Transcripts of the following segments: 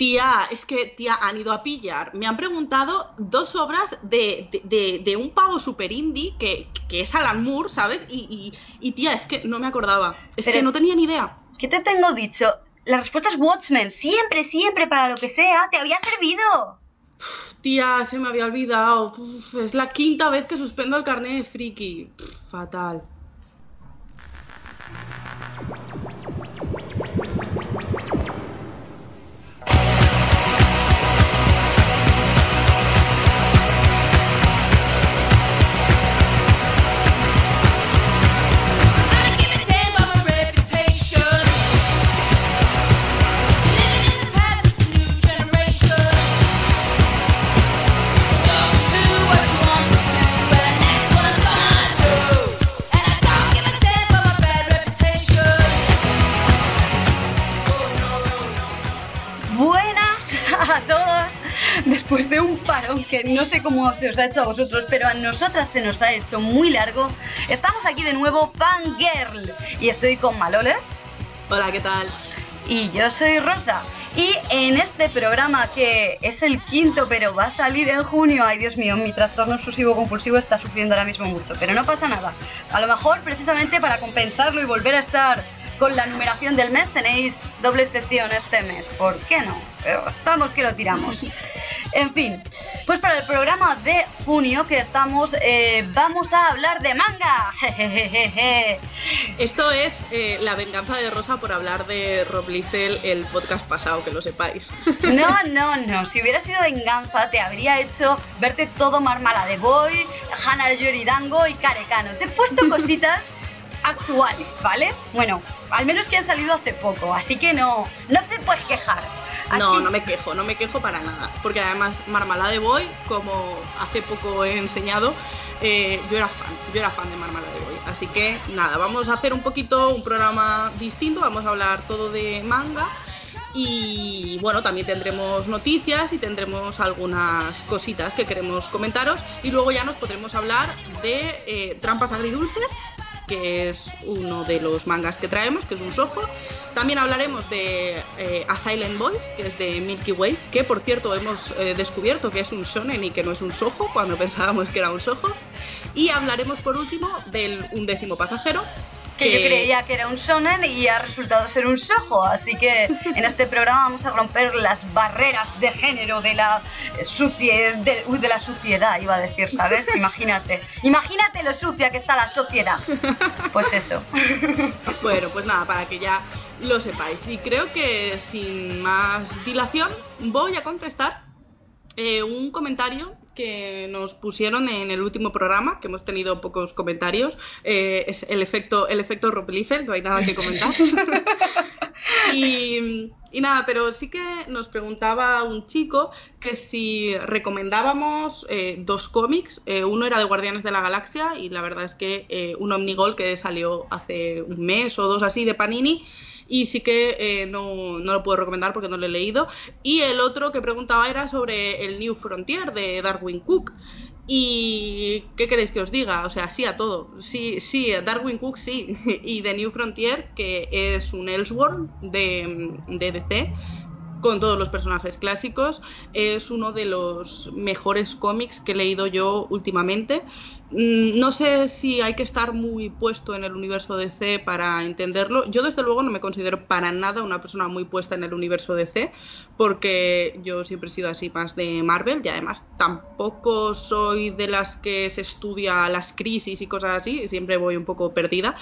Tía, es que, tía, han ido a pillar. Me han preguntado dos obras de, de, de, un pavo super indie que, que, es Alan Moore, ¿sabes? Y, y, y, tía, es que no me acordaba. Es Pero- que no tenía ni idea. ¿Qué te tengo dicho? La respuesta es Watchmen. Siempre, siempre, para lo que sea, te había servido. Tía, se me había olvidado. Uf, es la quinta vez que suspendo el carnet de friki. Fatal. No sé cómo se os ha hecho a vosotros, pero a nosotras se nos ha hecho muy largo, estamos aquí de nuevo, Fangirl. Y estoy con Maloles. Hola, ¿qué tal? Y yo soy Rosa. Y en este programa, que es el quinto, pero va a salir en junio, ay Dios mío, mi trastorno obsesivo compulsivo está sufriendo ahora mismo mucho, pero no pasa nada. A lo mejor, precisamente para compensarlo y volver a estar con la numeración del mes, tenéis doble sesión este mes. ¿Por qué no? Eh, Estamos que lo tiramos. En fin, pues para el programa de junio que estamos, eh, vamos a hablar de manga. Esto es eh, la venganza de Rosa por hablar de Rob Liefeld el podcast pasado, que lo sepáis. No, no, no. Si hubiera sido venganza, te habría hecho verte todo Marmala de Boy, Hannah Yoridango y Carecano. Te he puesto cositas actuales, ¿vale? Bueno, al menos que han salido hace poco, así que no, no te puedes quejar. No, no me quejo, no me quejo para nada. Porque además, Marmalade Boy, como hace poco he enseñado, eh, yo era fan, yo era fan de Marmalade Boy. Así que nada, vamos a hacer un poquito un programa distinto, vamos a hablar todo de manga. Y bueno, también tendremos noticias y tendremos algunas cositas que queremos comentaros. Y luego ya nos podremos hablar de eh, Trampas Agridulces, que es uno de los mangas que traemos, que es un sojo. También hablaremos de eh, A Silent Voice, que es de Milky Way, que por cierto hemos eh, descubierto que es un shonen y que no es un sojo, cuando pensábamos que era un sojo. Y hablaremos por último del undécimo pasajero. Que yo creía que era un shonen y ha resultado ser un sojo, así que en este programa vamos a romper las barreras de género de la suciedad, de, uy, de la suciedad iba a decir, ¿sabes? Imagínate, imagínate lo sucia que está la sociedad. Pues eso. Bueno, pues nada, para que ya lo sepáis. Y creo que sin más dilación voy a contestar eh, un comentario que nos pusieron en el último programa, que hemos tenido pocos comentarios. Eh, es el efecto, el efecto Rob Liefeld, no hay nada que comentar. y, y nada, pero sí que nos preguntaba un chico que si recomendábamos eh, dos cómics. Eh, uno era de Guardianes de la Galaxia y la verdad es que eh, un Omnigol que salió hace un mes o dos así de Panini y sí que eh, no, no lo puedo recomendar porque no lo he leído. Y el otro que preguntaba era sobre el New Frontier de Darwin Cook. ¿Y qué queréis que os diga? O sea, sí a todo. Sí, sí, Darwin Cook sí. Y The New Frontier, que es un Elseworld de, de DC, con todos los personajes clásicos. Es uno de los mejores cómics que he leído yo últimamente. Mm, No sé si hay que estar muy puesto en el universo DC para entenderlo. Yo desde luego no me considero para nada una persona muy puesta en el universo DC, porque yo siempre he sido así más de Marvel y además tampoco soy de las que se estudia las crisis y cosas así, siempre voy un poco perdida,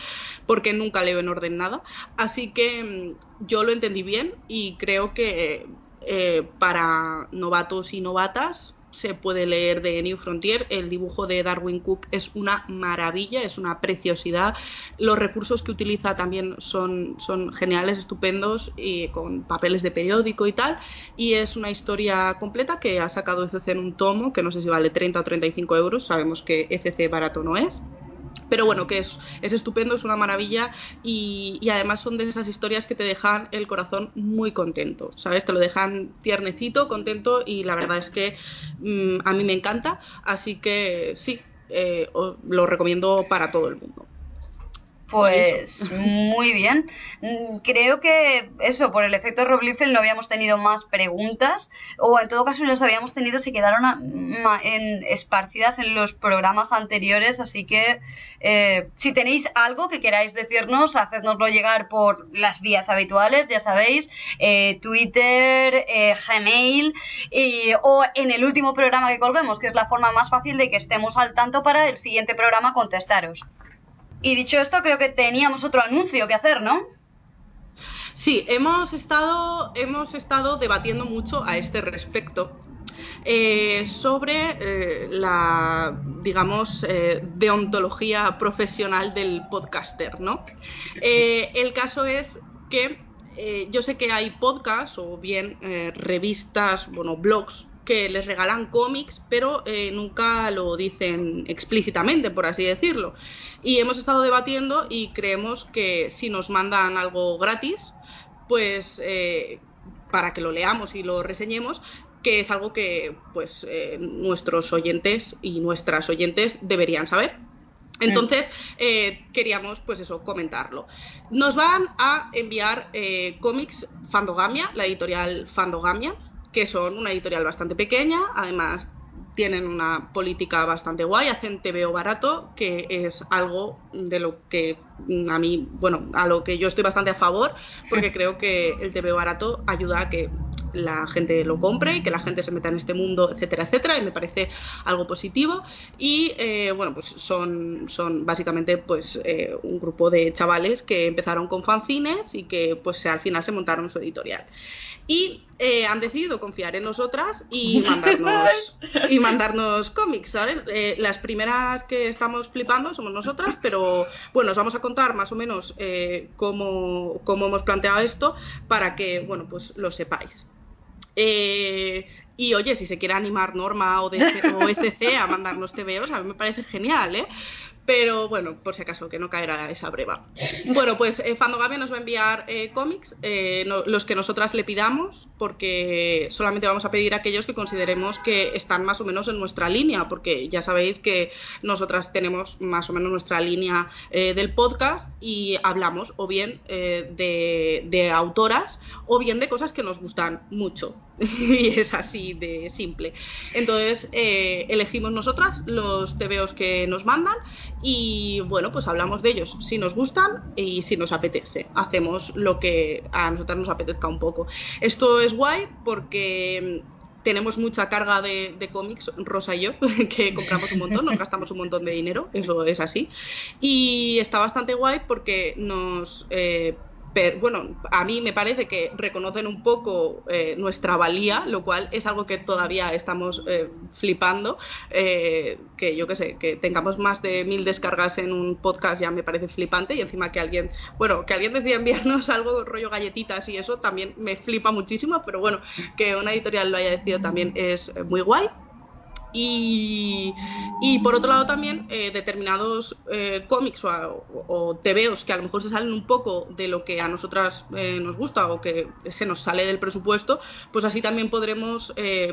porque nunca leo en orden nada. Así que mm, yo lo entendí bien y creo que eh, para novatos y novatas se puede leer de New Frontier. El dibujo de Darwin Cook es una maravilla, es una preciosidad. Los recursos que utiliza también son, son geniales, estupendos, y con papeles de periódico y tal. Y es una historia completa que ha sacado ECC en un tomo, que no sé si vale 30 o 35 euros. Sabemos que ECC barato no es. Pero bueno, que es, es estupendo, es una maravilla y, además son de esas historias que te dejan el corazón muy contento, ¿sabes? Te lo dejan tiernecito, contento y la verdad es que mm, a mí me encanta, así que sí, eh, os lo recomiendo para todo el mundo. Pues muy bien. Mm, Creo que eso, por el efecto Rob Liefeld no habíamos tenido más preguntas, o en todo caso las habíamos tenido, se quedaron esparcidas en los programas anteriores, así que eh, si tenéis algo que queráis decirnos, hacednoslo llegar por las vías habituales, ya sabéis, eh, Twitter, eh, Gmail, y- o en el último programa que colguemos, que es la forma más fácil de que estemos al tanto para el siguiente programa contestaros. Y dicho esto, creo que teníamos otro anuncio que hacer, ¿no? Sí, hemos estado, hemos estado debatiendo mucho a este respecto eh, sobre eh, la, digamos, eh, deontología profesional del podcaster, ¿no? El caso es que yo sé que hay podcasts o bien revistas, bueno, blogs que les regalan cómics, pero eh, nunca lo dicen explícitamente, por así decirlo. Y hemos estado debatiendo y creemos que si nos mandan algo gratis, pues eh, para que lo leamos y lo reseñemos, que es algo que pues eh, nuestros oyentes y nuestras oyentes deberían saber. Entonces eh, queríamos pues eso comentarlo. Nos van a enviar eh, cómics Fandogamia, la editorial Fandogamia, que son una editorial bastante pequeña, además tienen una política bastante guay, hacen TVO barato, que es algo de lo que a mí, bueno, a lo que yo estoy bastante a favor, porque creo que el TVO barato ayuda a que la gente lo compre y que la gente se meta en este mundo, etcétera, etcétera, y me parece algo positivo. Y eh, bueno, pues son, son básicamente pues eh, un grupo de chavales que empezaron con fanzines y que pues al final se montaron su editorial. Y eh, han decidido confiar en nosotras y mandarnos, y mandarnos cómics, ¿sabes? Eh, las primeras que estamos flipando somos nosotras, pero bueno, os vamos a contar más o menos eh, cómo, cómo hemos planteado esto para que, bueno, pues lo sepáis. Y oye, si se quiere animar Norma o, DC o ECC a mandarnos TVOs, a mí me parece genial, ¿eh? Pero bueno, por si acaso, que no caerá esa breva. Bueno, pues eh, Fandogamia nos va a enviar eh, cómics, eh, los que nosotras le pidamos, porque solamente vamos a pedir aquellos que consideremos que están más o menos en nuestra línea, porque ya sabéis que nosotras tenemos más o menos nuestra línea eh, del podcast y hablamos o bien de autoras o bien de cosas que nos gustan mucho. y es así de simple. Entonces, eh, elegimos nosotras los TVOs que nos mandan y bueno, pues hablamos de ellos si nos gustan y si nos apetece. Hacemos lo que a nosotras nos apetezca un poco. Esto es guay porque mm, tenemos mucha carga de, de cómics, Rosa y yo, que compramos un montón, nos gastamos un montón de dinero, eso es así. Y está bastante guay porque nos... eh, bueno, a mí me parece que reconocen un poco eh, nuestra valía, lo cual es algo que todavía estamos eh, flipando. eh, que yo qué sé, que tengamos más de mil descargas en un podcast ya me parece flipante y encima que alguien, bueno, que alguien decida enviarnos algo rollo galletitas y eso también me flipa muchísimo, pero bueno, que una editorial lo haya decidido también es muy guay. Y, y por otro lado también eh, determinados eh, cómics o, TVOs que a lo mejor se salen un poco de lo que a nosotras eh, nos gusta o que se nos sale del presupuesto, pues así también podremos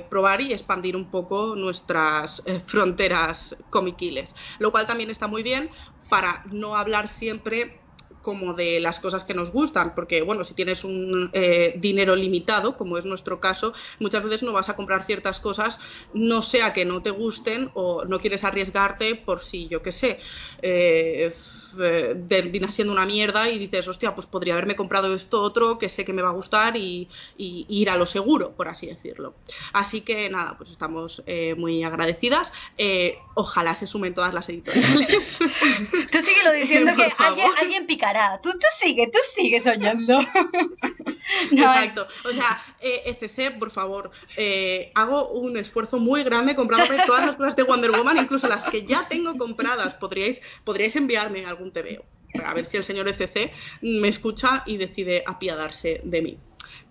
probar y expandir un poco nuestras fronteras comiquiles. Lo cual también está muy bien para no hablar siempre como de las cosas que nos gustan, porque bueno, si tienes un eh, dinero limitado, como es nuestro caso, muchas veces no vas a comprar ciertas cosas, no sea que no te gusten o no quieres arriesgarte por si, yo qué sé, eh, termina siendo una mierda y dices, hostia, pues podría haberme comprado esto otro que sé que me va a gustar y, y ir a lo seguro, por así decirlo. Así que nada, pues estamos eh, muy agradecidas. Eh, ojalá se sumen todas las editoriales. Tú síguelo diciendo Por que alguien, alguien picará. Tú, tú sigue, tú sigue soñando. No, Exacto. O sea, eh, ECC, por favor, eh, hago un esfuerzo muy grande comprándome todas las cosas de Wonder Woman, incluso las que ya tengo compradas. Podríais, podríais enviarme algún TVO. A ver si el señor ECC me escucha y decide apiadarse de mí.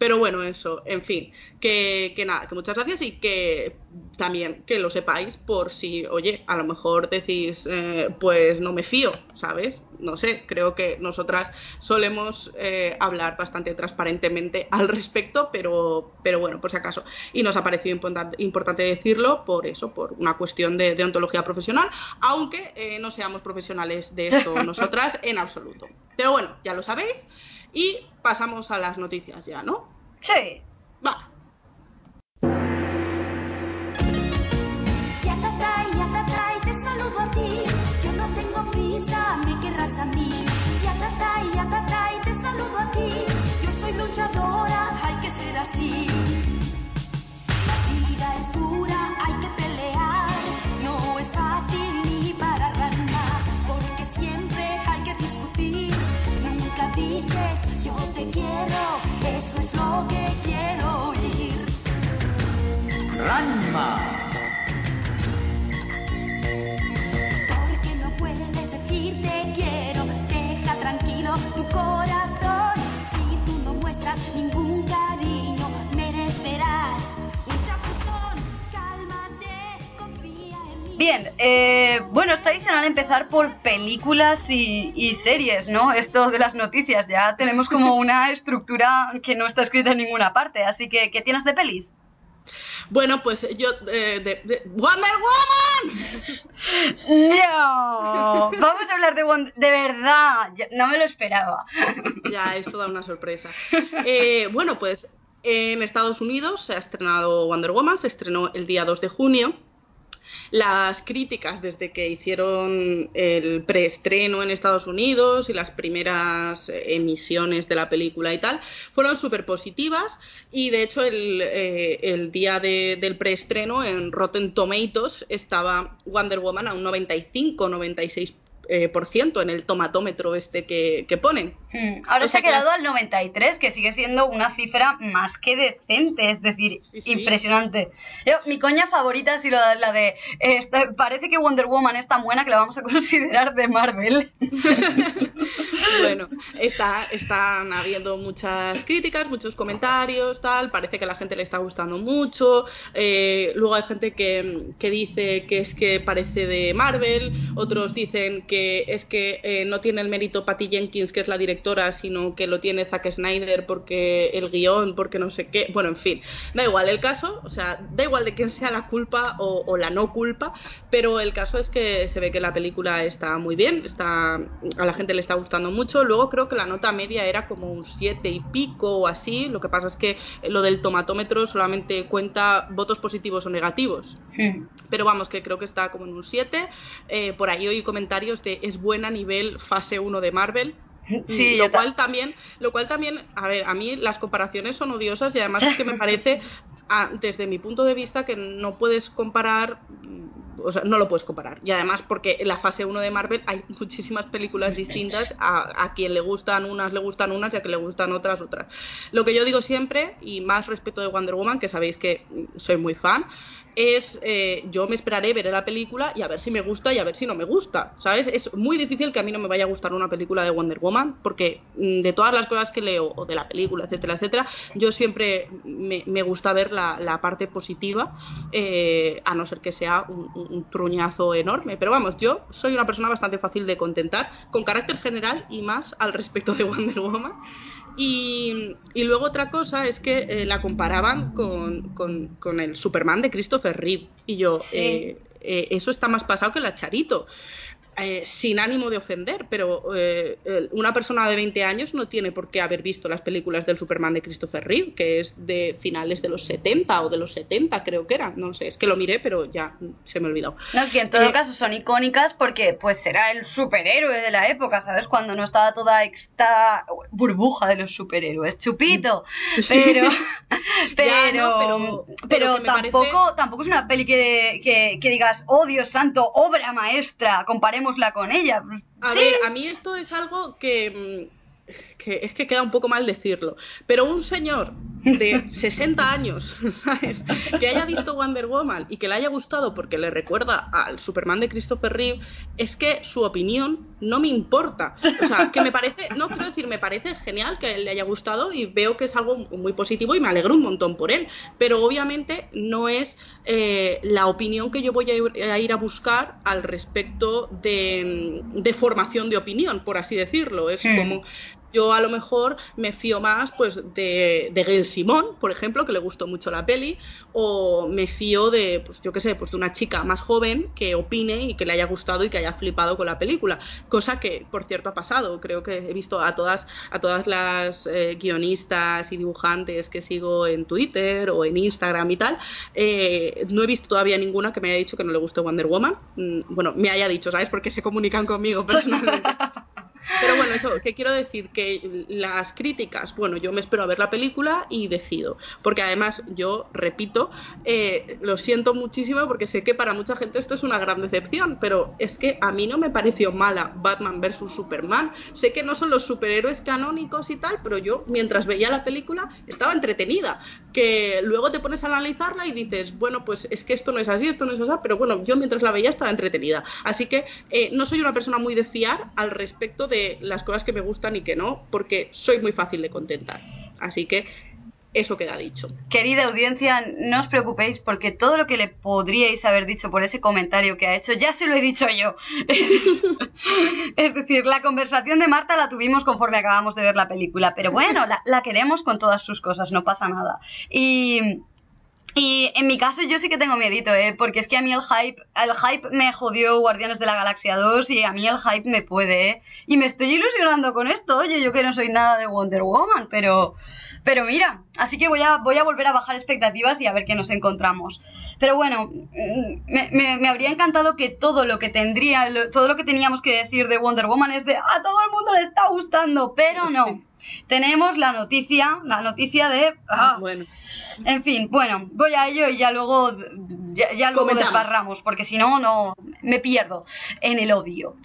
Pero bueno, eso, en fin, que, que nada, que muchas gracias y que también que lo sepáis por si, oye, a lo mejor decís, eh, pues no me fío, ¿sabes? No sé, creo que nosotras solemos eh, hablar bastante transparentemente al respecto, pero, pero bueno, por si acaso. Y nos ha parecido importante, importante decirlo por eso, por una cuestión de, de ontología profesional, aunque eh, no seamos profesionales de esto nosotras en absoluto. Pero bueno, ya lo sabéis. Y pasamos a las noticias ya, ¿no? Sí. Va. Yatatay, yatatay, te saludo a ti. Yo no tengo prisa, me querrás a mí. Lo que quiero oír. Porque Bien, eh, bueno, es tradicional empezar por películas y, y series, ¿no? Esto de las noticias, ya tenemos como una estructura que no está escrita en ninguna parte, así que, ¿qué tienes de pelis? Bueno, pues yo. eh, de, de- ¡Wonder Woman! ¡No! Vamos a hablar de Wonder... De verdad, no me lo esperaba. Ya, es toda una sorpresa. Eh, bueno, pues en Estados Unidos se ha estrenado Wonder Woman, se estrenó el día 2 de junio. Las críticas desde que hicieron el preestreno en Estados Unidos y las primeras emisiones de la película y tal fueron súper positivas y de hecho el, eh, el día de- del preestreno en Rotten Tomatoes estaba Wonder Woman a un 95-96% eh, por ciento en el tomatómetro este que, que ponen. Hmm, Ahora O se ha que quedado al 93, que sigue siendo una cifra más que decente, es decir, Sí, sí. impresionante. Yo, mi coña favorita ha sido la, de, eh, parece que Wonder Woman es tan buena que la vamos a considerar de Marvel. Bueno, está, están habiendo muchas críticas, muchos comentarios, tal. Parece que a la gente le está gustando mucho. eh, luego hay gente que, que dice que es que parece de Marvel. Otros dicen que es que eh, no tiene el mérito Patty Jenkins, que es la directora, sino que lo tiene Zack Snyder porque el guion, porque no sé qué. Bueno, en fin, da igual el caso. O sea, da igual de quién sea la culpa o, o la no culpa. Pero el caso es que se ve que la película está muy bien, está, a la gente le está gustando mucho. Luego creo que la nota media era como un 7 y pico o así. Lo que pasa es que lo del tomatómetro solamente cuenta votos positivos o negativos. Hmm. Pero vamos, que creo que está como en un 7. Eh, por ahí oí comentarios de es buena a nivel fase 1 de Marvel. Sí, lo cual también, lo cual también, a ver, a mí las comparaciones son odiosas y además es que me parece, a- desde mi punto de vista, que no puedes comparar, mm, o sea, no lo puedes comparar. Y además porque en la fase 1 de Marvel hay muchísimas películas distintas, a, a quien le gustan unas, le gustan unas y a quien le gustan otras, otras. Lo que yo digo siempre, y más respeto de Wonder Woman, que sabéis que mm, soy muy fan, es eh, yo me esperaré, veré la película y a ver si me gusta y a ver si no me gusta, ¿sabes? Es muy difícil que a mí no me vaya a gustar una película de Wonder Woman porque mm, de todas las cosas que leo o de la película, etcétera, etcétera, yo siempre me, me gusta ver la, la parte positiva, eh, a no ser que sea un, un- un truñazo enorme. Pero vamos, yo soy una persona bastante fácil de contentar, con carácter general y más al respecto de Wonder Woman. Y, y luego otra cosa es que eh, la comparaban con, con- con el Superman de Christopher Reeve. Y yo, Sí. eh, eh, eso está más pasado que la Charito. Eh, sin ánimo de ofender, pero eh, una persona de 20 años no tiene por qué haber visto las películas del Superman de Christopher Reeve, que es de finales de los 70 o de los 70, creo que era. No sé, es que lo miré, pero ya se me olvidó. No, que en todo Eh, caso son icónicas porque pues era el superhéroe de la época, ¿sabes? Cuando no estaba toda esta burbuja de los superhéroes, chupito. Sí. Pero, pero, no, pero- pero pero que me tampoco, tampoco es una peli que, que, que digas, oh Dios santo, obra maestra, con ella. A Sí. ver, a mí esto es algo que, mm, que es que queda un poco mal decirlo. Pero un señor de 60 años, ¿sabes? Que haya visto Wonder Woman y que le haya gustado porque le recuerda al Superman de Christopher Reeve, es que su opinión no me importa. O sea, que me parece, no quiero decir, me parece genial que le haya gustado y veo que es algo muy positivo y me alegro un montón por él, pero obviamente no es eh, la opinión que yo voy a ir, a ir a buscar al respecto de, de formación de opinión, por así decirlo. Es Sí. como yo a lo mejor me fío más pues de, de Gail Simón, por ejemplo, que le gustó mucho la peli, o me fío de, pues yo qué sé, pues de una chica más joven que opine y que le haya gustado y que haya flipado con la película, cosa que por cierto ha pasado, creo que he visto a todas, a todas las eh, guionistas y dibujantes que sigo en Twitter o en Instagram y tal, eh, no he visto todavía ninguna que me haya dicho que no le guste Wonder Woman, Mm, bueno, me haya dicho, ¿sabes? Porque se comunican conmigo personalmente. Pero bueno, eso, que quiero decir que las críticas, bueno, yo me espero a ver la película y decido. Porque además, yo repito, eh, lo siento muchísimo porque sé que para mucha gente esto es una gran decepción, pero es que a mí no me pareció mala Batman vs Superman. Sé que no son los superhéroes canónicos y tal, pero yo mientras veía la película estaba entretenida. Que luego te pones a analizarla y dices, bueno, pues es que esto no es así, esto no es así, pero bueno, yo mientras la veía estaba entretenida. Así que eh, no soy una persona muy de fiar al respecto de las cosas que me gustan y que no, porque soy muy fácil de contentar. Así que eso queda dicho. Querida audiencia, no os preocupéis porque todo lo que le podríais haber dicho por ese comentario que ha hecho, ya se lo he dicho yo. es decir, la conversación de Marta la tuvimos conforme acabamos de ver la película, pero bueno, la, queremos con todas sus cosas, no pasa nada. Y, y en mi caso yo sí que tengo miedito, ¿eh? Porque es que a mí el hype, el hype me jodió Guardianes de la Galaxia 2 y a mí el hype me puede, ¿eh? Y me estoy ilusionando con esto, oye, yo que no soy nada de Wonder Woman, pero... Pero mira, así que voy a, voy a volver a bajar expectativas y a ver qué nos encontramos. Pero bueno, mm, me, me- habría encantado que todo lo que tendría, lo- todo lo que teníamos que decir de Wonder Woman es de a todo el mundo le está gustando, pero no. Tenemos la noticia, la noticia de... ah, Bueno, en fin, bueno, voy a ello y ya luego, ya, ya luego desbarramos, porque si no, no me pierdo en el odio.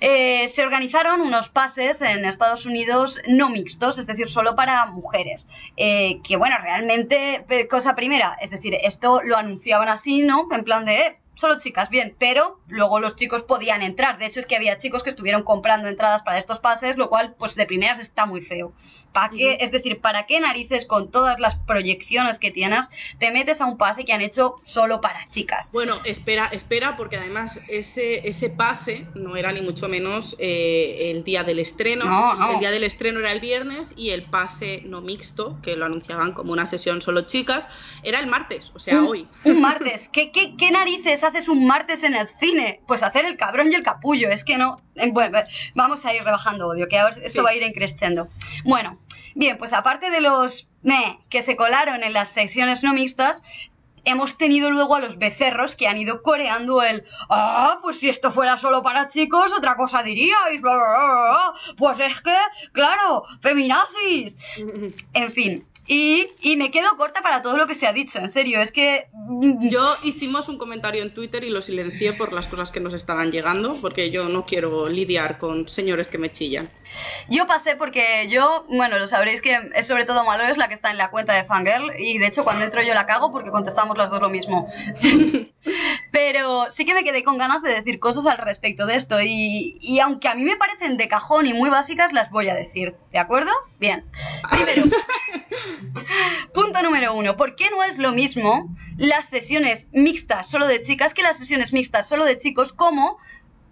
Eh, se organizaron unos pases en Estados Unidos no mixtos, es decir, solo para mujeres. Eh, que bueno, realmente, cosa primera, es decir, esto lo anunciaban así, ¿no? En plan de, eh, solo chicas, bien, pero luego los chicos podían entrar. De hecho, es que había chicos que estuvieron comprando entradas para estos pases, lo cual, pues de primeras está muy feo. ¿Para qué? Ujú. Es decir, ¿para qué narices con todas las proyecciones que tienes te metes a un pase que han hecho solo para chicas? Bueno, espera, espera, porque además ese, ese pase no era ni mucho menos eh, el día del estreno. No, no. El día del estreno era el viernes y el pase no mixto, que lo anunciaban como una sesión solo chicas, era el martes, o sea, un, hoy. un martes. ¿Qué, qué, qué narices haces un martes en el cine? Pues hacer el cabrón y el capullo. Es que no. Bueno, vamos a ir rebajando odio, que ahora esto Sí. va a ir encreciendo. Bueno, bien, pues aparte de los meh que se colaron en las secciones no mixtas, hemos tenido luego a los becerros que han ido coreando el ah, pues si esto fuera solo para chicos, otra cosa diríais, bla, bla, bla, bla". pues es que, claro, feminazis. En fin. Y, y me quedo corta para todo lo que se ha dicho, en serio, es que... mm, Yo hicimos un comentario en Twitter y lo silencié por las cosas que nos estaban llegando, porque yo no quiero lidiar con señores que me chillan. Yo pasé porque yo, bueno, lo sabréis que es sobre todo malo es la que está en la cuenta de Fangirl y de hecho cuando entro yo la cago porque contestamos las dos lo mismo. Pero sí que me quedé con ganas de decir cosas al respecto de esto y, y aunque a mí me parecen de cajón y muy básicas, las voy a decir. ¿De acuerdo? Bien. Primero, punto número uno. ¿Por qué no es lo mismo las sesiones mixtas solo de chicas que las sesiones mixtas solo de chicos como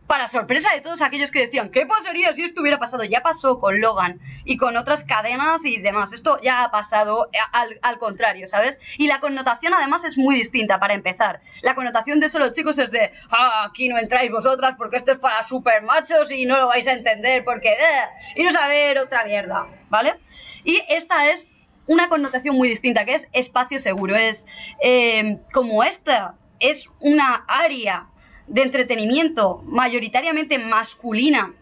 para sorpresa de todos aquellos que decían, ¿qué pasaría si esto hubiera pasado? Ya pasó con Logan y con otras cadenas y demás. Esto ya ha pasado eh, al, contrario, ¿sabes? Y la connotación además es muy distinta para empezar. La connotación de solo chicos es de, ah, aquí no entráis vosotras porque esto es para super machos y no lo vais a entender porque, eh, y no saber otra mierda, ¿vale? Y esta es una connotación muy distinta, que es espacio seguro. Es eh, como esta es una área de entretenimiento mayoritariamente masculina,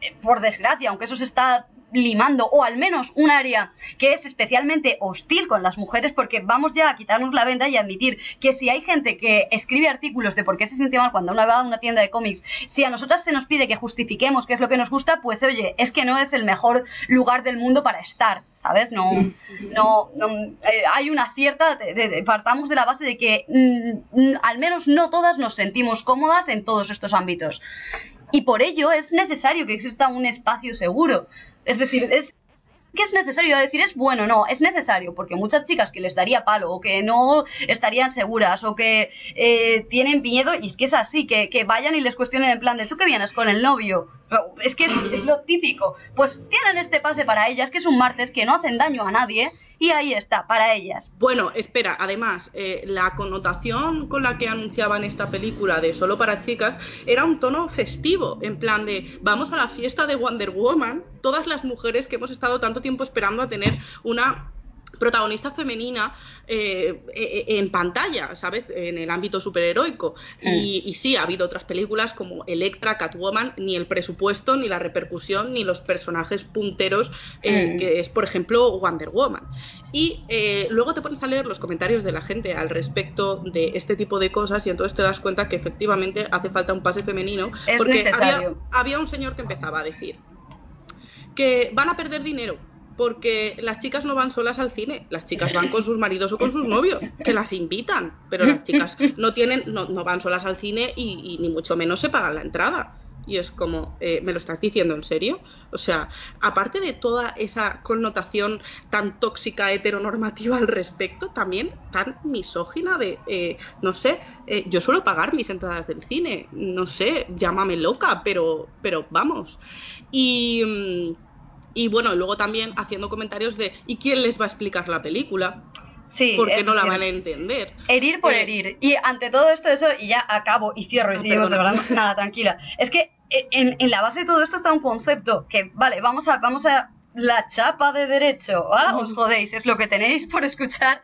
eh, por desgracia, aunque eso se está limando, o al menos un área que es especialmente hostil con las mujeres, porque vamos ya a quitarnos la venda y admitir que si hay gente que escribe artículos de por qué se siente mal cuando uno va a una tienda de cómics, si a nosotras se nos pide que justifiquemos qué es lo que nos gusta, pues oye, es que no es el mejor lugar del mundo para estar. ¿Sabes? No, no, no, eh, hay una cierta, de- partamos de la base de que mm, mm, al menos no todas nos sentimos cómodas en todos estos ámbitos. Y por ello es necesario que exista un espacio seguro. Es decir, es que es necesario decir es bueno, no, es necesario, porque muchas chicas que les daría palo o que no estarían seguras o que eh, tienen miedo, y es que es así, que, que vayan y les cuestionen en plan de tú que vienes con el novio, es que es, es lo típico, pues tienen este pase para ellas, que es un martes que no hacen daño a nadie, y ahí está, para ellas. Bueno, espera, además, eh, la connotación con la que anunciaban esta película de solo para chicas era un tono festivo, en plan de vamos a la fiesta de Wonder Woman, todas las mujeres que hemos estado tanto tiempo esperando a tener una protagonista femenina eh, eh, en pantalla, ¿sabes? En el ámbito superheroico. Y, y sí, ha habido otras películas como Electra, Catwoman, ni el presupuesto, ni la repercusión, ni los personajes punteros, eh, Mm. que es, por ejemplo, Wonder Woman. Y eh, luego te pones a leer los comentarios de la gente al respecto de este tipo de cosas y entonces te das cuenta que efectivamente hace falta un pase femenino. Es porque había un señor que empezaba a decir que van a perder dinero porque las chicas no van solas al cine, las chicas van con sus maridos o con sus novios, que las invitan, pero las chicas no tienen, no, no van solas al cine y, y ni mucho menos se pagan la entrada. Y es como, eh, ¿me lo estás diciendo en serio? O sea, aparte de toda esa connotación tan tóxica, heteronormativa al respecto, también tan misógina de, eh, no sé, eh, yo suelo pagar mis entradas del cine, no sé, llámame loca, pero, pero vamos. Y, mm, y bueno, luego también haciendo comentarios de ¿y quién les va a explicar la película? Sí, Porque no la van a entender. Herir por Eh, herir. Y ante todo esto, eso, y ya acabo y cierro y Ah, seguimos perdona. devorando. Nada, tranquila. Es que eh, en, en la base de todo esto está un concepto que, vale, vamos a, vamos a la chapa de derecho. Ah, os jodéis, es lo que tenéis por escuchar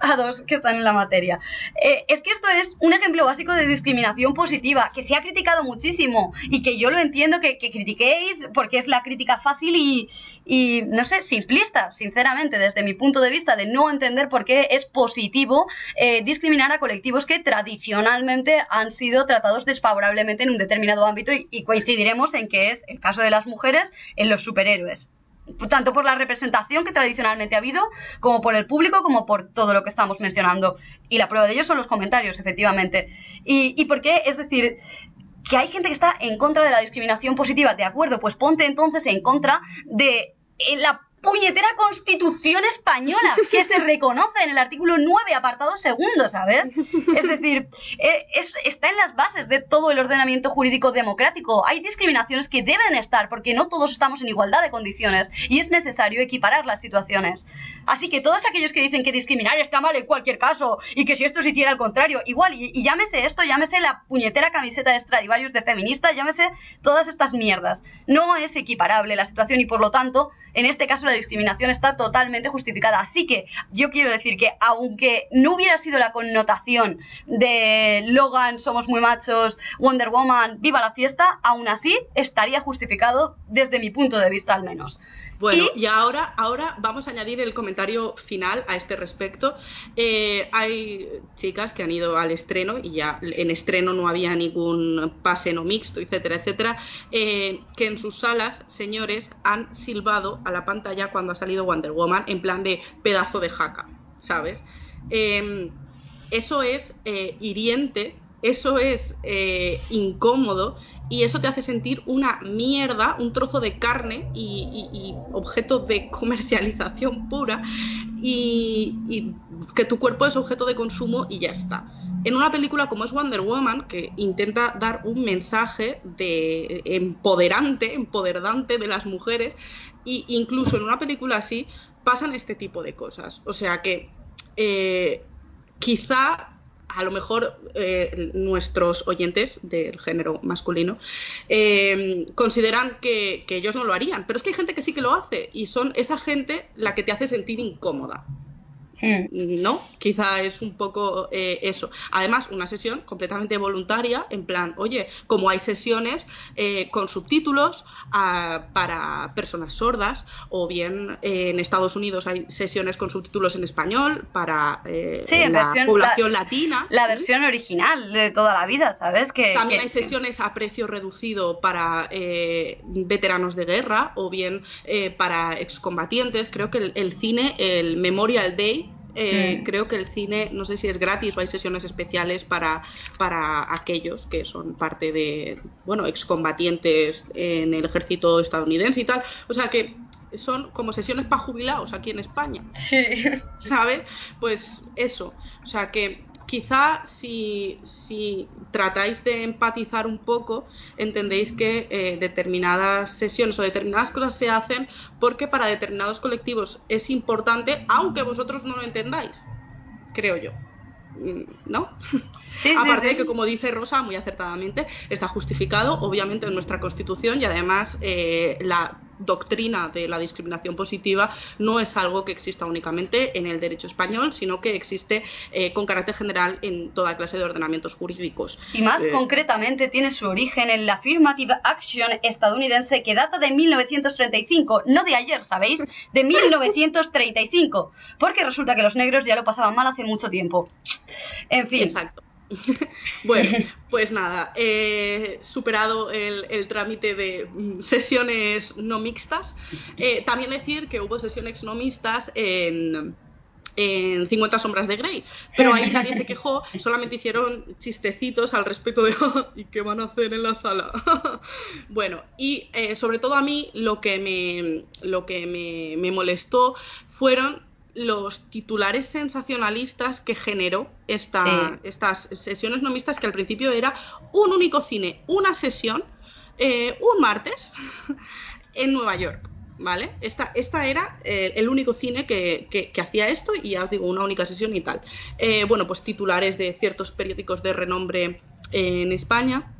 a dos que están en la materia. Eh, es que esto es un ejemplo básico de discriminación positiva, que se ha criticado muchísimo y que yo lo entiendo que, que critiquéis porque es la crítica fácil y, y, no sé, simplista, sinceramente, desde mi punto de vista de no entender por qué es positivo eh, discriminar a colectivos que tradicionalmente han sido tratados desfavorablemente en un determinado ámbito y, y coincidiremos en que es el caso de las mujeres en los superhéroes tanto por la representación que tradicionalmente ha habido, como por el público, como por todo lo que estamos mencionando. Y la prueba de ello son los comentarios, efectivamente. ¿Y, y por qué? Es decir, que hay gente que está en contra de la discriminación positiva, de acuerdo, pues ponte entonces en contra de eh, la puñetera constitución española que se reconoce en el artículo 9, apartado segundo, ¿sabes? Es decir, eh, es- está en las bases de todo el ordenamiento jurídico democrático. Hay discriminaciones que deben estar porque no todos estamos en igualdad de condiciones y es necesario equiparar las situaciones. Así que todos aquellos que dicen que discriminar está mal en cualquier caso y que si esto se hiciera al contrario, igual, y, llámese esto, llámese la puñetera camiseta de Stradivarius de feminista, llámese todas estas mierdas. No es equiparable la situación y por lo tanto, en este caso la discriminación está totalmente justificada. Así que yo quiero decir que aunque no hubiera sido la connotación de Logan, somos muy machos, Wonder Woman, viva la fiesta, aún así estaría justificado desde mi punto de vista al menos. Bueno, Y- y, ahora, ahora vamos a añadir el comentario final a este respecto. Eh, hay chicas que han ido al estreno y ya en estreno no había ningún pase no mixto, etcétera, etcétera, eh, que en sus salas, señores, han silbado a la pantalla cuando ha salido Wonder Woman en plan de pedazo de jaca, ¿sabes? Em, eso es eh, hiriente, eso es incómodo y eso te hace sentir una mierda, un trozo de carne y, objeto de comercialización pura y, y que tu cuerpo es objeto de consumo y ya está. En una película como es Wonder Woman, que intenta dar un mensaje de empoderante, empoderante de las mujeres, e incluso en una película así pasan este tipo de cosas. O sea que eh, quizá a lo mejor eh, nuestros oyentes del género masculino eh, consideran que, que ellos no lo harían, pero es que hay gente que sí que lo hace y son esa gente la que te hace sentir incómoda. Mm. ¿no? Quizá es un poco eh, eso. Además, una sesión completamente voluntaria, en plan, oye, como hay sesiones eh, con subtítulos ah, para personas sordas, o bien eh, en Estados Unidos hay sesiones con subtítulos en español para eh, Sí, la versión- población la- latina. La versión original de toda la vida, ¿sabes? Que, También que- hay sesiones a precio reducido para eh, veteranos de guerra o bien eh, para excombatientes. Creo que el, el cine, el Memorial Day, eh, Mm. creo que el cine, no sé si es gratis o hay sesiones especiales para, para aquellos que son parte de, bueno, excombatientes en el ejército estadounidense y tal. O sea que son como sesiones para jubilados aquí en España. Sí. ¿sabes? Pues eso, o sea que quizá si, si tratáis de empatizar un poco, entendéis que eh, determinadas sesiones o determinadas cosas se hacen porque para determinados colectivos es importante, aunque vosotros no lo entendáis, creo yo. Mm, ¿No? Sí, sí, Aparte sí. de que, como dice Rosa muy acertadamente, está justificado, obviamente, en nuestra Constitución y además eh, la doctrina de la discriminación positiva no es algo que exista únicamente en el derecho español, sino que existe eh, con carácter general en toda clase de ordenamientos jurídicos. Y más Eh, concretamente tiene su origen en la Affirmative Action estadounidense que data de 1935, no de ayer, ¿sabéis? De 1935, porque resulta que los negros ya lo pasaban mal hace mucho tiempo. En fin, Exacto. bueno, pues nada, eh, superado el, el trámite de mm, sesiones no mixtas, eh, también decir que hubo sesiones no mixtas en, en 50 sombras de Grey, pero ahí nadie se quejó, solamente hicieron chistecitos al respecto de ¿y qué van a hacer en la sala? bueno, y eh, sobre todo a mí lo que me, lo que me, me molestó fueron los titulares sensacionalistas que generó esta, Sí. estas sesiones no mixtas que al principio era un único cine, una sesión, eh, un martes en Nueva York. ¿Vale? Esta, esta era eh, el único cine que, que- que hacía esto y ya os digo, una única sesión y tal. Eh, bueno, pues titulares de ciertos periódicos de renombre en España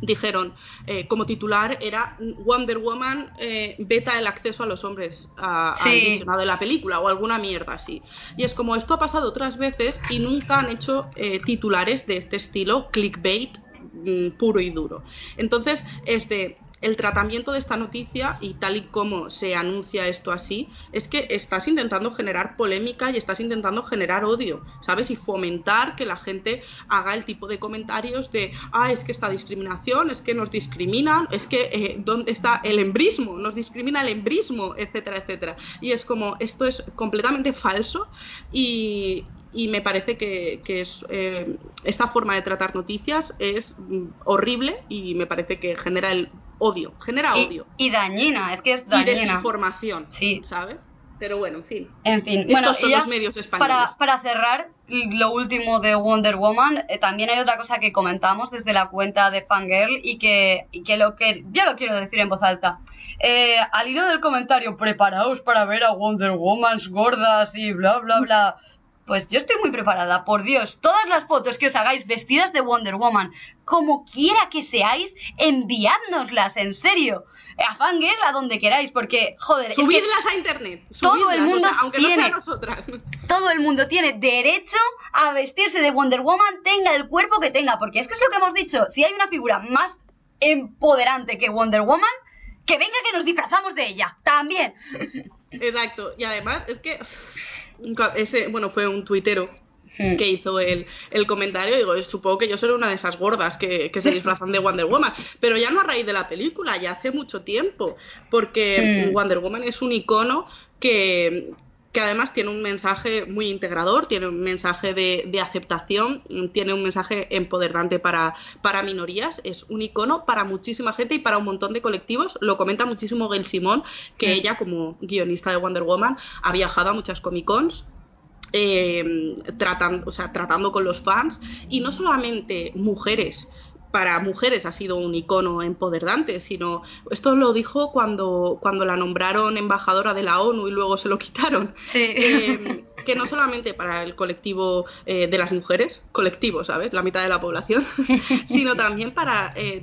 dijeron eh, como titular era Wonder Woman eh, veta el acceso a los hombres a- al visionado de la película o alguna mierda así. Y es como esto ha pasado otras veces y nunca han hecho eh, titulares de este estilo, clickbait mm, puro y duro. Entonces, es de el tratamiento de esta noticia y tal y como se anuncia esto así, es que estás intentando generar polémica y estás intentando generar odio, ¿sabes? Y fomentar que la gente haga el tipo de comentarios de, ah, es que esta discriminación, es que nos discriminan, es que, eh, ¿dónde está el embrismo? Nos discrimina el embrismo, etcétera, etcétera. Y es como, esto es completamente falso y, me parece que, que es, eh, esta forma de tratar noticias es mm, horrible y me parece que genera el odio, genera y, odio y dañina, es que es y dañina. desinformación, Sí. ¿sabes? Pero bueno, en fin. En fin, Estos bueno, son y los medios españoles. Para, para cerrar lo último de Wonder Woman, eh, también hay otra cosa que comentamos desde la cuenta de Fangirl y que, y que lo que ya lo quiero decir en voz alta. Eh, al hilo del comentario, preparaos para ver a Wonder Womans gordas y bla bla bla. Pues yo estoy muy preparada, por Dios. Todas las fotos que os hagáis vestidas de Wonder Woman, como quiera que seáis, enviádnoslas, en serio. A Fangirl, a donde queráis, porque, joder, es que- Subidlas a internet. todo subidlas, el mundo o sea, aunque no tiene- sea nosotras. todo el mundo tiene derecho a vestirse de Wonder Woman, tenga el cuerpo que tenga, porque es que es lo que hemos dicho, si hay una figura más empoderante que Wonder Woman, que venga que nos disfrazamos de ella, también. Exacto. Y además es que ese, bueno, fue un tuitero Hmm. que hizo el, el comentario, digo, supongo que yo soy una de esas gordas que, que se disfrazan de Wonder Woman, pero ya no a raíz de la película, ya hace mucho tiempo, porque Mm. Wonder Woman es un icono que, que además tiene un mensaje muy integrador, tiene un mensaje de, de aceptación, tiene un mensaje empoderante para, para minorías, es un icono para muchísima gente y para un montón de colectivos, lo comenta muchísimo Gail Simón, que ella como guionista de Wonder Woman ha viajado a muchas Comic Cons, eh, tratan- o sea, tratando con los fans y no solamente mujeres. Para mujeres ha sido un icono empoderante, sino esto lo dijo cuando, cuando la nombraron embajadora de la ONU y luego se lo quitaron. Sí. Eh, que no solamente para el colectivo eh, de las mujeres, colectivo, ¿sabes? La mitad de la población, sino también para eh,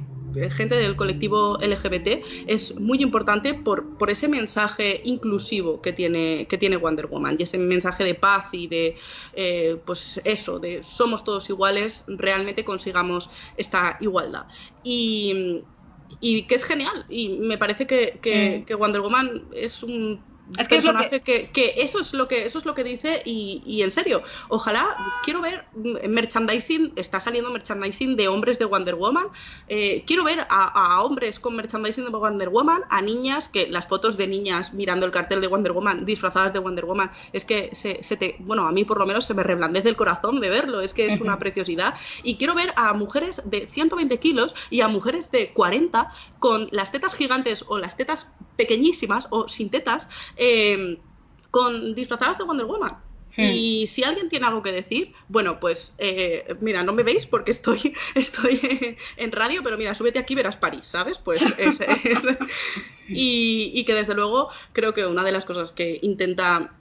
gente del colectivo LGBT es muy importante por, por ese mensaje inclusivo que tiene, que tiene Wonder Woman y ese mensaje de paz y de, eh, pues eso, de somos todos iguales, realmente consigamos esta igualdad. Y, y que es genial. Y me parece que, que- Mm. que Wonder Woman es un Es que es que, que eso es lo que eso es lo que dice y, y en serio ojalá quiero ver merchandising está saliendo merchandising de hombres de Wonder Woman eh, quiero ver a, a hombres con merchandising de Wonder Woman a niñas que las fotos de niñas mirando el cartel de Wonder Woman disfrazadas de Wonder Woman es que se, se te bueno a mí por lo menos se me reblandece el corazón de verlo es que es una preciosidad. Y quiero ver a mujeres de 120 kilos y a mujeres de 40 con las tetas gigantes o las tetas pequeñísimas o sin tetas eh, con disfrazadas de Wonder Woman. Hmm. Y si alguien tiene algo que decir, bueno, pues eh, mira, no me veis porque estoy, estoy en radio, pero mira, súbete aquí y verás París, ¿sabes? Pues es- es- y, y que desde luego creo que una de las cosas que intenta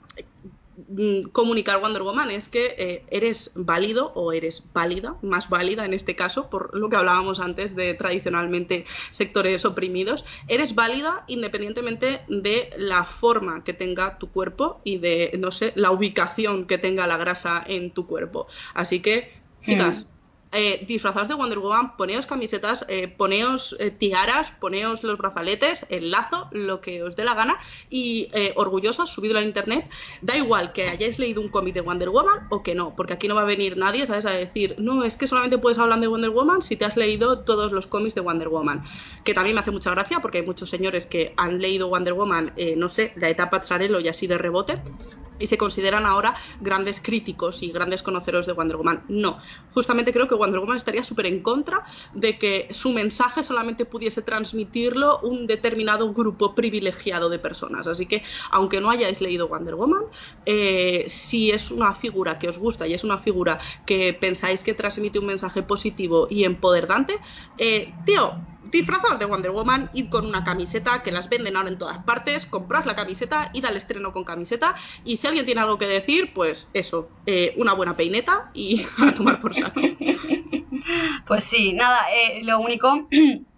comunicar Wonder Woman es que eh, eres válido o eres válida, más válida en este caso, por lo que hablábamos antes de tradicionalmente sectores oprimidos, eres válida independientemente de la forma que tenga tu cuerpo y de, no sé, la ubicación que tenga la grasa en tu cuerpo. Así que, chicas, eh, disfrazados de Wonder Woman, poneos camisetas, eh, poneos eh, tiaras, poneos los brazaletes, el lazo, lo que os dé la gana y eh, orgullosas, subidlo a internet. Da igual que hayáis leído un cómic de Wonder Woman o que no, porque aquí no va a venir nadie, ¿sabes? A decir, no, es que solamente puedes hablar de Wonder Woman si te has leído todos los cómics de Wonder Woman. Que también me hace mucha gracia porque hay muchos señores que han leído Wonder Woman, no sé, la etapa Tsarelo y así de rebote y se consideran ahora grandes críticos y grandes conoceros de Wonder Woman. No, justamente creo que Wonder Woman estaría súper en contra de que su mensaje solamente pudiese transmitirlo un determinado grupo privilegiado de personas. Así que, aunque no hayáis leído Wonder Woman, eh, si es una figura que os gusta y es una figura que pensáis que transmite un mensaje positivo y empoderante, eh, tío, disfrazaos de Wonder Woman, id con una camiseta que las venden ahora en todas partes, comprad la camiseta, id al estreno con camiseta y si alguien tiene algo que decir, pues eso, eh, una buena peineta y a tomar por saco. Pues sí, nada, eh, lo único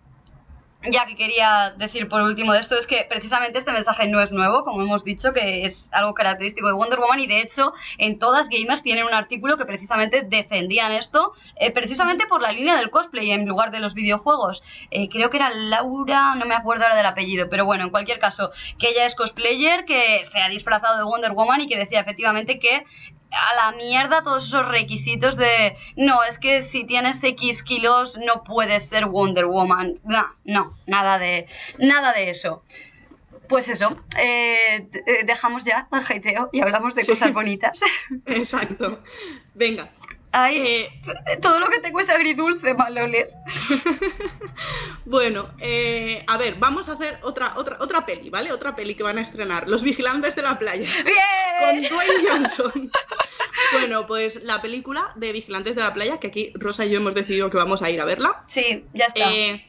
ya que quería decir por último de esto es que precisamente este mensaje no es nuevo, como hemos dicho, que es algo característico de Wonder Woman y de hecho en todas Gamers tienen un artículo que precisamente defendían esto, eh, precisamente por la línea del cosplay en lugar de los videojuegos. Eh, creo que era Laura, no me acuerdo ahora del apellido, pero bueno, en cualquier caso, que ella es cosplayer, que se ha disfrazado de Wonder Woman y que decía efectivamente que a la mierda todos esos requisitos de no, es que si tienes X kilos no puedes ser Wonder Woman. No, no, nada de, nada de eso. Pues eso, eh, eh, dejamos ya el hateo y hablamos de Sí. cosas bonitas. Exacto. Venga. Ay, Eh, todo lo que tengo es agridulce, maloles. bueno, eh, a ver, vamos a hacer otra, otra, otra peli, ¿vale? Otra peli que van a estrenar, Los Vigilantes de la Playa. con ¡Bien! Dwayne Johnson. Bueno, pues la película de Vigilantes de la Playa, que aquí Rosa y yo hemos decidido que vamos a ir a verla, Sí, ya está. eh,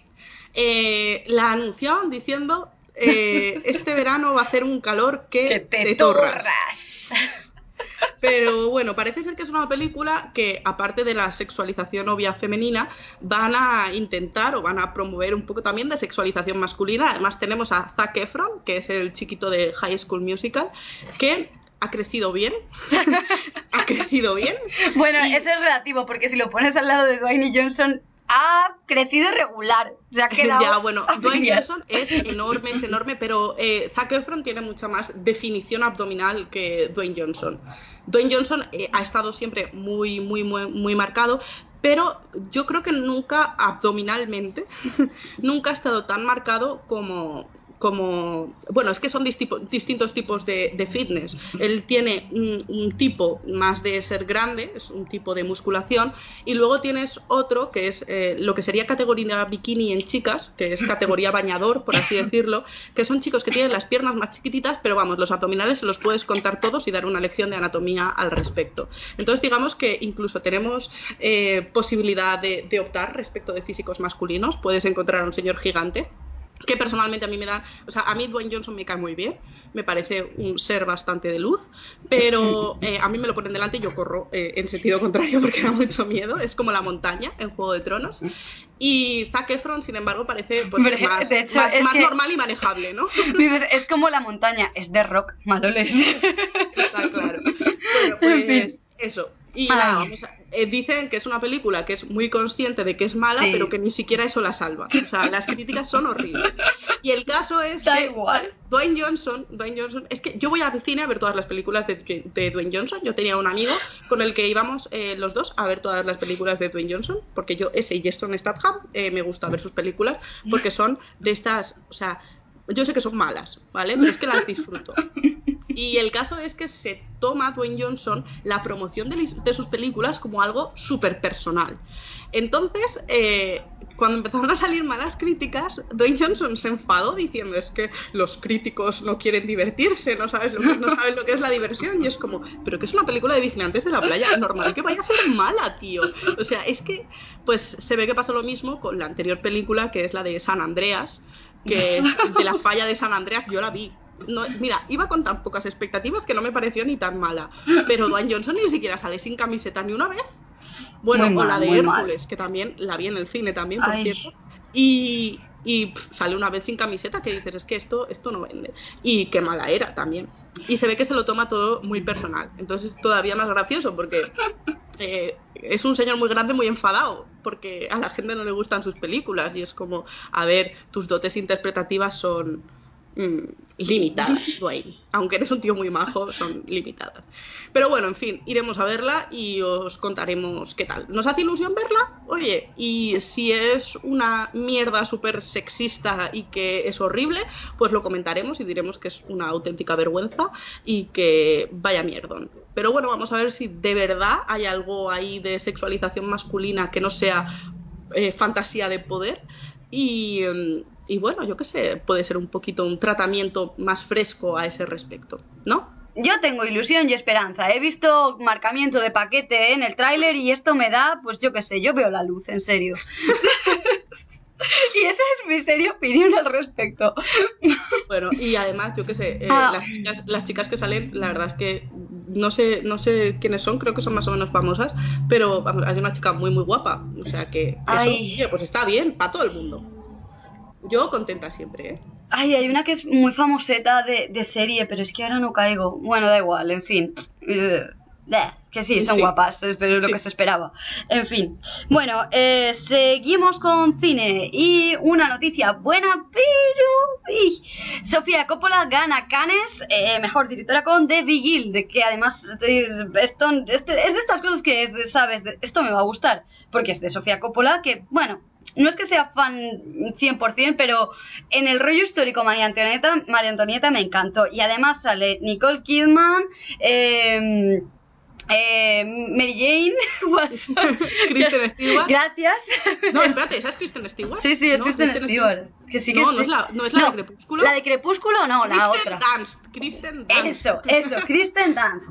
eh, la anunciaban diciendo este verano va a hacer un calor que, que te, te torras. torras. Pero bueno, parece ser que es una película que, aparte de la sexualización obvia femenina, van a intentar o van a promover un poco también de sexualización masculina. Además, tenemos a Zac Efron, que es el chiquito de High School Musical, que ha crecido bien. ha crecido bien. Bueno, Y- eso es relativo, porque si lo pones al lado de Dwayne Johnson, ha crecido irregular. Se ha quedado. ya, bueno, Dwayne. Johnson es enorme, es enorme, pero eh, Zac Efron tiene mucha más definición abdominal que Dwayne Johnson. Dwayne Johnson eh, ha estado siempre muy, muy, muy, muy marcado, pero yo creo que nunca abdominalmente, nunca ha estado tan marcado como, como bueno, es que son distintos tipos de, fitness. Él tiene un, un tipo más de ser grande, es un tipo de musculación, y luego tienes otro que es eh, lo que sería categoría bikini en chicas, que es categoría bañador, por así decirlo, que son chicos que tienen las piernas más chiquititas, pero vamos, los abdominales se los puedes contar todos y dar una lección de anatomía al respecto. Entonces, digamos que incluso tenemos eh, posibilidad de, de optar respecto de físicos masculinos. Puedes encontrar a un señor gigante que personalmente a mí me dan, o sea, a mí Dwayne Johnson me cae muy bien, me parece un ser bastante de luz, pero eh, a mí me lo ponen delante y yo corro eh, en sentido contrario porque da mucho miedo, es como la montaña en Juego de Tronos, y Zac Efron, sin embargo, parece pues, Hombre, más, hecho, más- más que- normal y manejable, ¿no? Dices, es como la montaña, es de rock, maloles. Está claro. Bueno, pues eso. Y Ay. nada, vamos a- eh, dicen que es una película que es muy consciente de que es mala, Sí. pero que ni siquiera eso la salva. O sea, las críticas son horribles. Y el caso es Da que igual. Dwayne Johnson, Dwayne Johnson, es que yo voy al cine a ver todas las películas de, de Dwayne Johnson. Yo tenía un amigo con el que íbamos eh, los dos a ver todas las películas de Dwayne Johnson, porque yo, ese y Jason Statham, eh, me gusta ver sus películas, porque son de estas, o sea, yo sé que son malas, ¿vale? Pero es que las disfruto. Y el caso es que se toma Dwayne Johnson la promoción de, sus películas como algo súper personal. Entonces, eh, cuando empezaron a salir malas críticas, Dwayne Johnson se enfadó diciendo es que los críticos no quieren divertirse, no, sabes lo que, saben lo que es la diversión. Y es como, pero que es una película de vigilantes de la playa, normal que vaya a ser mala, tío. O sea, es que, pues se ve que pasa lo mismo con la anterior película, que es la de San Andreas, que de la falla de San Andreas, yo la vi. No, mira, iba con tan pocas expectativas que no me pareció ni tan mala. Pero Dwayne Johnson ni siquiera sale sin camiseta ni una vez. Bueno, Muy o mal, la de mal. Hércules, que también la vi en el cine también, por Ay. cierto. Y, y sale una vez sin camiseta que dices, es que esto, esto no vende. Y qué mala era también. Y se ve que se lo toma todo muy personal. Entonces es todavía más gracioso porque eh, es un señor muy grande, muy enfadado, porque a la gente no le gustan sus películas y es como, a ver, tus dotes interpretativas son mm, limitadas, Dwayne. Aunque eres un tío muy majo, son limitadas. Pero bueno, en fin, iremos a verla y os contaremos qué tal. ¿Nos hace ilusión verla? Oye, y si es una mierda súper sexista y que es horrible, pues lo comentaremos y diremos que es una auténtica vergüenza y que vaya mierdón. Pero bueno, vamos a ver si de verdad hay algo ahí de sexualización masculina que no sea eh, fantasía de poder. Y, mm, y bueno, yo qué sé, puede ser un poquito un tratamiento más fresco a ese respecto, ¿no? Yo tengo ilusión y esperanza. He visto marcamiento de paquete en el tráiler y esto me da, pues yo qué sé, yo veo la luz, en serio. y esa es mi seria opinión al respecto. Bueno, y además, yo qué sé, eh, Ah. las, chicas, las chicas que salen, la verdad es que no sé, no sé quiénes son, creo que son más o menos famosas, pero vamos, hay una chica muy, muy guapa. O sea que eso, Ay. oye, pues está bien, para todo el mundo. Yo contenta siempre, ¿eh? Ay, hay una que es muy famoseta de, de serie, pero es que ahora no caigo. Bueno, da igual, en fin. Eh, bleh, que sí, son Sí. guapas, es- pero es lo Sí. que se esperaba. En fin. Bueno, eh, seguimos con cine. Y una noticia buena, pero... Sofía Coppola gana Cannes, eh, mejor directora con The Vigil, de que además eh, esto, este- es de estas cosas que es de, sabes, de- esto me va a gustar, porque es de Sofía Coppola, que, bueno, no es que sea fan 100%, pero en el rollo histórico María Antonieta, María Antonieta me encantó. Y además sale Nicole Kidman, eh, eh, Mary Jane, Watson. Kristen Stewart. Gracias. No, espérate, ¿esa es Kristen Stewart? Sí, sí, es No, Kristen Stewart. Que sí que no, es no es la, no es la de Crepúsculo. La de Crepúsculo no, la otra. Dunst, Kristen Dunst. Eso, eso, Kristen Dunst.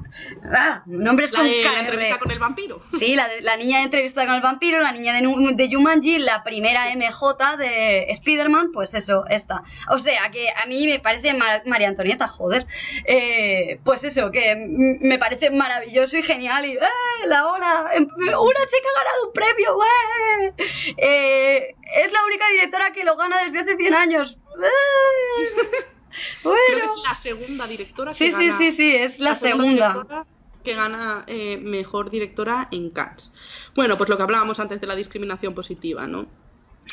Ah, nombres La con de la entrevista con el vampiro. Sí, la, de- la niña de entrevista con el vampiro, la niña de, de Jumanji, la primera MJ de Spider-Man, pues eso, esta. O sea, que a mí me parece Mar- María Antonieta, joder. Eh, pues eso, que me parece maravilloso y genial. Y, ¡eh! La hora, em- una chica ha ganado un premio, ¡eh! Eh, es la única directora que lo gana desde hace 100 años. Bueno. Creo que es la segunda directora que Sí, sí, gana. sí, sí, es la segunda. directora que gana eh, mejor directora en Cannes. Bueno, pues lo que hablábamos antes de la discriminación positiva, ¿no?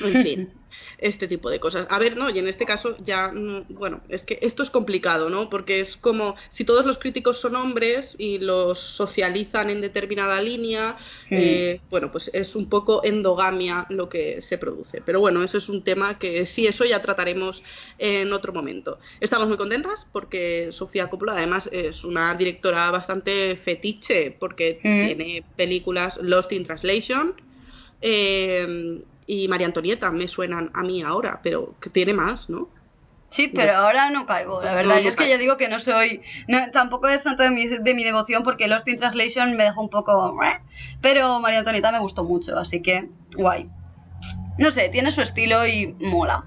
En fin, este tipo de cosas. A ver, no, y en este caso ya, no- bueno, es que esto es complicado, ¿no? Porque es como si todos los críticos son hombres y los socializan en determinada línea, Hmm. eh, bueno, pues es un poco endogamia lo que se produce. Pero bueno, eso es un tema que sí, eso ya trataremos en otro momento. Estamos muy contentas porque Sofía Coppola además es una directora bastante fetiche porque Mm. tiene películas Lost in Translation eh, y María Antonieta me suenan a mí ahora, pero que tiene más, ¿no? Sí, pero ahora no caigo, la verdad. no Yo es que ya digo que no soy. tampoco es santo de mi, de mi devoción porque Lost in Translation me dejó un poco. Pero María Antonieta me gustó mucho, así que guay. No sé, tiene su estilo y mola.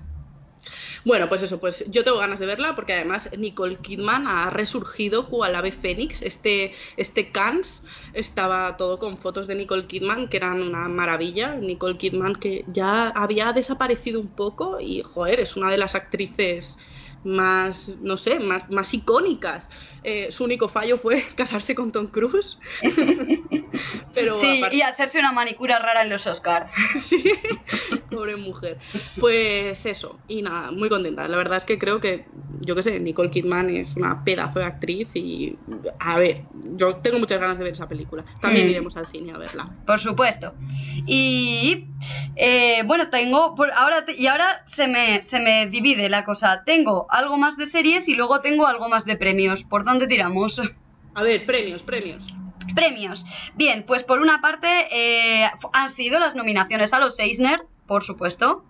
Bueno, pues eso, pues yo tengo ganas de verla porque además Nicole Kidman ha resurgido cual ave fénix. Este, este estaba todo con fotos de Nicole Kidman que eran una maravilla. Nicole Kidman que ya había desaparecido un poco y, joder, es una de las actrices más, no sé, más, más icónicas. Eh, su único fallo fue casarse con Tom Cruise. Pero Sí, aparte- y hacerse una manicura rara en los Oscars. Sí, pobre mujer. Pues eso, y nada, muy contenta. La verdad es que creo que, yo qué sé, Nicole Kidman es una pedazo de actriz y, a ver, yo tengo muchas ganas de ver esa película. También Mm. iremos al cine a verla. Por supuesto. Y eh, bueno, tengo. por- ahora y ahora se me, se me divide la cosa. Tengo algo más de series y luego tengo algo más de premios. ¿Por dónde tiramos? A ver, premios, premios. Premios. Bien, pues por una parte eh, han sido las nominaciones a los Eisner, por supuesto.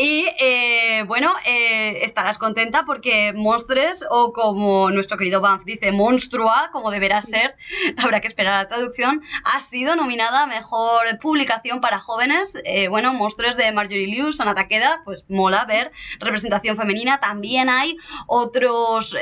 Y eh, bueno, eh, estarás contenta porque Monstres, o como nuestro querido Banff dice, Monstrua, como deberá ser, habrá que esperar a la traducción, ha sido nominada a mejor publicación para jóvenes. Eh, bueno, Monstres de Marjorie Liu, Sana Takeda, pues mola ver representación femenina. También hay otros,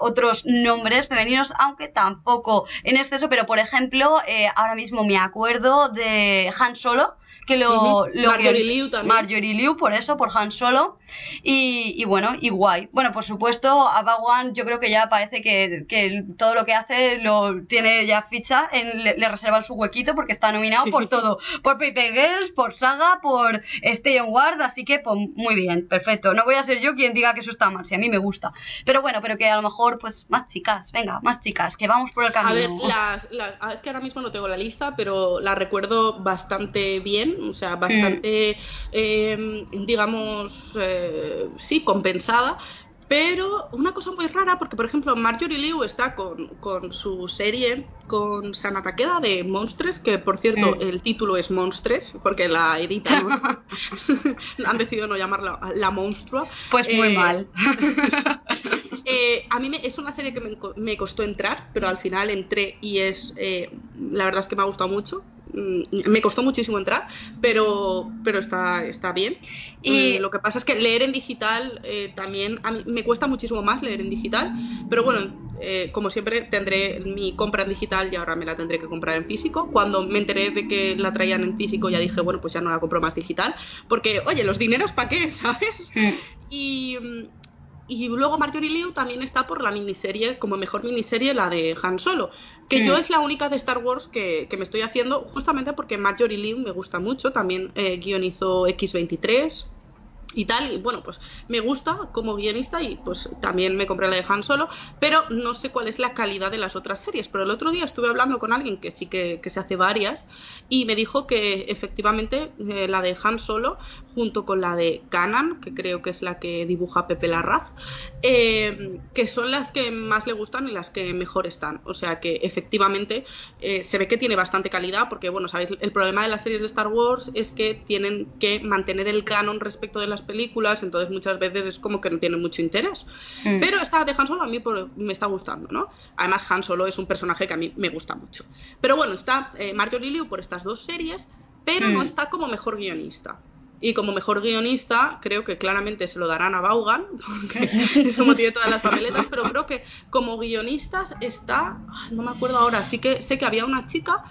otros nombres femeninos, aunque tampoco en exceso, pero por ejemplo, ahora mismo me acuerdo de Han Solo. Que lo, lo Marjorie Liu también. Marjorie Liu, por eso, por Han Solo. Y, y bueno, y guay. Bueno, por supuesto, a Bawan yo creo que ya parece que, que todo lo que hace lo tiene ya ficha, en- le, le reservan su huequito porque está nominado Sí. por todo. Por Paper Girls, por Saga, por Stay on Ward, así que pues, muy bien, perfecto. No voy a ser yo quien diga que eso está mal, si a mí me gusta. Pero bueno, pero que a lo mejor, pues, más chicas, venga, más chicas, que vamos por el camino. A ver, las, las- es que ahora mismo no tengo la lista, pero la recuerdo bastante bien, o sea, bastante, eh, digamos, eh, sí, compensada. Pero una cosa muy rara, porque por ejemplo Marjorie Liu está con, con su serie con Sana Takeda de Monstres, que por cierto el título es Monstres, porque la editan, ¿no? han decidido no llamarla La Monstrua. Pues muy Eh, mal. eh, a mí me- es una serie que me, me costó entrar, pero al final entré y es, eh, la verdad es que me ha gustado mucho. Mm, Me costó muchísimo entrar, pero, pero está, está bien. Y- Mm, Lo que pasa es que leer en digital eh, también, a mí me cuesta muchísimo más leer en digital, pero bueno, eh, como siempre tendré mi compra en digital y ahora me la tendré que comprar en físico. Cuando me enteré de que la traían en físico ya dije, bueno, pues ya no la compro más digital, porque oye, los dineros para qué, ¿sabes? Mm. Y, y luego Marjorie Liu también está por la miniserie, como mejor miniserie, la de Han Solo. Que Mm. yo es la única de Star Wars que, que me estoy haciendo, justamente porque Marjorie Liu me gusta mucho. También eh, guionizó X23 y tal. Y bueno, pues me gusta como guionista y pues también me compré la de Han Solo. Pero no sé cuál es la calidad de las otras series. Pero el otro día estuve hablando con alguien que sí que, que se hace varias y me dijo que efectivamente eh, la de Han Solo, junto con la de Canan, que creo que es la que dibuja Pepe Larraz, eh, que son las que más le gustan y las que mejor están. O sea que efectivamente eh, se ve que tiene bastante calidad, porque bueno, sabéis, el problema de las series de Star Wars es que tienen que mantener el canon respecto de las películas, entonces muchas veces es como que no tienen mucho interés. Mm. Pero esta de Han Solo a mí por- me está gustando, ¿no? Además, Han Solo es un personaje que a mí me gusta mucho. Pero bueno, está eh, Marjorie Liu por estas dos series, pero Mm. no está como mejor guionista. Y como mejor guionista, creo que claramente se lo darán a Vaughan, porque es como tiene todas las papeletas, pero creo que como guionistas está, ay, no me acuerdo ahora, sí que sé que había una chica,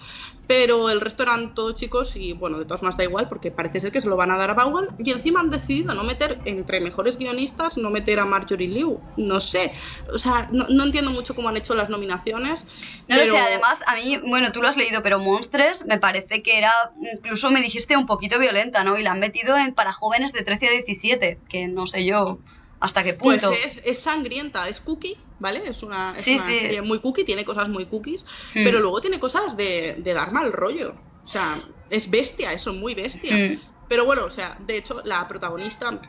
pero el resto eran todos chicos y bueno, de todas formas da igual, porque parece ser que se lo van a dar a Vaughan, y encima han decidido no meter entre mejores guionistas, no meter a Marjorie Liu, no sé, o sea, no, no entiendo mucho cómo han hecho las nominaciones. No lo sé, además, a mí, bueno, tú lo has leído, pero Monstres me parece que era, incluso me dijiste un poquito violenta, ¿no? Y la han metido en, para jóvenes de 13 a 17, que no sé yo hasta qué Pues punto. es, es sangrienta, es cookie, ¿vale? Es una, es Sí, una sí. serie muy cookie, tiene cosas muy cookies, Mm. pero luego tiene cosas de, de dar mal rollo. O sea, es bestia, eso, muy bestia. Mm. Pero bueno, o sea, de hecho, la protagonista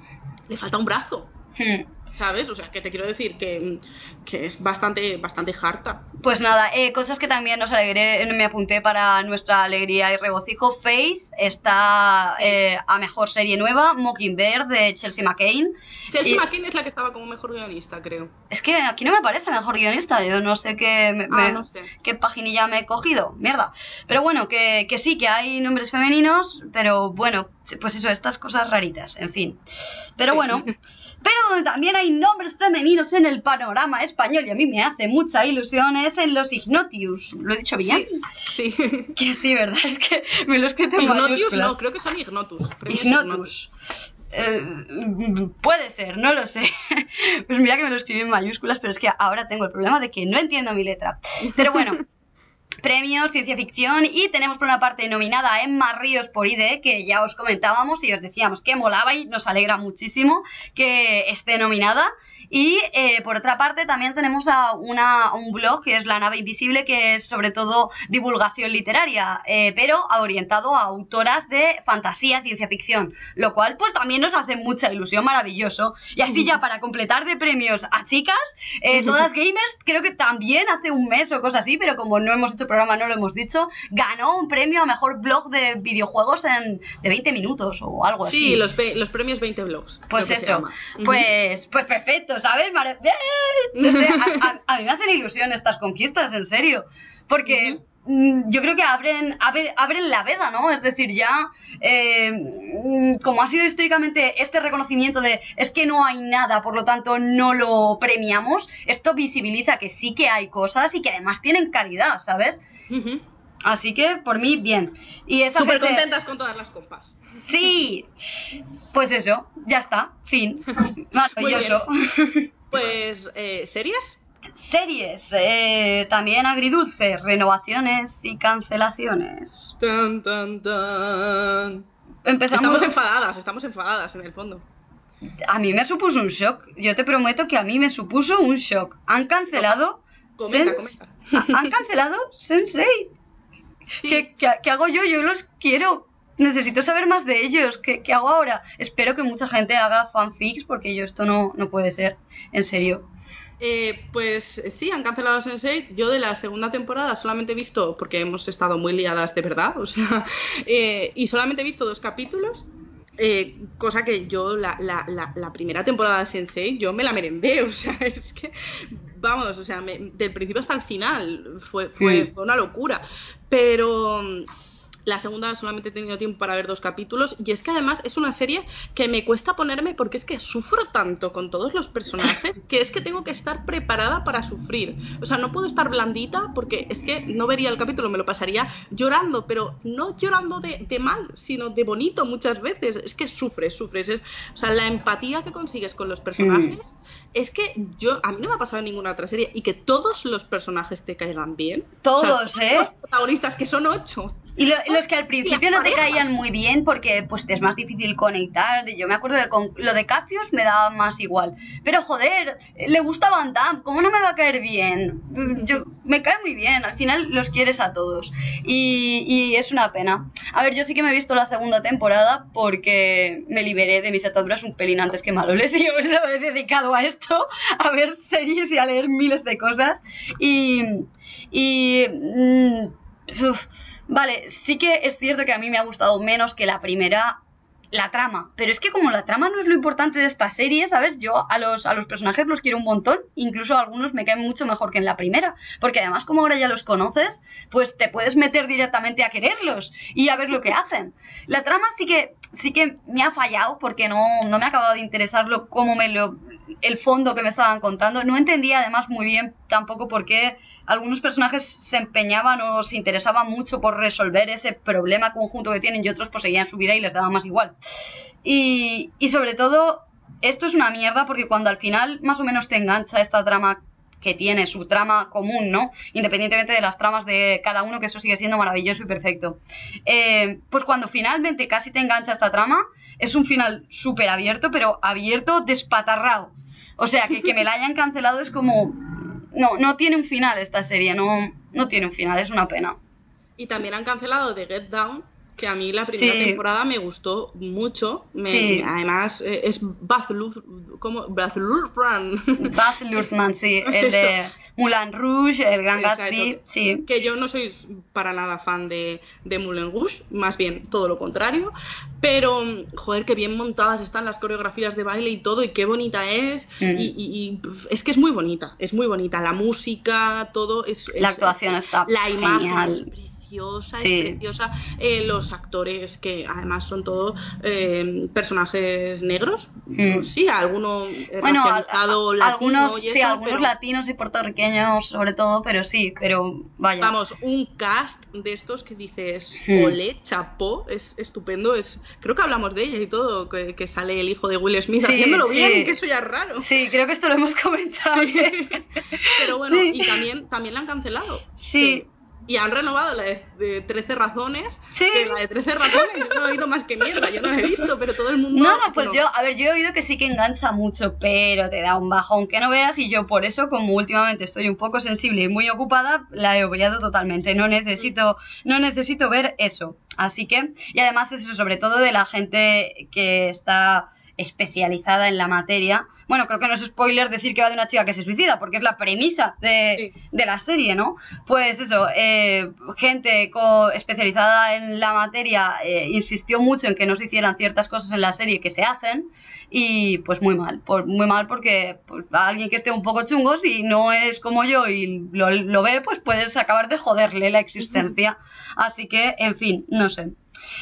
le falta un brazo, Hmm. ¿Sabes? O sea, que te quiero decir que, que es bastante, bastante harta. Pues nada, eh, cosas que también nos alegré, me apunté para nuestra alegría y regocijo. Faith está Sí. eh, a mejor serie nueva, Mockingbird de Chelsea McCain. Chelsea Y- McKean es la que estaba como mejor guionista, creo. Es que aquí no me parece mejor guionista, yo no sé qué, me- Ah, me- no sé. qué paginilla me he cogido, mierda. Pero bueno, que, que sí, que hay nombres femeninos, pero bueno, pues eso, estas cosas raritas, en fin. Pero bueno, pero donde también hay nombres femeninos en el panorama español y a mí me hace mucha ilusión es en los Ignotius. ¿Lo he dicho bien? Sí, sí. Que sí, ¿verdad? Es que me lo he escrito en Ignotius mayúsculas. no, creo que son Ignotus. Ignotus. Eh, puede ser, no lo sé. Pues mira que me lo escribí en mayúsculas, pero es que ahora tengo el problema de que no entiendo mi letra. Pero bueno, premios, ciencia ficción y tenemos por una parte nominada Emma Ríos por IDE, que ya os comentábamos y os decíamos que molaba y nos alegra muchísimo que esté nominada. Y eh, por otra parte también tenemos a, una, un blog que es La Nave Invisible, que es sobre todo divulgación literaria, eh, pero orientado a autoras de fantasía, ciencia ficción, lo cual pues también nos hace mucha ilusión, maravilloso. Y así ya para completar de premios a chicas, eh, todas gamers, creo que también hace un mes o cosas así, pero como no hemos hecho programa no lo hemos dicho, ganó un premio a mejor blog de videojuegos en, de 20 minutos o algo así. Sí, los, los premios 20 blogs. Pues eso, pues, pues perfecto, ¿sabes? Sé, a, a- a mí me hacen ilusión estas conquistas, en serio. Porque mm, yo creo que abren, abre- abren la veda, ¿no? Es decir, ya, eh, mm, como ha sido históricamente este reconocimiento de es que no hay nada, por lo tanto no lo premiamos, esto visibiliza que sí que hay cosas y que además tienen calidad, ¿sabes? Así que, por mí, bien. Y Súper gente- contentas con todas las compas. Sí, pues eso, ya está, fin. Maravilloso. Pues, eh, ¿series? Series, eh, también agridulce, renovaciones y cancelaciones. Tan, tan, tan. Empezamos. Estamos enfadadas, estamos enfadadas en el fondo. A mí me supuso un shock. Yo te prometo que a mí me supuso un shock. Han cancelado. Comenta, comenta. Ha- Han cancelado Sensei. Sí. ¿Qué, qué- qué hago yo? Yo los quiero. Necesito saber más de ellos. ¿Qué, qué hago ahora? Espero que mucha gente haga fanfics porque yo esto no, no puede ser. En serio. Eh, pues eh, sí, han cancelado Sense8. Yo de la segunda temporada solamente he visto, porque hemos estado muy liadas de verdad, o sea, eh, y solamente he visto dos capítulos. eh, cosa que yo, la, la- la- la primera temporada de Sensei, yo me la merendé, o sea, es que, vamos, o sea, me- del principio hasta el final fue, fue, Mm. fue una locura. Pero la segunda solamente he tenido tiempo para ver dos capítulos, y es que además es una serie que me cuesta ponerme porque es que sufro tanto con todos los personajes que es que tengo que estar preparada para sufrir. O sea, no puedo estar blandita porque es que no vería el capítulo, me lo pasaría llorando, pero no llorando de, de mal, sino de bonito muchas veces. Es que sufres, sufres. Es- o sea, la empatía que consigues con los personajes es que yo, a mí no me ha pasado en ninguna otra serie y que todos los personajes te caigan bien. O sea, Todos, ¿eh? Los protagonistas, que son ocho. Y lo- los que al principio no te caían muy bien porque pues te es más difícil conectar. Yo me acuerdo de con lo de Cafios me daba más igual. Pero joder, le gusta Van Damme, ¿cómo no me va a caer bien? Yo, me cae muy bien, al final los quieres a todos. Y, y es una pena. A ver, yo sí que me he visto la segunda temporada porque me liberé de mis ataduras un pelín antes que Maloles y yo lo he dedicado a esto, a ver series y a leer miles de cosas. Y... y mm, uf, Vale, sí que es cierto que a mí me ha gustado menos que la primera la trama, pero es que como la trama no es lo importante de esta serie, ¿sabes? Yo a los, a los personajes los quiero un montón, incluso algunos me caen mucho mejor que en la primera, porque además como ahora ya los conoces, pues te puedes meter directamente a quererlos y a ver lo que hacen. La trama sí que sí que me ha fallado porque no, no me ha acabado de interesar lo, cómo me lo el fondo que me estaban contando. No entendía además muy bien tampoco por qué algunos personajes se empeñaban o se interesaban mucho por resolver ese problema conjunto que tienen y otros pues seguían su vida y les daba más igual. Y, sobre todo, esto es una mierda porque cuando al final más o menos te engancha esta trama que tiene, su trama común, ¿no? Independientemente de las tramas de cada uno, que eso sigue siendo maravilloso y perfecto. Eh, pues cuando finalmente casi te engancha esta trama, es un final súper abierto, pero abierto despatarrado. O sea, que, que me la hayan cancelado es como... No, no tiene un final esta serie, no, no tiene un final, es una pena. Y también han cancelado The Get Down, que a mí la primera Sí. temporada me gustó mucho. Me- Sí. Además, eh, es. Baz Luhrmann. Baz Luhrmann, sí, el de Moulin Rouge, el Gran. Gatsby, sí. que yo no soy para nada fan de, de Moulin Rouge, más bien todo lo contrario, pero joder, qué bien montadas están las coreografías de baile y todo, y qué bonita es, Mm. y, y- y, pf, es que es muy bonita, es muy bonita, la música, todo es... La es- actuación está La imagen es preciosa. Sí. es preciosa. Eh, los actores, que además son todos eh, personajes negros. Mm. Sí, alguno eh, Bueno, a- latino algunos, y sí, algunos pero latinos y puertorriqueños sobre todo, pero sí, pero vaya. vamos, un cast de estos que dices, Hmm. ole, chapó, es estupendo. Es, creo que hablamos de ella y todo, que, que sale el hijo de Will Smith Sí, haciéndolo bien, que eso ya es raro. Sí, creo que esto lo hemos comentado. Pero bueno, y también, también la han cancelado. Sí. Y han renovado la de, de 13 razones. Sí. Que la de 13 razones yo no he oído más que mierda, yo no la he visto, pero todo el mundo. No, no, pues yo, a ver, yo he oído que sí que engancha mucho, pero te da un bajón que no veas y yo por eso, como últimamente estoy un poco sensible y muy ocupada, la he obviado totalmente. No necesito, no necesito ver eso. Así que, y además eso sobre todo de la gente que está especializada en la materia. Bueno, creo que no es spoiler decir que va de una chica que se suicida, porque es la premisa de, de la serie, ¿no? Pues eso, eh, gente co- especializada en la materia eh, insistió mucho en que no se hicieran ciertas cosas en la serie que se hacen y pues muy mal, por, muy mal porque pues, a alguien que esté un poco chungo, si no es como yo y lo, lo ve, pues puedes acabar de joderle la existencia. Así que, en fin, no sé.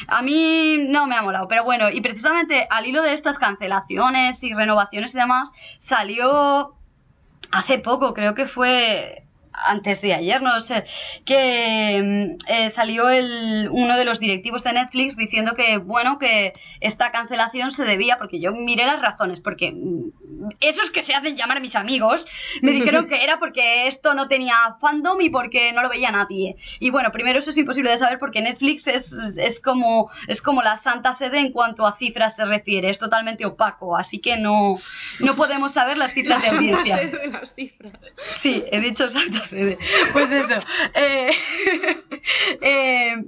A mí no me ha molado, pero bueno, y precisamente al hilo de estas cancelaciones y renovaciones y demás, salió hace poco, creo que fue antes de ayer, no sé, que mm, eh, salió el, uno de los directivos de Netflix diciendo que, bueno, que esta cancelación se debía, porque yo miré las razones, porque mm, esos que se hacen llamar mis amigos me dijeron que era porque esto no tenía fandom y porque no lo veía nadie. Y bueno, primero eso es imposible de saber porque Netflix es, es, como, es como la santa sede en cuanto a cifras se refiere, es totalmente opaco, así que no, no podemos saber las La cifras de santa audiencia. sede de las cifras. Sí, he dicho Santa Pues eso. eh, eh,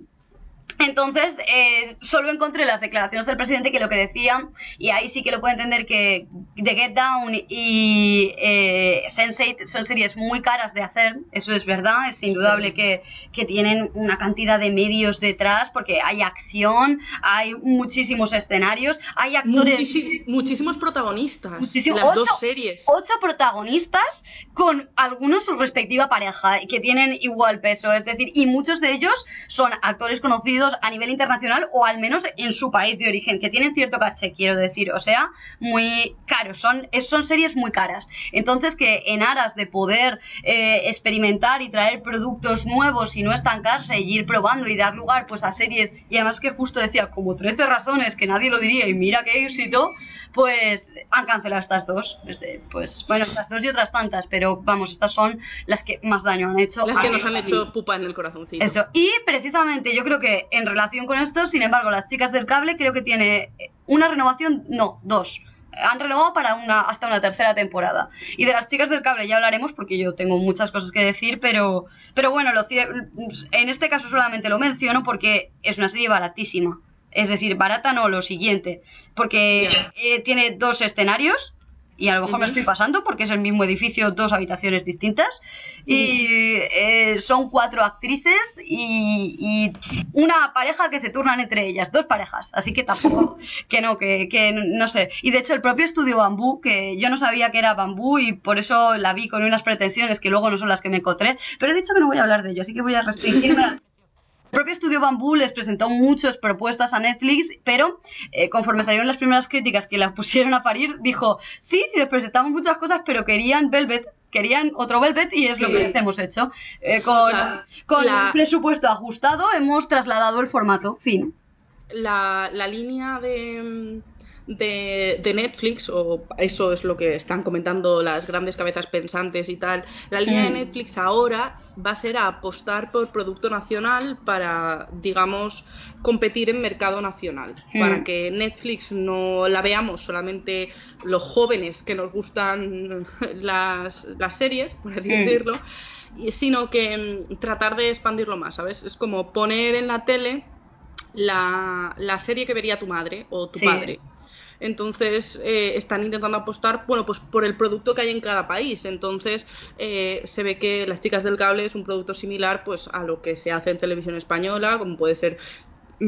entonces, eh, solo encontré las declaraciones del presidente que lo que decían, y ahí sí que lo puedo entender que The Get Down y eh, Sense8 son series muy caras de hacer, eso es verdad, es indudable que, que tienen una cantidad de medios detrás, porque hay acción, hay muchísimos escenarios, hay actores... Muchísi- muchísimos protagonistas. Muchísimo. Las dos series. ocho protagonistas con algunos su respectiva pareja que tienen igual peso, es decir, y muchos de ellos son actores conocidos a nivel internacional o al menos en su país de origen, que tienen cierto caché, quiero decir, o sea, muy caros, son, son series muy caras. Entonces que en aras de poder eh, experimentar y traer productos nuevos y no estancarse y ir probando y dar lugar pues a series, y además que justo decía como 13 razones que nadie lo diría y mira qué éxito, pues han cancelado estas dos. Pues bueno, estas dos y otras tantas, pero vamos, estas son las que más daño han hecho. Las que nos han hecho pupa en el corazoncito. Eso. Y precisamente yo creo que en relación con esto, sin embargo, las chicas del cable creo que tiene una renovación, no, dos. Han renovado para una hasta una tercera temporada. Y de las chicas del cable ya hablaremos porque yo tengo muchas cosas que decir, pero pero bueno, lo en este caso solamente lo menciono porque es una serie baratísima. Es decir, barata no, lo siguiente. Porque eh, tiene dos escenarios y a lo mejor me estoy pasando porque es el mismo edificio, dos habitaciones distintas. Y eh, son cuatro actrices y, y una pareja que se turnan entre ellas, dos parejas. Así que tampoco, que no, que, que no sé. Y de hecho, el propio estudio Bambú, que yo no sabía que era Bambú y por eso la vi con unas pretensiones que luego no son las que me encontré. Pero he dicho que no voy a hablar de ello, así que voy a restringirme. el propio estudio Bambú les presentó muchas propuestas a Netflix, pero eh, conforme salieron las primeras críticas que la pusieron a parir, dijo, sí, sí, les presentamos muchas cosas, pero querían Velvet, querían otro Velvet y es lo que les hemos hecho. Eh, con O sea, con la- un presupuesto ajustado hemos trasladado el formato, fin. la, la línea de, de, de Netflix, o eso es lo que están comentando las grandes cabezas pensantes y tal, la línea de Mm. Netflix ahora va a ser a apostar por producto nacional para, digamos, competir en mercado nacional, Mm. para que Netflix no la veamos solamente los jóvenes que nos gustan las, las series, por así Mm. decirlo, sino que mm, tratar de expandirlo más, ¿sabes? Es como poner en la tele la, la serie que vería tu madre o tu Sí. padre. Entonces eh, están intentando apostar, bueno, pues por el producto que hay en cada país. Entonces eh, se ve que Las chicas del cable es un producto similar, pues a lo que se hace en televisión española, como puede ser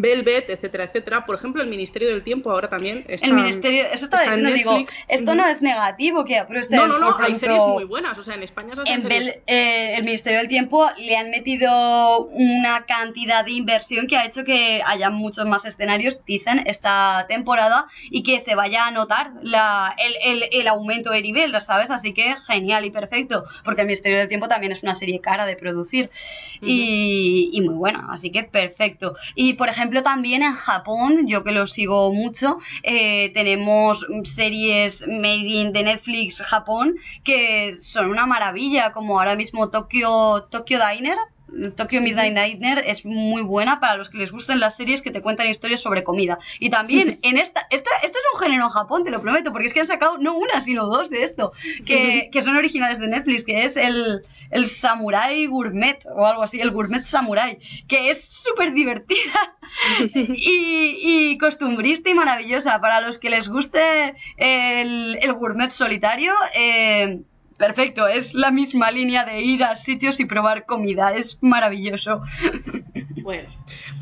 Velvet, etcétera, etcétera. Por ejemplo, el Ministerio del Tiempo ahora también está. El ministerio, eso está en diciendo, digo, Netflix. esto Ujú. no es negativo que apruebe No, no, no, por hay series muy buenas. O sea, en España se hacen En series- Bel- eh, el Ministerio del Tiempo le han metido una cantidad de inversión que ha hecho que haya muchos más escenarios, dicen, esta temporada y que se vaya a notar la, el, el- el aumento de nivel, ¿sabes? Así que genial y perfecto, porque el Ministerio del Tiempo también es una serie cara de producir y, y muy buena, así que perfecto. Y por ejemplo, también en Japón, yo que lo sigo mucho, eh, tenemos series made in de Netflix Japón que son una maravilla, como ahora mismo Tokyo, Tokyo Diner. Tokyo Midnight Diner es muy buena para los que les gusten las series que te cuentan historias sobre comida. Y también en esta, esto, esto es un género en Japón, te lo prometo, porque es que han sacado no una, sino dos de esto, que, que son originales de Netflix, que es el, el Samurai Gourmet o algo así, el Gourmet Samurai, que es súper divertida y, y costumbrista y maravillosa. Para los que les guste el, el Gourmet solitario, eh, perfecto, es la misma línea de ir a sitios y probar comida, es maravilloso. Bueno,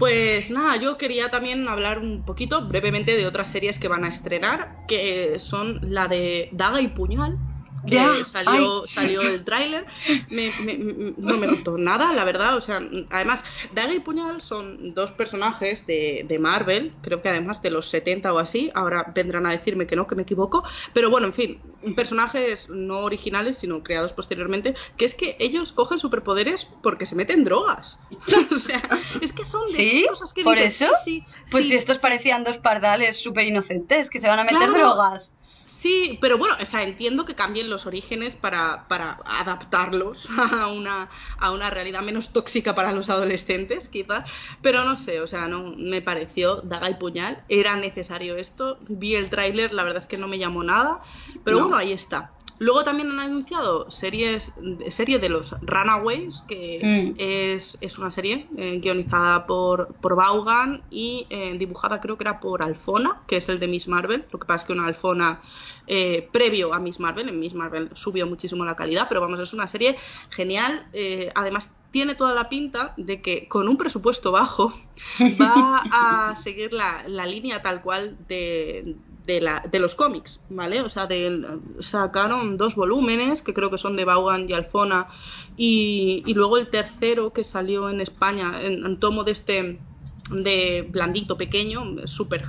pues nada, yo quería también hablar un poquito brevemente de otras series que van a estrenar, que son la de Daga y Puñal, que Ya, salió, ay. salió el tráiler. Me- me- me- no me gustó nada, la verdad. O sea, además, Daga y Puñal son dos personajes de, de Marvel, creo que además de los 70 o así. Ahora vendrán a decirme que no, que me equivoco. Pero bueno, en fin, personajes no originales, sino creados posteriormente, que es que ellos cogen superpoderes porque se meten drogas. o sea, es que son de ¿Sí? esas cosas que ¿Por dices, eso? sí, sí, Pues si estos parecían dos pardales súper inocentes que se van a meter Claro. drogas. Sí, pero bueno, o sea, entiendo que cambien los orígenes para, para adaptarlos a una, a una realidad menos tóxica para los adolescentes, quizás. Pero no sé, o sea, no me pareció daga y puñal. Era necesario esto. Vi el tráiler, la verdad es que no me llamó nada. Pero No. bueno, ahí está. Luego también han anunciado series, serie de los Runaways, que Mm. es, es una serie eh, guionizada por, por Vaughan y eh, dibujada creo que era por Alfona, que es el de Miss Marvel. Lo que pasa es que una Alfona eh, previo a Miss Marvel, en Miss Marvel subió muchísimo la calidad, pero vamos, es una serie genial. además, tiene toda la pinta de que con un presupuesto bajo va a seguir la, la línea tal cual de, de, la, de los cómics, ¿vale? O sea, del- sacaron dos volúmenes que creo que son de Vaughan y Alfona y, y luego el tercero que salió en España en, en tomo de este de blandito pequeño, súper,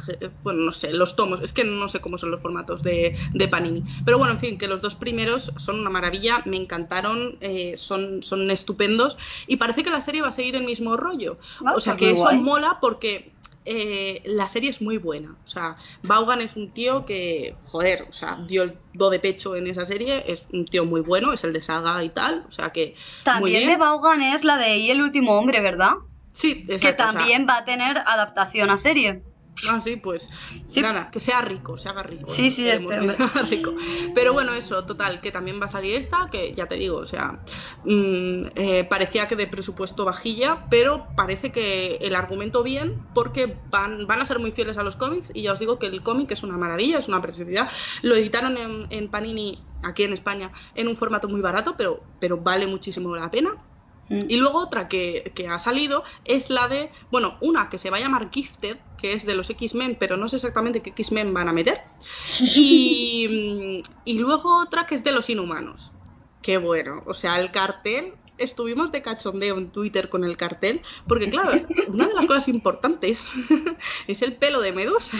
bueno, no sé, los tomos, es que no sé cómo son los formatos de, de Panini, pero bueno, en fin, que los dos primeros son una maravilla, me encantaron, eh, son, son estupendos y parece que la serie va a seguir el mismo rollo, Ah, o sea pues que eso guay. mola porque eh, la serie es muy buena. O sea, Vaughan es un tío que, joder, o sea, dio el do de pecho en esa serie. Es un tío muy bueno, es el de Saga y tal. O sea que. muy También bien. de Vaughan es la de Y el último hombre, ¿verdad? Sí, Que exacto, o sea, también va a tener adaptación a serie. Ah, sí, pues Sí. nada, que sea rico, se haga rico. Sí, ¿eh? sí, Esperemos que hombre. sea rico. Pero bueno, eso, total, que también va a salir esta, que ya te digo, o sea, mm, eh, parecía que de presupuesto vajilla, pero parece que el argumento bien, porque van, van a ser muy fieles a los cómics, y ya os digo que el cómic es una maravilla, es una preciosidad. Lo editaron en, en Panini, aquí en España, en un formato muy barato, pero, pero vale muchísimo la pena. Mm. Y luego otra que, que ha salido es la de, bueno, una que se va a llamar Gifted, que es de los X-Men, pero no sé exactamente qué X-Men van a meter. Y, mm, y luego otra que es de los Inhumanos. Qué bueno, o sea, el cartel, estuvimos de cachondeo en Twitter con el cartel, porque claro, una de las cosas importantes es el pelo de Medusa.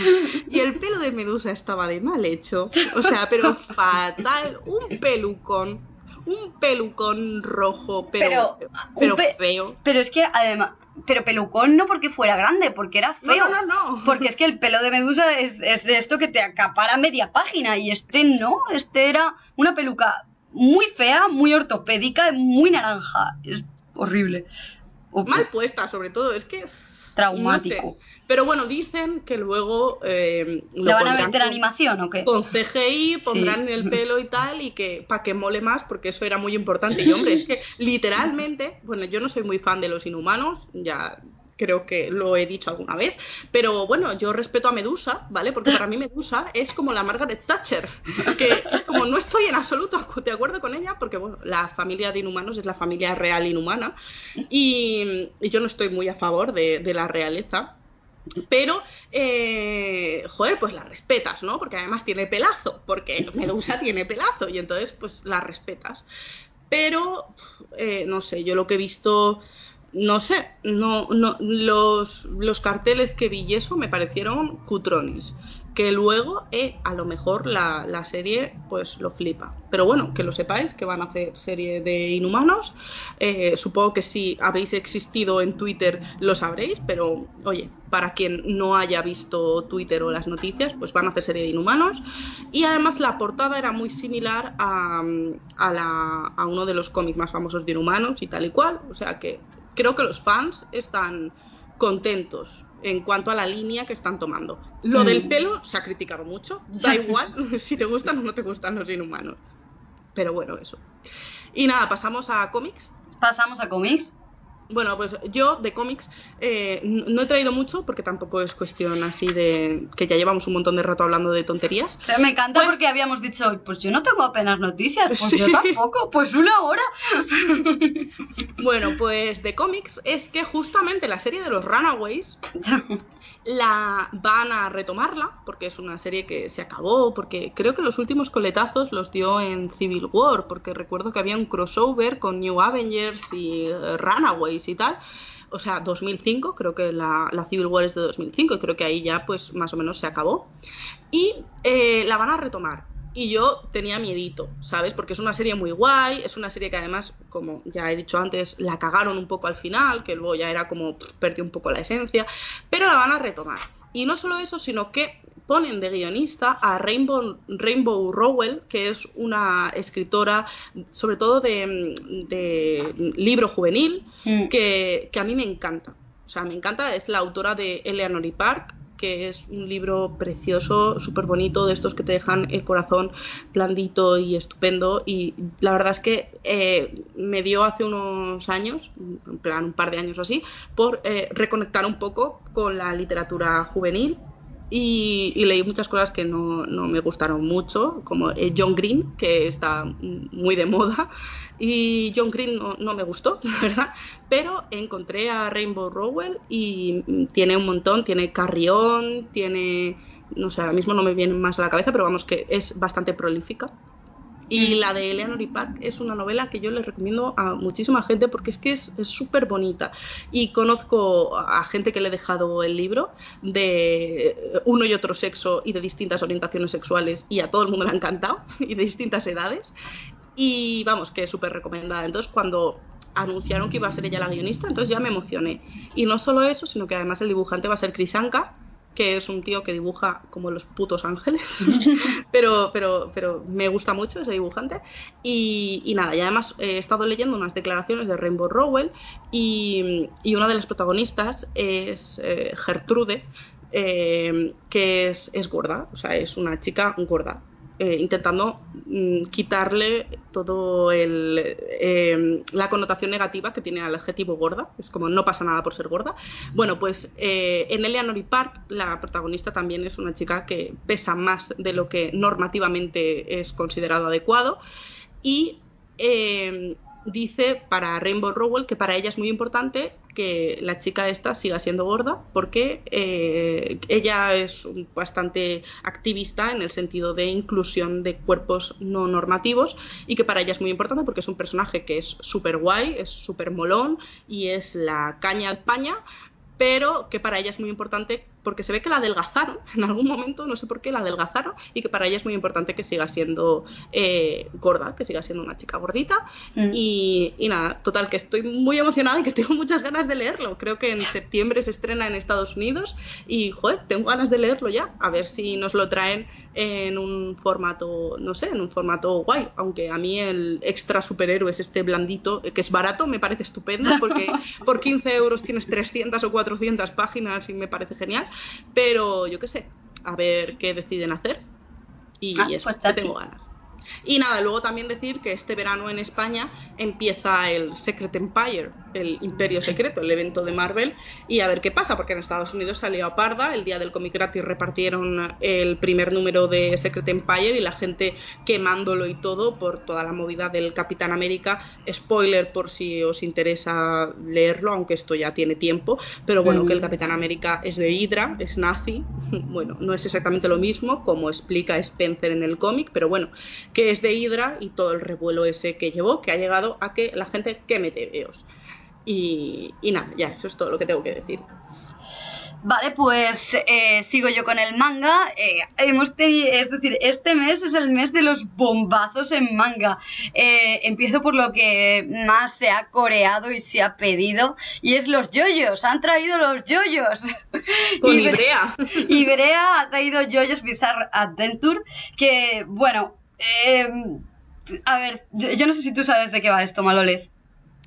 Y el pelo de Medusa estaba de mal hecho, o sea, pero fatal, un pelucón. Un pelucón rojo, pero, Pero, un pero pe- feo. Pero es que además, pero pelucón no porque fuera grande, porque era No, feo. no, no, no. Porque es que el pelo de Medusa es, es de esto que te acapara media página y este no, este era una peluca muy fea, muy ortopédica, muy naranja. Es horrible. Uf, Mal puesta, sobre todo, es que. Traumático. No sé. Pero bueno, dicen que luego. eh, lo ¿Le van a meter con- animación o qué? Con CGI pondrán Sí. el pelo y tal, y que para que mole más, porque eso era muy importante. Y hombre, es que literalmente, bueno, yo no soy muy fan de los inhumanos, ya creo que lo he dicho alguna vez, pero bueno, yo respeto a Medusa, ¿vale? Porque para mí Medusa es como la Margaret Thatcher, que es como no estoy en absoluto de acuerdo con ella, porque bueno, la familia de inhumanos es la familia real inhumana, y, y yo no estoy muy a favor de, de la realeza. Pero, eh, joder, pues la respetas, ¿no? Porque además tiene pelazo, porque Medusa tiene pelazo y entonces pues la respetas. Pero, eh, no sé, yo lo que he visto, no sé, no, no, los, los carteles que vi y eso me parecieron cutrones. Que luego, eh, a lo mejor la, serie pues lo flipa. Pero bueno, que lo sepáis, que van a hacer serie de Inhumanos. Eh, supongo que si habéis existido en Twitter lo sabréis, pero oye, para quien no haya visto Twitter o las noticias, pues van a hacer serie de Inhumanos. Y además la portada era muy similar a, a uno de los cómics más famosos de Inhumanos y tal y cual. O sea que creo que los fans están contentos en cuanto a la línea que están tomando. Lo Mm. del pelo se ha criticado mucho, da igual si te gustan o no te gustan los inhumanos. Pero bueno, eso. Y nada, pasamos a cómics. Pasamos a cómics. Bueno, pues yo de cómics eh, no he traído mucho porque tampoco es cuestión así de que ya llevamos un montón de rato hablando de tonterías. Pero me encanta Pues- porque habíamos dicho, pues yo no tengo apenas noticias, pues Sí. yo tampoco, pues una hora. Bueno, pues de cómics es que justamente la serie de los Runaways la van a retomarla porque es una serie que se acabó porque creo que los últimos coletazos los dio en Civil War porque recuerdo que había un crossover con New Avengers y eh, Y tal o sea 2005 creo que la, la Civil War es de 2005 y creo que ahí ya pues más o menos se acabó y eh, la van a retomar y yo tenía miedito, ¿sabes? Porque es una serie muy guay, es una serie que además, como ya he dicho antes, la cagaron un poco al final, que luego ya era como perdió un poco la esencia, pero la van a retomar. Y no solo eso, sino que ponen de guionista a Rainbow, Rainbow Rowell, que es una escritora, sobre todo de, de libro juvenil, Mm. que, que a mí me encanta. O sea, me encanta, es la autora de Eleanor y Park, que es un libro precioso, súper bonito, de estos que te dejan el corazón blandito y estupendo. Y la verdad es que eh, me dio hace unos años, en plan un par de años o así, por eh, reconectar un poco con la literatura juvenil. Y, leí muchas cosas que no, no me gustaron mucho, como eh, John Green, que está muy de moda. Y John Green no, no me gustó, la verdad. Pero encontré a Rainbow Rowell y tiene un montón, tiene Carrión, tiene, no sé, ahora mismo no me vienen más a la cabeza, pero vamos que es bastante prolífica. Y la de Eleanor y Park es una novela que yo le recomiendo a muchísima gente porque es que es súper bonita. Y conozco a gente que le he dejado el libro de uno y otro sexo y de distintas orientaciones sexuales y a todo el mundo le ha encantado y de distintas edades. Y vamos, que es súper recomendada. Entonces, cuando anunciaron que iba a ser ella la guionista, entonces ya me emocioné. Y no solo eso, sino que además el dibujante va a ser Chris Anka, que es un tío que dibuja como los putos ángeles. pero, pero, pero me gusta mucho ese dibujante. Y, y nada, y además eh, he estado leyendo unas declaraciones de Rainbow Rowell y, y una de las protagonistas es eh, Gertrude, eh, que es, es gorda, o sea, es una chica gorda. Eh, intentando mm, quitarle todo eh, la connotación negativa que tiene al adjetivo gorda. Es como no pasa nada por ser gorda. Bueno, pues eh, en Eleanor y Park la protagonista también es una chica que pesa más de lo que normativamente es considerado adecuado y eh, dice para Rainbow Rowell que para ella es muy importante que la chica esta siga siendo gorda porque eh, ella es bastante activista en el sentido de inclusión de cuerpos no normativos y que para ella es muy importante porque es un personaje que es súper guay, es súper molón y es la caña al paña pero que para ella es muy importante porque se ve que la adelgazaron en algún momento, no sé por qué la adelgazaron, y que para ella es muy importante que siga siendo eh, gorda, que siga siendo una chica gordita. Mm. Y, y nada, total, que estoy muy emocionada y que tengo muchas ganas de leerlo. Creo que en septiembre se estrena en Estados Unidos y, joder, tengo ganas de leerlo ya, a ver si nos lo traen en un formato, no sé, en un formato guay, aunque a mí el extra superhéroe es este blandito, que es barato, me parece estupendo, porque por 15 euros tienes 300 o 400 páginas y me parece genial, pero yo qué sé, a ver qué deciden hacer. Y Ah, eso, pues tengo ganas. Y nada, luego también decir que este verano en España empieza el Secret Empire, el Imperio Secreto, el evento de Marvel, y a ver qué pasa, porque en Estados Unidos salió a parda, el día del cómic gratis repartieron el primer número de Secret Empire y la gente quemándolo y todo por toda la movida del Capitán América. Spoiler por si os interesa leerlo, aunque esto ya tiene tiempo, pero bueno, que el Capitán América es de Hydra, es nazi, bueno, no es exactamente lo mismo como explica Spencer en el cómic, pero bueno, que es de Hydra y todo el revuelo ese que llevó, que ha llegado a que la gente queme TVOs. Y, y nada, ya, eso es todo lo que tengo que decir. Vale, pues eh, sigo yo con el manga. Eh, hemos teni- es decir, este mes es el mes de los bombazos en manga. Eh, empiezo por lo que más se ha coreado y se ha pedido, y es los yoyos. Han traído los yoyos. Con Ibrea. Ibrea ha traído Jojo's Bizarre Adventure, que, bueno, eh, a ver, yo, yo no sé si tú sabes de qué va esto, Maloles.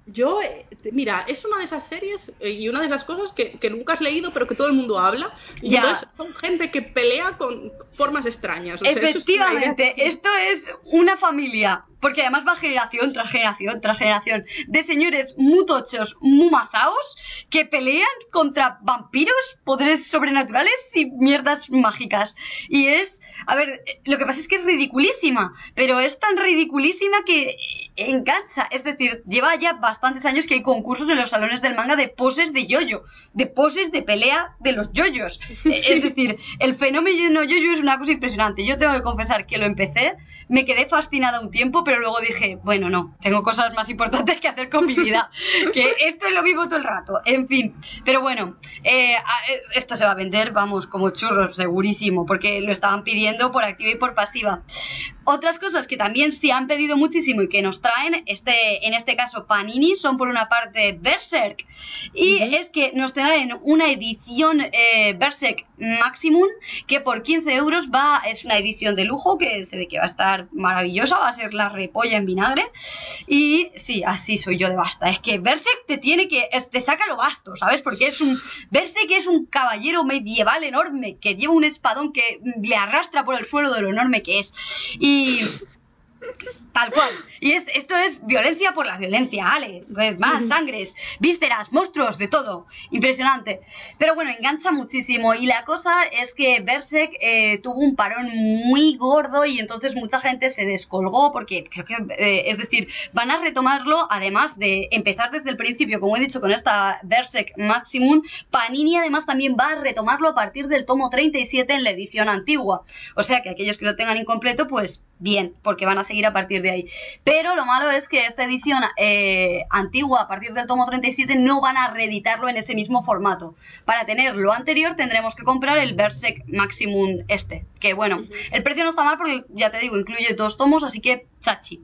Yo, eh, mira, es una de esas series eh, y una de esas cosas que, que nunca has leído, pero que todo el mundo habla. Y Ya. entonces son gente que pelea con formas extrañas. O sea, es Efectivamente, esto es una familia, porque además va generación tras generación tras generación de señores muy tochos, muy mazaos, que pelean contra vampiros, poderes sobrenaturales y mierdas mágicas. Y es, a ver, lo que pasa es que es ridiculísima, pero es tan ridiculísima que engancha. Es decir, lleva ya bastantes años que hay concursos en los salones del manga de poses de yoyo, de poses de pelea de los yoyos. Es decir, el fenómeno yoyo es una cosa impresionante. Yo tengo que confesar que lo empecé, me quedé fascinada un tiempo, pero luego dije, bueno, no, tengo cosas más importantes que hacer con mi vida. Que esto es lo mismo todo el rato. En fin, pero bueno, eh, eh, esto se va a vender, vamos, como churros, segurísimo, porque lo estaban pidiendo por activa y por pasiva. Otras cosas que también se han pedido muchísimo y que nos traen, este, en este caso Panini, son por una parte Berserk. Y es que nos traen una edición eh, Berserk Maximum que por 15 euros va, es una edición de lujo que se ve que va a estar maravillosa, va a ser la repolla en vinagre. Y sí, así soy yo de basta. Es que Berserk te tiene que, es- te saca lo basto, ¿sabes? Porque es un, Berserk es un caballero medieval enorme que lleva un espadón que le arrastra por el suelo de lo enorme que es. Y Tal cual. Y es- esto es violencia por la violencia, Ale. Pues Más sangres, vísceras, monstruos, de todo. Impresionante. Pero bueno, engancha muchísimo. Y la cosa es que Berserk eh, tuvo un parón muy gordo y entonces mucha gente se descolgó porque creo que, eh, es decir, van a retomarlo además de empezar desde el principio, como he dicho, con esta Berserk Maximum. Panini además también va a retomarlo a partir del tomo 37 en la edición antigua. O sea que aquellos que lo tengan incompleto, pues bien, porque van a seguir a partir de ahí. Pero lo malo es que esta edición eh, antigua, a partir del tomo 37, no van a reeditarlo en ese mismo formato. Para tener lo anterior tendremos que comprar el Berserk Maximum este. Que bueno, el precio no está mal porque ya te digo, incluye dos tomos, así que chachi.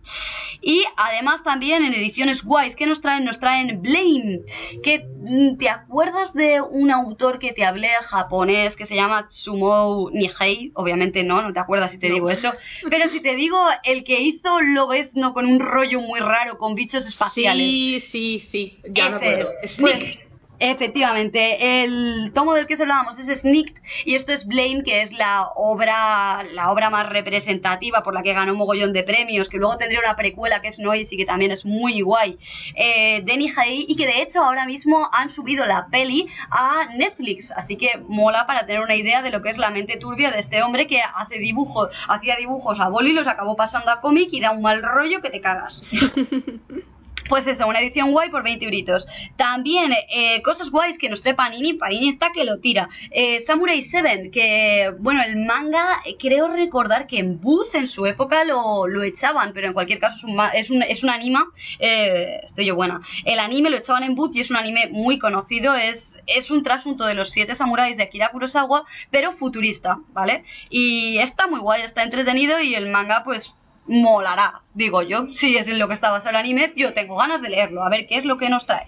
Y además también en ediciones guays, ¿qué nos traen? Nos traen Blame. Que mm, te acuerdas de un autor que te hablé japonés que se llama Tsumou Nihei. Obviamente no, no te acuerdas si te No. digo eso. Pero si te digo el que hizo Lobezno con un rollo muy raro con bichos espaciales. Sí, sí, sí. Ya me Ese acuerdo. es. Sneak. Pues, efectivamente, el tomo del que os hablábamos es Sneaked y esto es Blame, que es la obra, la obra más representativa por la que ganó un mogollón de premios, que luego tendría una precuela que es Noise y que también es muy guay, eh, de Nihei, y que de hecho ahora mismo han subido la peli a Netflix, así que mola para tener una idea de lo que es la mente turbia de este hombre que hace dibujos, hacía dibujos a boli, los acabó pasando a cómic y da un mal rollo que te cagas. Pues eso, una edición guay por 20 euritos. También eh, cosas guays que nos trae Panini. Panini está que lo tira. Eh, Samurai 7, que bueno, el manga eh, creo recordar que en Booth en su época lo, echaban, pero en cualquier caso es un, es un, es un anima. eh, estoy yo buena. El anime lo echaban en Booth y es un anime muy conocido. Es, es un trasunto de los siete samuráis de Akira Kurosawa, pero futurista, ¿vale? Y está muy guay, está entretenido y el manga pues molará, digo yo. Si es en lo que está basado el anime, yo tengo ganas de leerlo, a ver qué es lo que nos trae.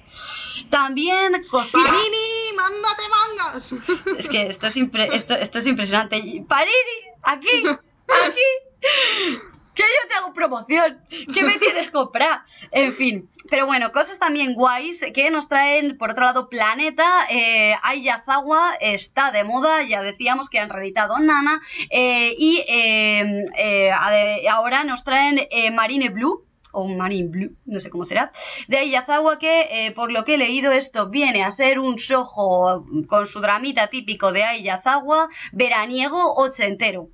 También. Panini, mándate mangas. Es que esto es, impre- esto, esto es impresionante. Panini, aquí, aquí. Que yo te hago promoción. ¿Qué me tienes que comprar? En fin. Pero bueno, cosas también guays que nos traen, por otro lado, Planeta. Eh, Ayazawa está de moda. Ya decíamos que han reeditado Nana. eh, y eh, eh, ahora nos traen eh, Marine Blue o Marine Blue, no sé cómo será, de Aiyazawa que, eh, por lo que he leído, esto viene a ser un sojo con su dramita típico de Aiyazawa, veraniego ochentero.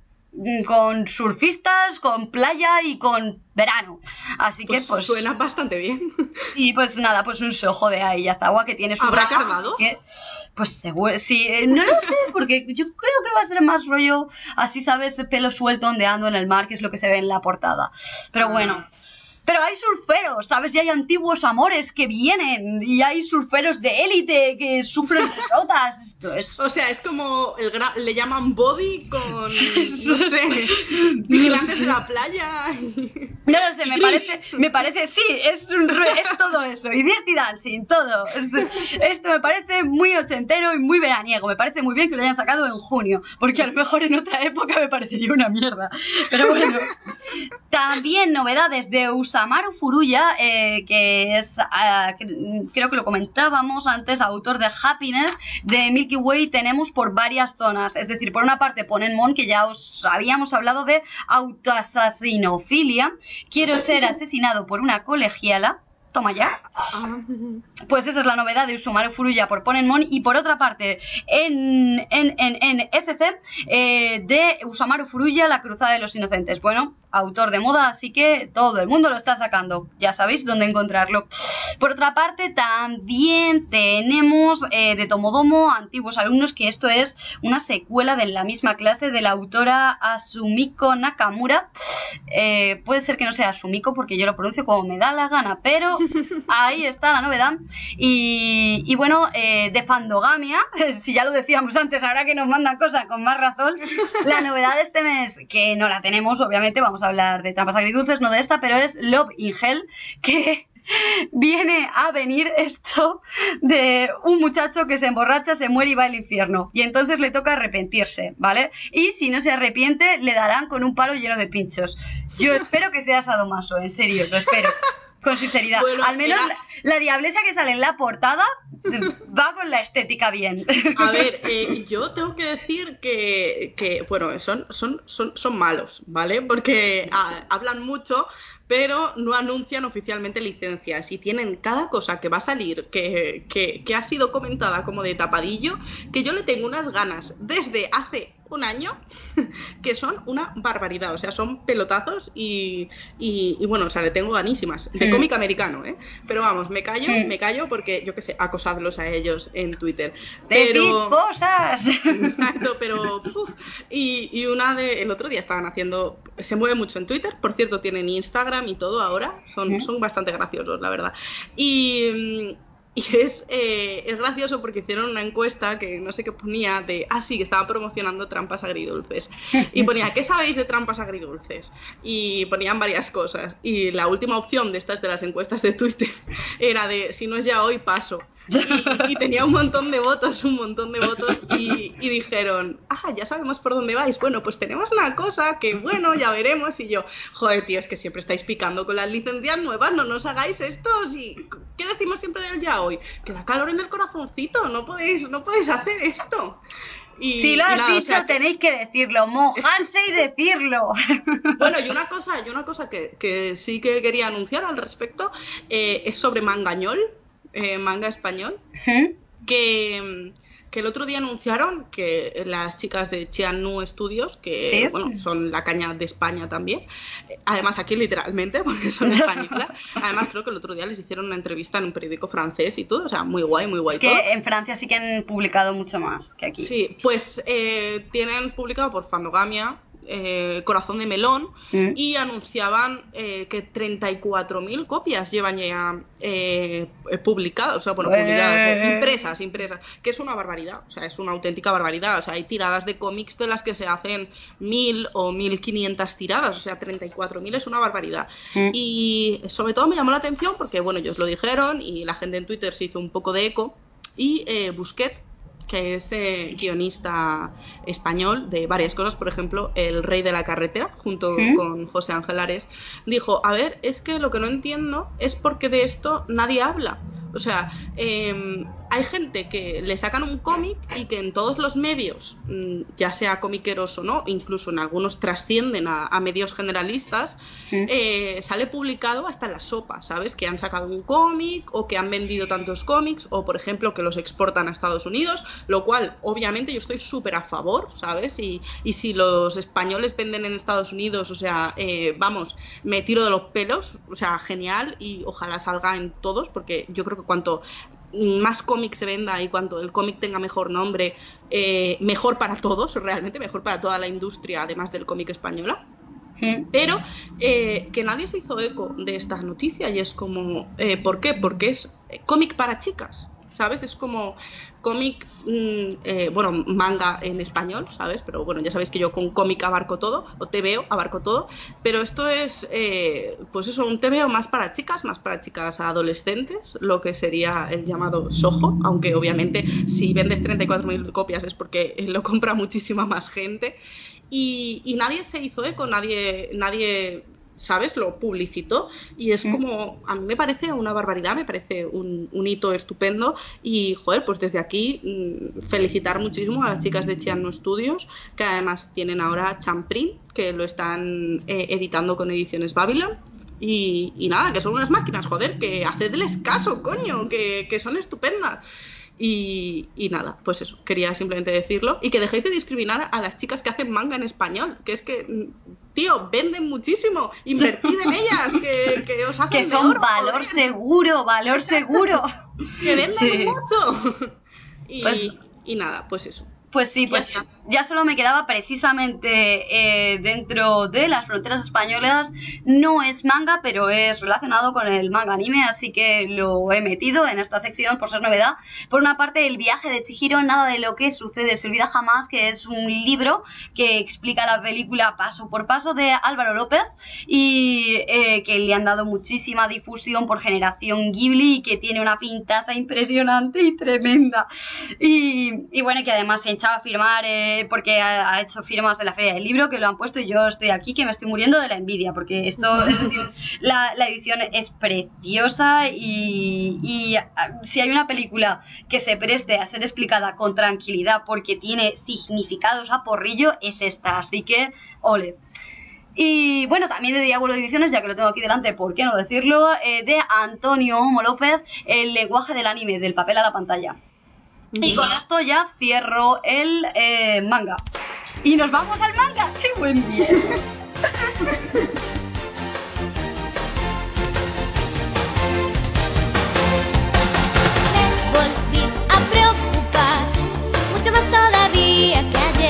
Con surfistas, con playa y con verano. Así que, Pues, pues. suena bastante bien. Y pues nada, pues un sojo de Aiyazawa que tiene su. ¿Habrá drama, cardados? que- pues seguro, sí, eh, no lo sé, porque yo creo que va a ser más rollo, así sabes, pelo suelto ondeando en el mar, que es lo que se ve en la portada. Pero Ah. Pero hay surferos, ¿sabes? Y hay antiguos amores que vienen, y hay surferos de élite que sufren derrotas. Esto es. O sea, es como el gra- le llaman body con, no sé, vigilantes de la playa. y- No lo sé, me parece, me parece, sí, es, un re- es todo eso, y Dirty Dancing, todo. Es- esto me parece muy ochentero y muy veraniego, me parece muy bien que lo hayan sacado en junio, porque a lo mejor en otra época me parecería una mierda. Pero bueno, también novedades de Usamaru Furuya, eh, que es, ah, cre- creo que lo comentábamos antes, autor de Happiness, de Milky Way tenemos por varias zonas, es decir, por una parte Ponenmon, que ya os habíamos hablado de autoasasinofilia, quiero ser asesinado por una colegiala, toma ya, pues esa es la novedad de Usumaru Furuya por Ponenmon. Y por otra parte, en, en, en, en ECC, eh, de Usamaru Furuya, La Cruzada de los Inocentes. Bueno, autor de moda, así que todo el mundo lo está sacando. Ya sabéis dónde encontrarlo. Por otra parte, también tenemos eh, de Tomodomo, antiguos alumnos, que esto es una secuela de la misma clase de la autora Asumiko Nakamura. Eh, puede ser que no sea Asumiko porque yo lo pronuncio como me da la gana, pero ahí está la novedad. Y, y bueno, eh, de Fandogamia, si ya lo decíamos antes, ahora que nos mandan cosas con más razón, la novedad de este mes, que no la tenemos, obviamente, vamos a hablar de trampas agridulces, no de esta, pero es Love in Hell, que viene a venir esto de un muchacho que se emborracha, se muere y va al infierno. Y entonces le toca arrepentirse, ¿vale? Y si no se arrepiente, le darán con un palo lleno de pinchos. Yo espero que sea sadomaso, en serio, lo espero. Con sinceridad. Bueno, Al menos era- la, la diablesa que sale en la portada va con la estética bien. A ver, eh, yo tengo que decir que, que, bueno, son, son, son, son malos, ¿vale? Porque hablan mucho, pero no anuncian oficialmente licencias y tienen cada cosa que va a salir que, que, que ha sido comentada como de tapadillo, que yo le tengo unas ganas desde hace un año que son una barbaridad, o sea, son pelotazos y, y, y bueno, o sea, le tengo ganísimas, de Mm. cómic americano, ¿eh? Pero vamos, me callo, Mm. me callo porque, yo qué sé, acosadlos a ellos en Twitter. ¡Decid Pero... cosas! Exacto, pero uf, y, y una de el otro día estaban haciendo se mueve mucho en Twitter, por cierto tienen Instagram y todo ahora, son, Ujú. son bastante graciosos la verdad. Y, y es, eh, es gracioso porque hicieron una encuesta que no sé qué ponía de, ah sí, que estaban promocionando trampas agridulces. Y ponía, ¿qué sabéis de trampas agridulces? Y ponían varias cosas. Y la última opción de estas de las encuestas de Twitter era de, si no es ya hoy, paso. Y, y tenía un montón de votos, un montón de votos, y, y dijeron, ah, ya sabemos por dónde vais. Bueno, pues tenemos una cosa que, bueno, ya veremos. Y yo, joder, tío, es que siempre estáis picando con las licencias nuevas, no nos hagáis esto. Si, ¿Qué decimos siempre del ya hoy? Que da calor en el corazoncito, no podéis, no podéis hacer esto. Y, si lo y has nada, o sea, tenéis que decirlo. Mojarse y decirlo. bueno, y una cosa, y una cosa que, que sí que quería anunciar al respecto eh, es sobre Mangañol, eh, manga español, que, que el otro día anunciaron que las chicas de Chianu Studios, que Sí. bueno, son la caña de España también, además aquí literalmente, porque son españolas, además creo que el otro día les hicieron una entrevista en un periódico francés y todo, o sea, muy guay, muy guay Es todo. que en Francia sí que han publicado mucho más que aquí. Sí, pues eh, tienen publicado por Fandogamia eh, Corazón de Melón Mm. y anunciaban eh, que 34.000 copias llevan ya eh, publicadas, o sea, bueno, Pues- publicadas, eh, impresas, impresas, que es una barbaridad, o sea, es una auténtica barbaridad, o sea, hay tiradas de cómics de las que se hacen 1.000 o 1.500 tiradas, o sea, 34.000 es una barbaridad. Mm. Y sobre todo me llamó la atención porque, bueno, ellos lo dijeron y la gente en Twitter se hizo un poco de eco y eh, Busquet que es eh, guionista español de varias cosas, por ejemplo, El Rey de la Carretera, junto ¿Mm? con José Ángel Ares, dijo, a ver, es que lo que no entiendo es por qué de esto nadie habla. O sea, em, hay gente que le sacan un cómic y que en todos los medios, mm, ya sea comiqueros o no, incluso en algunos trascienden a, a medios generalistas, eh, sale publicado hasta en la sopa, ¿sabes? Que han sacado un cómic o que han vendido tantos cómics o, por ejemplo, que los exportan a Estados Unidos, lo cual, obviamente, yo estoy súper a favor, ¿sabes? Y, y si los españoles venden en Estados Unidos, o sea, eh, vamos, me tiro de los pelos, o sea, genial y ojalá salga en todos, porque yo creo que cuanto más cómic se venda y cuanto el cómic tenga mejor nombre, eh, mejor para todos, realmente, mejor para toda la industria, además del cómic española. Mm. Pero eh, que nadie se hizo eco de esta noticia y es como, eh, ¿por qué? Porque es cómic para chicas, ¿sabes? Es como cómic, mm, eh, bueno, manga en español, ¿sabes? Pero bueno, ya sabéis que yo con cómic abarco todo, o TVO abarco todo, pero esto es, eh, pues eso, un TVO más para chicas, más para chicas adolescentes, lo que sería el llamado Soho, aunque obviamente si vendes 34.000 copias es porque lo compra muchísima más gente. Y, y nadie se hizo eco, nadie, nadie ¿sabes? Lo publicitó y es como, a mí me parece una barbaridad, me parece un, un hito estupendo y, joder, pues desde aquí mm, felicitar muchísimo a las chicas de Chiano Studios, que además tienen ahora Champrint, que lo están eh, editando con Ediciones Babylon. Y, y nada, que son unas máquinas, joder, que hacedles caso, coño, que, que son estupendas. Y, y nada, pues eso, quería simplemente decirlo. Y que dejéis de discriminar a las chicas que hacen manga en español, que es que, mm, tío, venden muchísimo, invertid en ellas, que, que os hacen Que de son oro, valor joder, seguro, valor seguro. que vendan Sí. mucho. Y, Pues- y nada, pues eso. Pues sí, Ya pues está. Ya solo me quedaba precisamente eh, dentro de las fronteras españolas. No es manga, pero es relacionado con el manga anime, así que lo he metido en esta sección por ser novedad. Por una parte, el viaje de Chihiro, nada de lo que sucede se olvida jamás, que es un libro que explica la película paso por paso de Álvaro López y eh, que le han dado muchísima difusión por generación Ghibli y que tiene una pintaza impresionante y tremenda. Y, y bueno, que además se ha echado a firmar eh, porque ha, ha hecho firmas en la Feria del Libro, que lo han puesto y yo estoy aquí que me estoy muriendo de la envidia, porque esto, es decir, la, la edición es preciosa y, y, ah, si hay una película que se preste a ser explicada con tranquilidad porque tiene significados a porrillo, es esta, así que ole. Y bueno, también de Diablo Ediciones, ya que lo tengo aquí delante, ¿por qué no decirlo? Eh, de Antonio Homo López, el lenguaje del anime, del papel a la pantalla. Y con esto ya cierro el eh, manga. Y nos vamos al manga. ¡Qué buen día! Me volví a preocupar, mucho más todavía que ayer.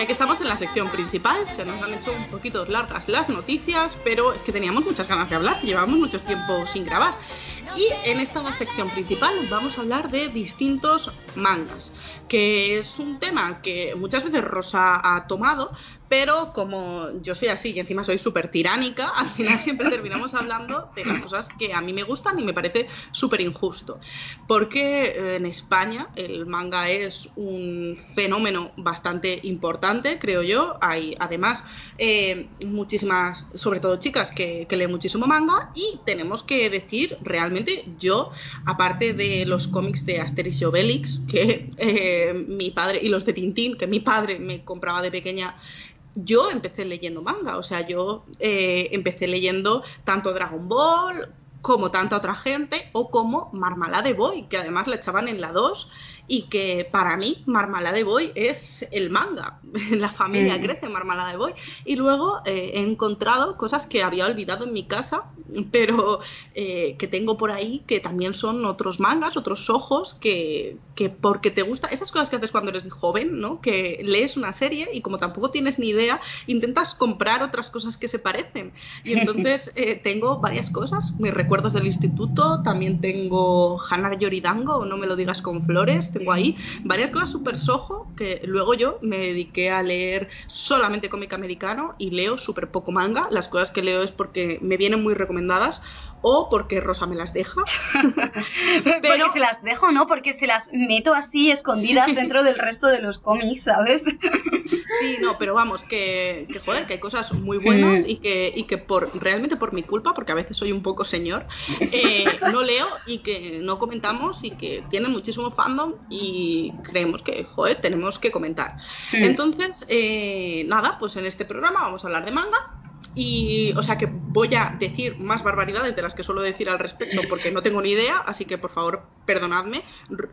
Ya que estamos en la sección principal, se nos han hecho un poquito largas las noticias, pero es que teníamos muchas ganas de hablar, llevamos mucho tiempo sin grabar. Y en esta sección principal vamos a hablar de distintos mangas, que es un tema que muchas veces Rosa ha tomado, pero como yo soy así y encima soy súper tiránica, al final siempre terminamos hablando de las cosas que a mí me gustan y me parece súper injusto. Porque eh, en España el manga es un fenómeno bastante importante, creo yo. Hay además eh, muchísimas, sobre todo chicas, que, que leen muchísimo manga y tenemos que decir, realmente yo, aparte de los cómics de Asterix y Obelix, que eh, mi padre, y los de Tintín, que mi padre me compraba de pequeña, yo empecé leyendo manga, o sea, yo eh, empecé leyendo tanto Dragon Ball como tanta otra gente, o como Marmalade Boy, que además la echaban en la 2, y que para mí Marmalade Boy es el manga, la familia Mm. crece Marmalade Boy, y luego eh, he encontrado cosas que había olvidado en mi casa, pero eh, que tengo por ahí que también son otros mangas, otros ojos, que, que porque te gusta, esas cosas que haces cuando eres joven, ¿no? Que lees una serie y como tampoco tienes ni idea, intentas comprar otras cosas que se parecen. Y entonces eh, tengo varias cosas, mis recuerdos del instituto, también tengo Hannah Yoridango, o No me lo digas con flores, ahí varias cosas súper sojo que luego yo me dediqué a leer solamente cómic americano y leo súper poco manga. Las cosas que leo es porque me vienen muy recomendadas o porque Rosa me las deja. Pero... Porque se las dejo, ¿no? Porque se las meto así escondidas Sí. dentro del resto de los cómics, ¿sabes? Sí, no, pero vamos, que, que joder, que hay cosas muy buenas y que, y que por realmente por mi culpa, porque a veces soy un poco señor, eh, no leo y que no comentamos y que tienen muchísimo fandom y creemos que, joder, tenemos que comentar. Mm. Entonces, eh, nada, pues en este programa vamos a hablar de manga. Y, o sea que voy a decir más barbaridades de las que suelo decir al respecto porque no tengo ni idea, así que por favor, perdonadme.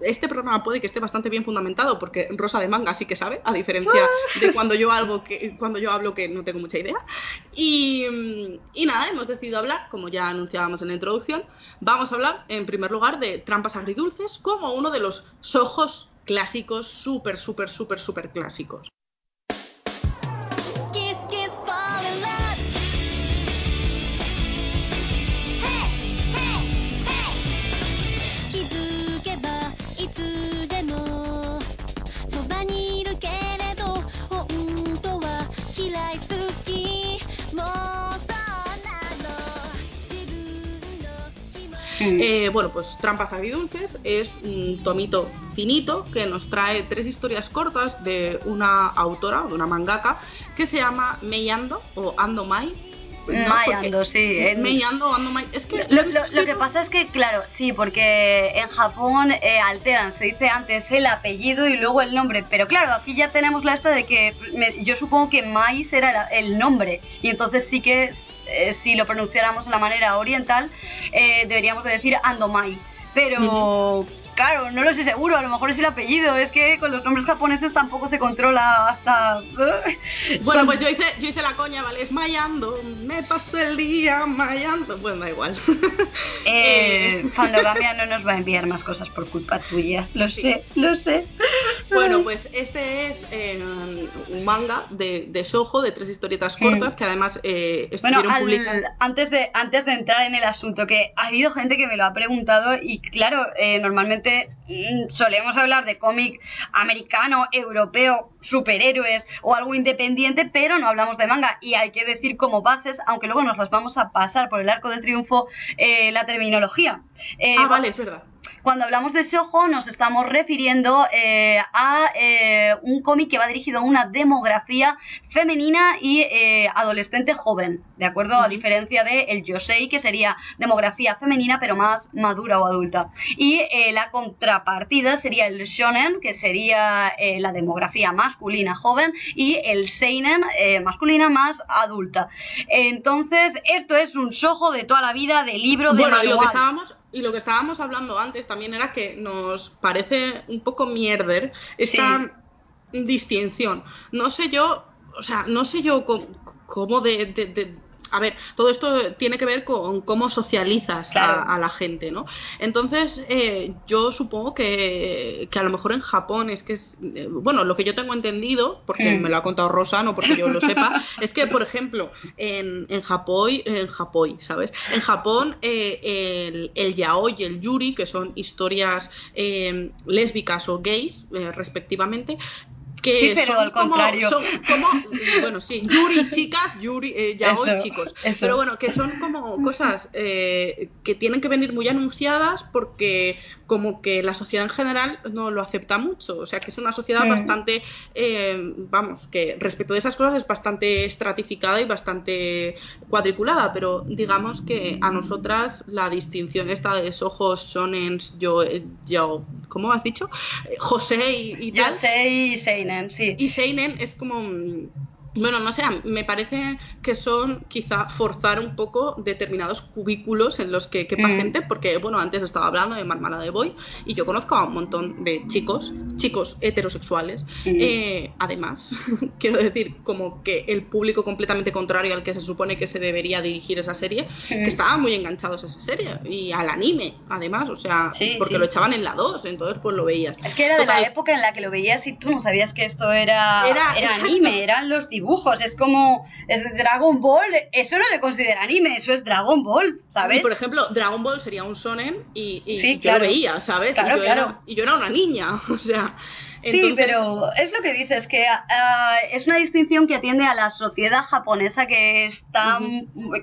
Este programa puede que esté bastante bien fundamentado porque Rosa de Manga sí que sabe, a diferencia de cuando yo, algo que, cuando yo hablo que no tengo mucha idea. Y, y nada, hemos decidido hablar, como ya anunciábamos en la introducción, vamos a hablar en primer lugar de Trampas Agridulces como uno de los sojos clásicos, súper, súper, súper, súper clásicos. Eh, bueno, pues Trampas Agridulces es un tomito finito que nos trae tres historias cortas de una autora, de una mangaka, que se llama Mei Ando o Ando Mai. ¿No? Mai Porque- Ando, sí, en- Mei Ando Mai. Es que Lo, que pasa es que, claro, sí, porque en Japón eh, alteran, se dice antes el apellido y luego el nombre, pero claro, aquí ya tenemos la esta de que me- yo supongo que Mai será el, el nombre, y entonces sí que eh, si lo pronunciáramos de la manera oriental, eh, deberíamos de decir Andomai, pero... Claro, no lo sé seguro, a lo mejor es el apellido, es que con los nombres japoneses tampoco se controla hasta... Bueno, pues yo hice, yo hice la coña, ¿vale? Es Mayando, me pasé el día Mayando. Bueno, da igual. Eh, Eh, Fandogamia no nos va a enviar más cosas por culpa tuya, lo Sí. sé, lo sé. Bueno, pues este es eh, un manga de, de Soho, de tres historietas cortas, que además eh, Bueno, estuvieron al- publicadas. antes, de, antes de entrar en el asunto, que ha habido gente que me lo ha preguntado y claro, eh, mm, solemos hablar de cómic americano, europeo, superhéroes o algo independiente, pero no hablamos de manga y hay que decir como bases, aunque luego nos las vamos a pasar por el arco de triunfo, eh, la terminología. Eh, Ah, vale, es verdad. Cuando hablamos de Shoujo nos estamos refiriendo eh, a eh, un cómic que va dirigido a una demografía femenina y eh, adolescente joven, ¿de acuerdo? A diferencia de el Yosei, que sería demografía femenina pero más madura o adulta. Y la contrapartida sería el Shonen, que sería la demografía masculina joven, y el Seinen, masculina más adulta. Entonces, esto es un Shoujo de toda la vida, de libro, de Bueno, lo, que estábamos, y lo que estábamos hablando antes también era que nos parece un poco mierder esta distinción. No sé yo, o sea, no sé yo cómo, cómo de, de- de- A ver, todo esto tiene que ver con cómo socializas Claro. a, a la gente, ¿no? Entonces, eh, yo supongo que, que a lo mejor en Japón es que es. eh, Bueno, lo que yo tengo entendido, porque Mm. me lo ha contado Rosa, no porque yo lo sepa, es que, por ejemplo, en, en Japón, en Japón, ¿sabes? En Japón, eh, el, el yaoi y el yuri, que son historias lésbicas o gays, respectivamente, que Sí, pero son al como, contrario. son como, bueno, sí, yuri chicas, yuri, eh, yaoi Eso, chicos, eso. pero bueno, que son como cosas eh, que tienen que venir muy anunciadas porque como que la sociedad en general no lo acepta mucho, o sea que es una sociedad Mm. bastante, eh, vamos, que respecto de esas cosas es bastante estratificada y bastante cuadriculada, pero digamos que a nosotras la distinción esta de ojos shonen, yo, eh, yo, ¿cómo has dicho? Eh, José y, y tal. Yosei y Y Seinen es como. Bueno, no sé, me parece que son quizá forzar un poco determinados cubículos en los que quepa Mm. gente, porque bueno, antes estaba hablando de Marmalada de Boy y yo conozco a un montón de chicos, chicos heterosexuales, Mm. eh, además, quiero decir, como que el público completamente contrario al que se supone que se debería dirigir esa serie, Mm. que estaban muy enganchados a esa serie y al anime, además, o sea, Sí, porque sí. lo echaban en la 2, entonces pues lo veías. Es que era de Total, la época en la que lo veías y tú no sabías que esto era, Era- era anime, eran los dibujos. Es como, es de Dragon Ball, eso no se considera anime, eso es Dragon Ball, ¿sabes? Y por ejemplo, Dragon Ball sería un shonen y, y Sí, yo claro. lo veía, ¿sabes? Claro, y, yo claro. Era, y yo era una niña, o sea. Sí, entonces- pero es lo que dices, que ah, es una distinción que atiende a la sociedad japonesa que está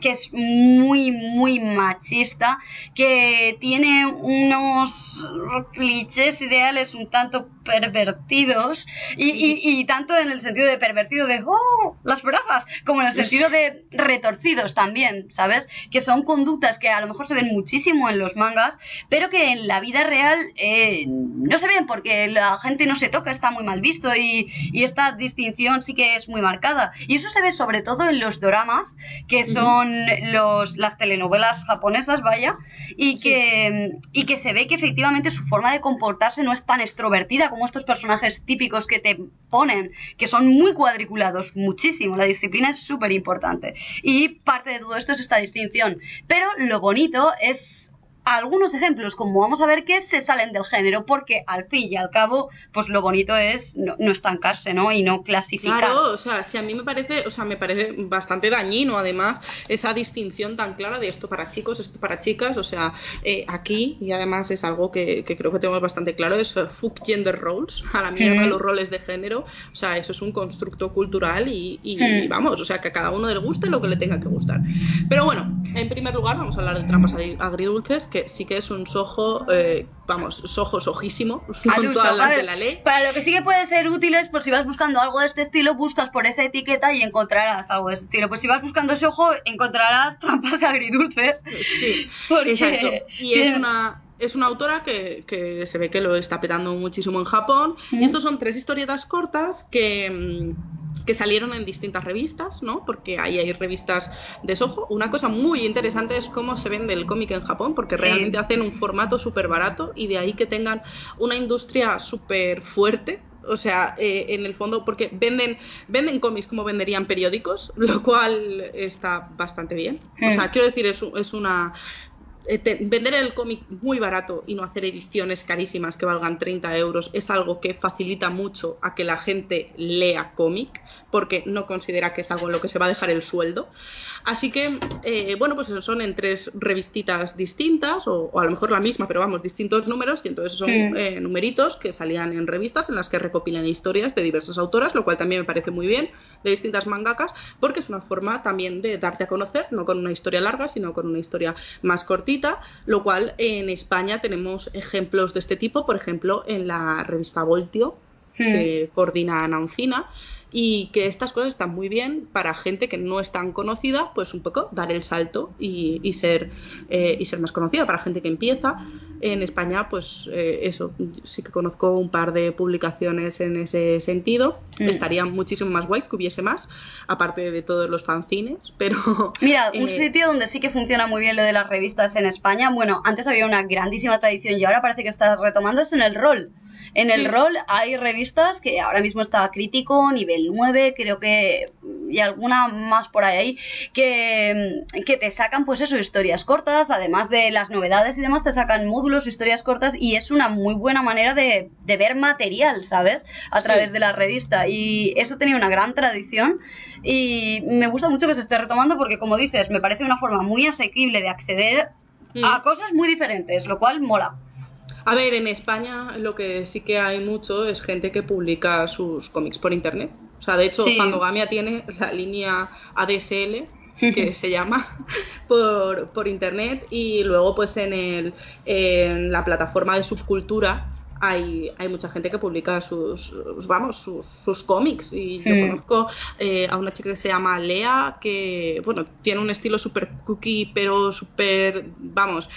que es muy, muy machista, que tiene unos clichés ideales un tanto pervertidos, y, y- y tanto en el sentido de pervertido de ¡oh! las bravas, como en el sentido de retorcidos también, ¿sabes? Que son conductas que a lo mejor se ven muchísimo en los mangas, pero que en la vida real eh, no se ven porque la gente no se toca, está muy mal visto y, y esta distinción sí que es muy marcada. Y eso se ve sobre todo en los doramas, que son los, las telenovelas japonesas, vaya, y, Sí. que, y que se ve que efectivamente su forma de comportarse no es tan extrovertida como estos personajes típicos que te ponen, que son muy cuadriculados, muchísimo. La disciplina es súper importante. Y parte de todo esto es esta distinción. Pero lo bonito es algunos ejemplos, como vamos a ver, que se salen del género, porque al fin y al cabo, pues lo bonito es no, no estancarse, ¿no? Y no clasificar. Claro, o sea, si a mí me parece, o sea, me parece bastante dañino además esa distinción tan clara de esto para chicos, esto para chicas, o sea, eh, aquí, y además es algo que, que creo que tenemos bastante claro, es fuck gender roles, a la mierda Mm. los roles de género, o sea, eso es un constructo cultural y, y- Mm. y vamos, o sea, que a cada uno le guste lo que le tenga que gustar. Pero bueno, en primer lugar vamos a hablar de trampas agri- agridulces, que sí que es un sojo, eh, vamos, sojo sojísimo, con uso, todas las ¿vale? de la ley. Para lo que sí que puede ser útil es, por si vas buscando algo de este estilo, buscas por esa etiqueta y encontrarás algo de este estilo. Pues si vas buscando ese ojo, encontrarás trampas agridulces. Sí, Porque- exacto. Y es una, es una autora que, que se ve que lo está petando muchísimo en Japón. Y estos son tres historietas cortas que, mm, que salieron en distintas revistas, ¿no? Porque ahí hay revistas de Soho. Una cosa muy interesante es cómo se vende el cómic en Japón, porque Sí. realmente hacen un formato súper barato y de ahí que tengan una industria súper fuerte. O sea, eh, en el fondo, porque venden, venden cómics como venderían periódicos, lo cual está bastante bien. O sea, Mm. quiero decir, es una. Eh, te- vender el cómic muy barato y no hacer ediciones carísimas que valgan 30 euros es algo que facilita mucho a que la gente lea cómic porque no considera que es algo en lo que se va a dejar el sueldo. Así que, eh, bueno, pues eso son en tres revistitas distintas o, o a lo mejor la misma, pero vamos, distintos números y entonces son Mm. eh, numeritos que salían en revistas en las que recopilan historias de diversas autoras, lo cual también me parece muy bien, de distintas mangakas, porque es una forma también de darte a conocer, no con una historia larga, sino con una historia más cortita, lo cual en España tenemos ejemplos de este tipo, por ejemplo, en la revista Voltio, que coordina Ana Uncina, y que estas cosas están muy bien para gente que no es tan conocida, pues un poco dar el salto y, y ser, eh, y ser más conocida. Para gente que empieza en España, pues eh, eso, sí que conozco un par de publicaciones en ese sentido. Mm. Estaría muchísimo más guay que hubiese más, aparte de todos los fanzines, pero... Mira, un eh, sitio donde sí que funciona muy bien lo de las revistas en España, bueno, antes había una grandísima tradición y ahora parece que estás retomando, es en el rol. En el rol hay revistas que ahora mismo está Crítico, Nivel 9, creo que, y alguna más por ahí, que, que te sacan pues eso, historias cortas, además de las novedades y demás, te sacan módulos, historias cortas y es una muy buena manera de, de ver material, ¿sabes? A Sí. través de la revista y eso tenía una gran tradición y me gusta mucho que se esté retomando porque como dices, me parece una forma muy asequible de acceder Mm. a cosas muy diferentes, lo cual mola. A ver, en España lo que sí que hay mucho es gente que publica sus cómics por internet. O sea, de hecho, Sí. Fandogamia tiene la línea ADSL, que se llama, por, por internet. Y luego, pues en, el, en la plataforma de subcultura hay, hay mucha gente que publica sus, vamos, sus, sus cómics. Y yo Mm. conozco eh, a una chica que se llama Lea, que, bueno, tiene un estilo súper cookie, pero súper, vamos,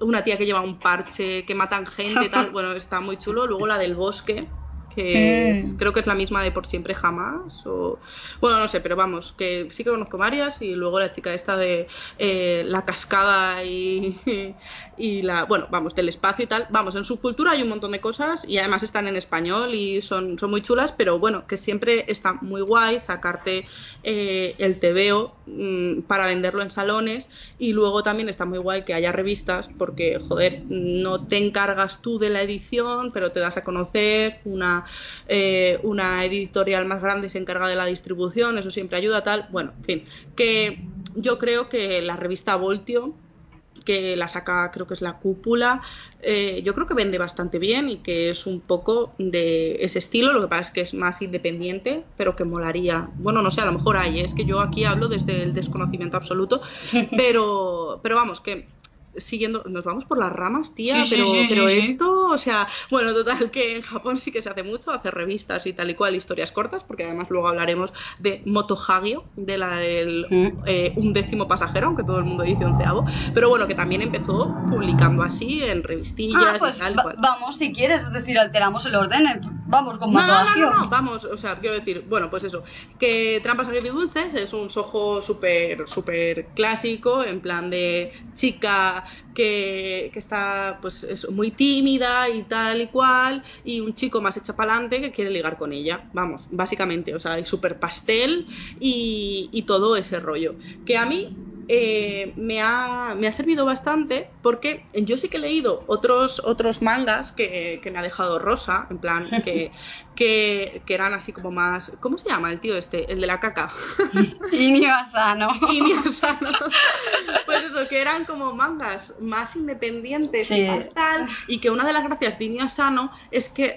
una tía que lleva un parche, que matan gente, tal. Bueno, está muy chulo. Luego la del bosque, que Mm. es- creo que es la misma de Por Siempre Jamás, o bueno, no sé, pero vamos, que sí que conozco varias y luego la chica esta de eh, la cascada y, y la, bueno, vamos, del espacio y tal, vamos, en su cultura hay un montón de cosas y además están en español y son, son muy chulas, pero bueno, que siempre está muy guay sacarte eh, el TVO mm, para venderlo en salones y luego también está muy guay que haya revistas porque, joder, no te encargas tú de la edición, pero te das a conocer, una, eh, una editorial más grande se encarga de la distribución, eso siempre ayuda, tal, bueno, en fin, que yo creo que la revista Voltio que la saca, creo que es la cúpula, eh, yo creo que vende bastante bien y que es un poco de ese estilo, lo que pasa es que es más independiente, pero que molaría. Bueno, no sé, a lo mejor hay, es que yo aquí hablo desde el desconocimiento absoluto, pero, pero vamos, que siguiendo, nos vamos por las ramas, tía, Sí, pero, sí, sí, esto, o sea, bueno, total, que en Japón sí que se hace mucho, hacer revistas y tal y cual, historias cortas, porque además luego hablaremos de Moto Hagio, de la del Mm. eh, un décimo pasajero, aunque todo el mundo dice onceavo, pero bueno, que también empezó publicando así en revistillas Ah, pues y tal y va- cual. vamos, si quieres, es decir, alteramos el orden. Vamos con No, no, no, no, no, vamos, o sea, quiero decir, bueno, pues eso, que Trampas Agridulces es un sojo súper, súper clásico, en plan de chica que, que está, pues, es muy tímida y tal y cual, y un chico más hecha pa'lante que quiere ligar con ella, vamos, básicamente, o sea, súper pastel y, y todo ese rollo. Que a mí eh, me, ha, me ha servido bastante porque yo sí que he leído otros, otros mangas que, que me ha dejado Rosa, en plan, que, que, que eran así como más. ¿Cómo se llama el tío este? El de la caca. Inio Asano. Inio Asano. Pues eso, que eran como mangas más independientes Sí. y más tal, y que una de las gracias de Inio Asano es que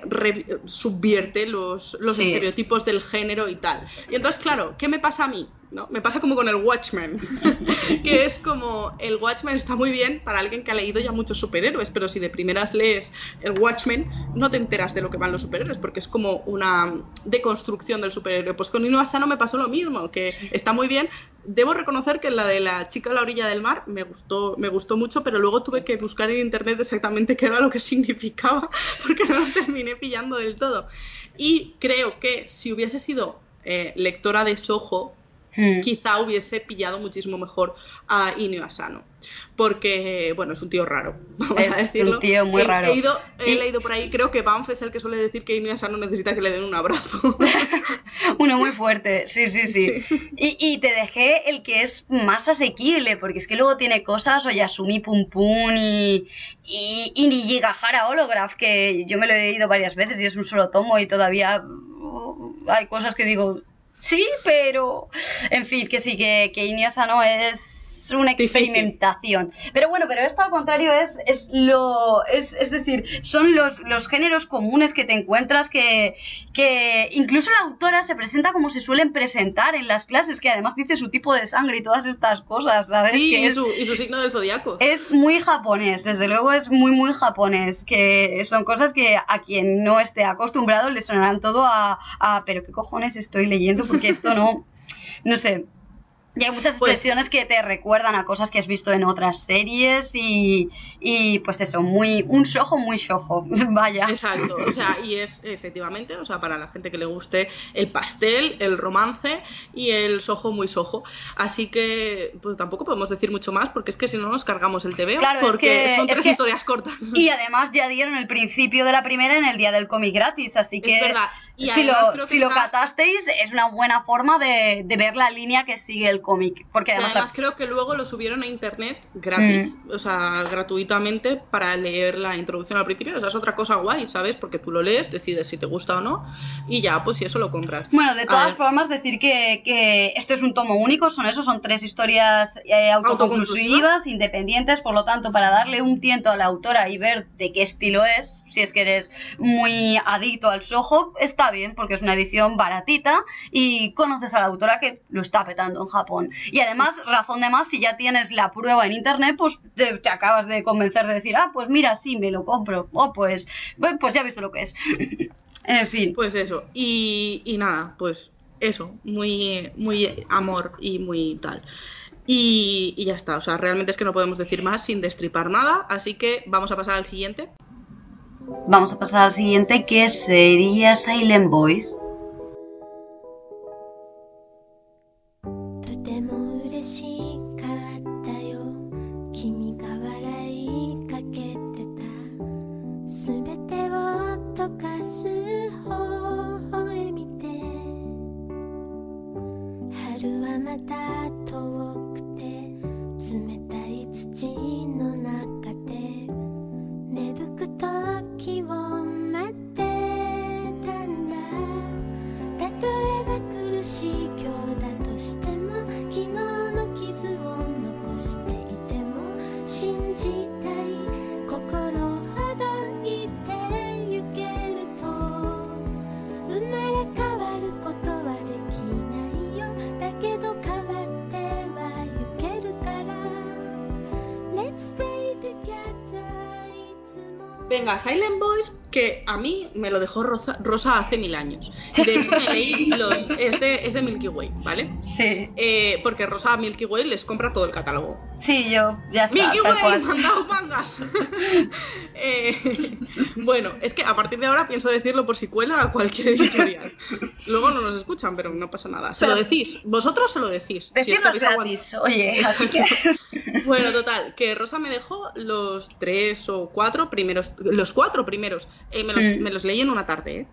subvierte los, los Sí. estereotipos del género y tal. Y entonces, claro, ¿qué me pasa a mí? ¿No? Me pasa como con el Watchmen, que es como el Watchmen está muy bien para alguien que ha leído ya muchos superhéroes, pero si de primeras lees el Watchmen no te enteras de lo que van los superhéroes, porque es como una deconstrucción del superhéroe. Pues con Inio Asano me pasó lo mismo, que está muy bien. Debo reconocer que la de la chica a la orilla del mar me gustó, me gustó mucho, pero luego tuve que buscar en internet exactamente qué era lo que significaba, porque no lo terminé pillando del todo. Y creo que si hubiese sido eh, lectora de Soho, Mm. quizá hubiese pillado muchísimo mejor a Inio Asano. Porque, bueno, es un tío raro, vamos Es a un decirlo. tío muy he, raro. He, ido- he Y- leído por ahí, creo que Banff es el que suele decir que Inio Asano necesita que le den un abrazo. Uno muy fuerte, sí, sí, sí. Sí. Y, y te dejé el que es más asequible, porque es que luego tiene cosas, Oyasumi Pum Pum y, y, y Nijigahara Holograph, que yo me lo he leído varias veces y es un solo tomo y todavía uh, hay cosas que digo, sí, pero... En fin, que sí, que, que Inio Asano es una Difícil. experimentación. Pero bueno, pero esto al contrario es, es lo... Es, es decir, son los, los géneros comunes que te encuentras que, que incluso la autora se presenta como se suelen presentar en las clases, que además dice su tipo de sangre y todas estas cosas, ¿sabes? Sí, que y es, su, y su signo del zodiaco. es muy japonés, desde luego es muy, muy japonés, que son cosas que a quien no esté acostumbrado le sonarán todo a, a pero qué cojones estoy leyendo, porque esto no, no sé. Y hay muchas Pues- expresiones que te recuerdan a cosas que has visto en otras series y, y pues eso, muy un shojo muy shojo, vaya. Exacto, o sea, y es efectivamente, o sea, para la gente que le guste el pastel, el romance y el sojo muy sojo. Así que, pues tampoco podemos decir mucho más, porque es que si no nos cargamos el TVO, Claro, es porque que- son es tres que- historias cortas. Y además ya dieron el principio de la primera en el día del cómic gratis, así que Es verdad. Y si, lo, creo que si lo catasteis es una buena forma de, de ver la línea que sigue el cómic, porque además, creo que luego lo subieron a internet gratis, Mm. o sea, gratuitamente para leer la introducción al principio. O sea, es otra cosa guay, ¿sabes? Porque tú lo lees, decides si te gusta o no, y ya, pues si eso lo compras. Bueno, de todas formas, decir que, que esto es un tomo único, son eso, son tres historias eh, autoconclusivas, independientes, por lo tanto, para darle un tiento a la autora y ver de qué estilo es, si es que eres muy adicto al sojo, está bien, porque es una edición baratita y conoces a la autora que lo está petando en Japón. Y además, razón de más, si ya tienes la prueba en internet, pues te, te acabas de convencer de decir, ah, pues mira, sí, me lo compro. O pues, bueno, pues ya he visto lo que es. en fin. Pues eso, y, y nada, pues eso, muy, muy amor y muy tal. Y, y ya está, o sea, realmente es que no podemos decir más sin destripar nada, así que vamos a pasar al siguiente. vamos a pasar al siguiente que sería Silent Boys. 春はまた遠くて、冷たい土の中で芽吹く時をも Venga, Silent Boys, que a mí me lo dejó Rosa, Rosa hace mil años. De hecho me leí los. Es de, es de Milky Way, ¿vale? Sí, Eh, porque Rosa a Milky Way les compra todo el catálogo. sí, yo ya está, Milky tal Way, cual. mandado mangas. Eh, bueno, es que a partir de ahora pienso decirlo por si cuela a cualquier editorial. Luego no nos escuchan, pero no pasa nada. Se lo decís, vosotros se lo decís. si es que Decirlo habéis aguant- gratis, oye, así que... Bueno, total, que Rosa me dejó los tres o cuatro primeros, los cuatro primeros, eh, me, los, Mm. me los leí en una tarde, ¿eh?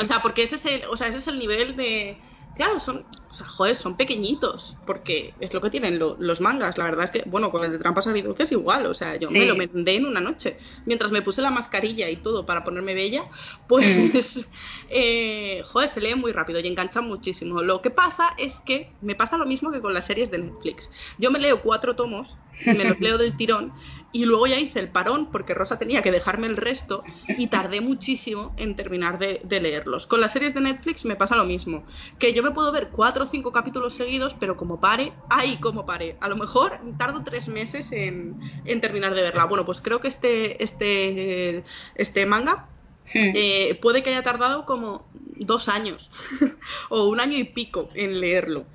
O sea, porque ese es el, o sea, ese es el nivel de... Claro, son, o sea, joder, son pequeñitos, porque es lo que tienen lo- los mangas. La verdad es que, bueno, con el de trampas agridulces igual, o sea, yo me lo vendé en una noche. Mientras me puse la mascarilla y todo para ponerme bella, pues, eh, joder, se lee muy rápido y engancha muchísimo. Lo que pasa es que me pasa lo mismo que con las series de Netflix. Yo me leo cuatro tomos, me los leo del tirón, y luego ya hice el parón porque Rosa tenía que dejarme el resto y tardé muchísimo en terminar de, de leerlos. Con las series de Netflix me pasa lo mismo, que yo me puedo ver cuatro o cinco capítulos seguidos, pero como pare, ay, como pare. A lo mejor tardo tres meses en, en terminar de verla. Bueno, pues creo que este, este, este manga Hmm. eh, puede que haya tardado como dos años o un año y pico en leerlo.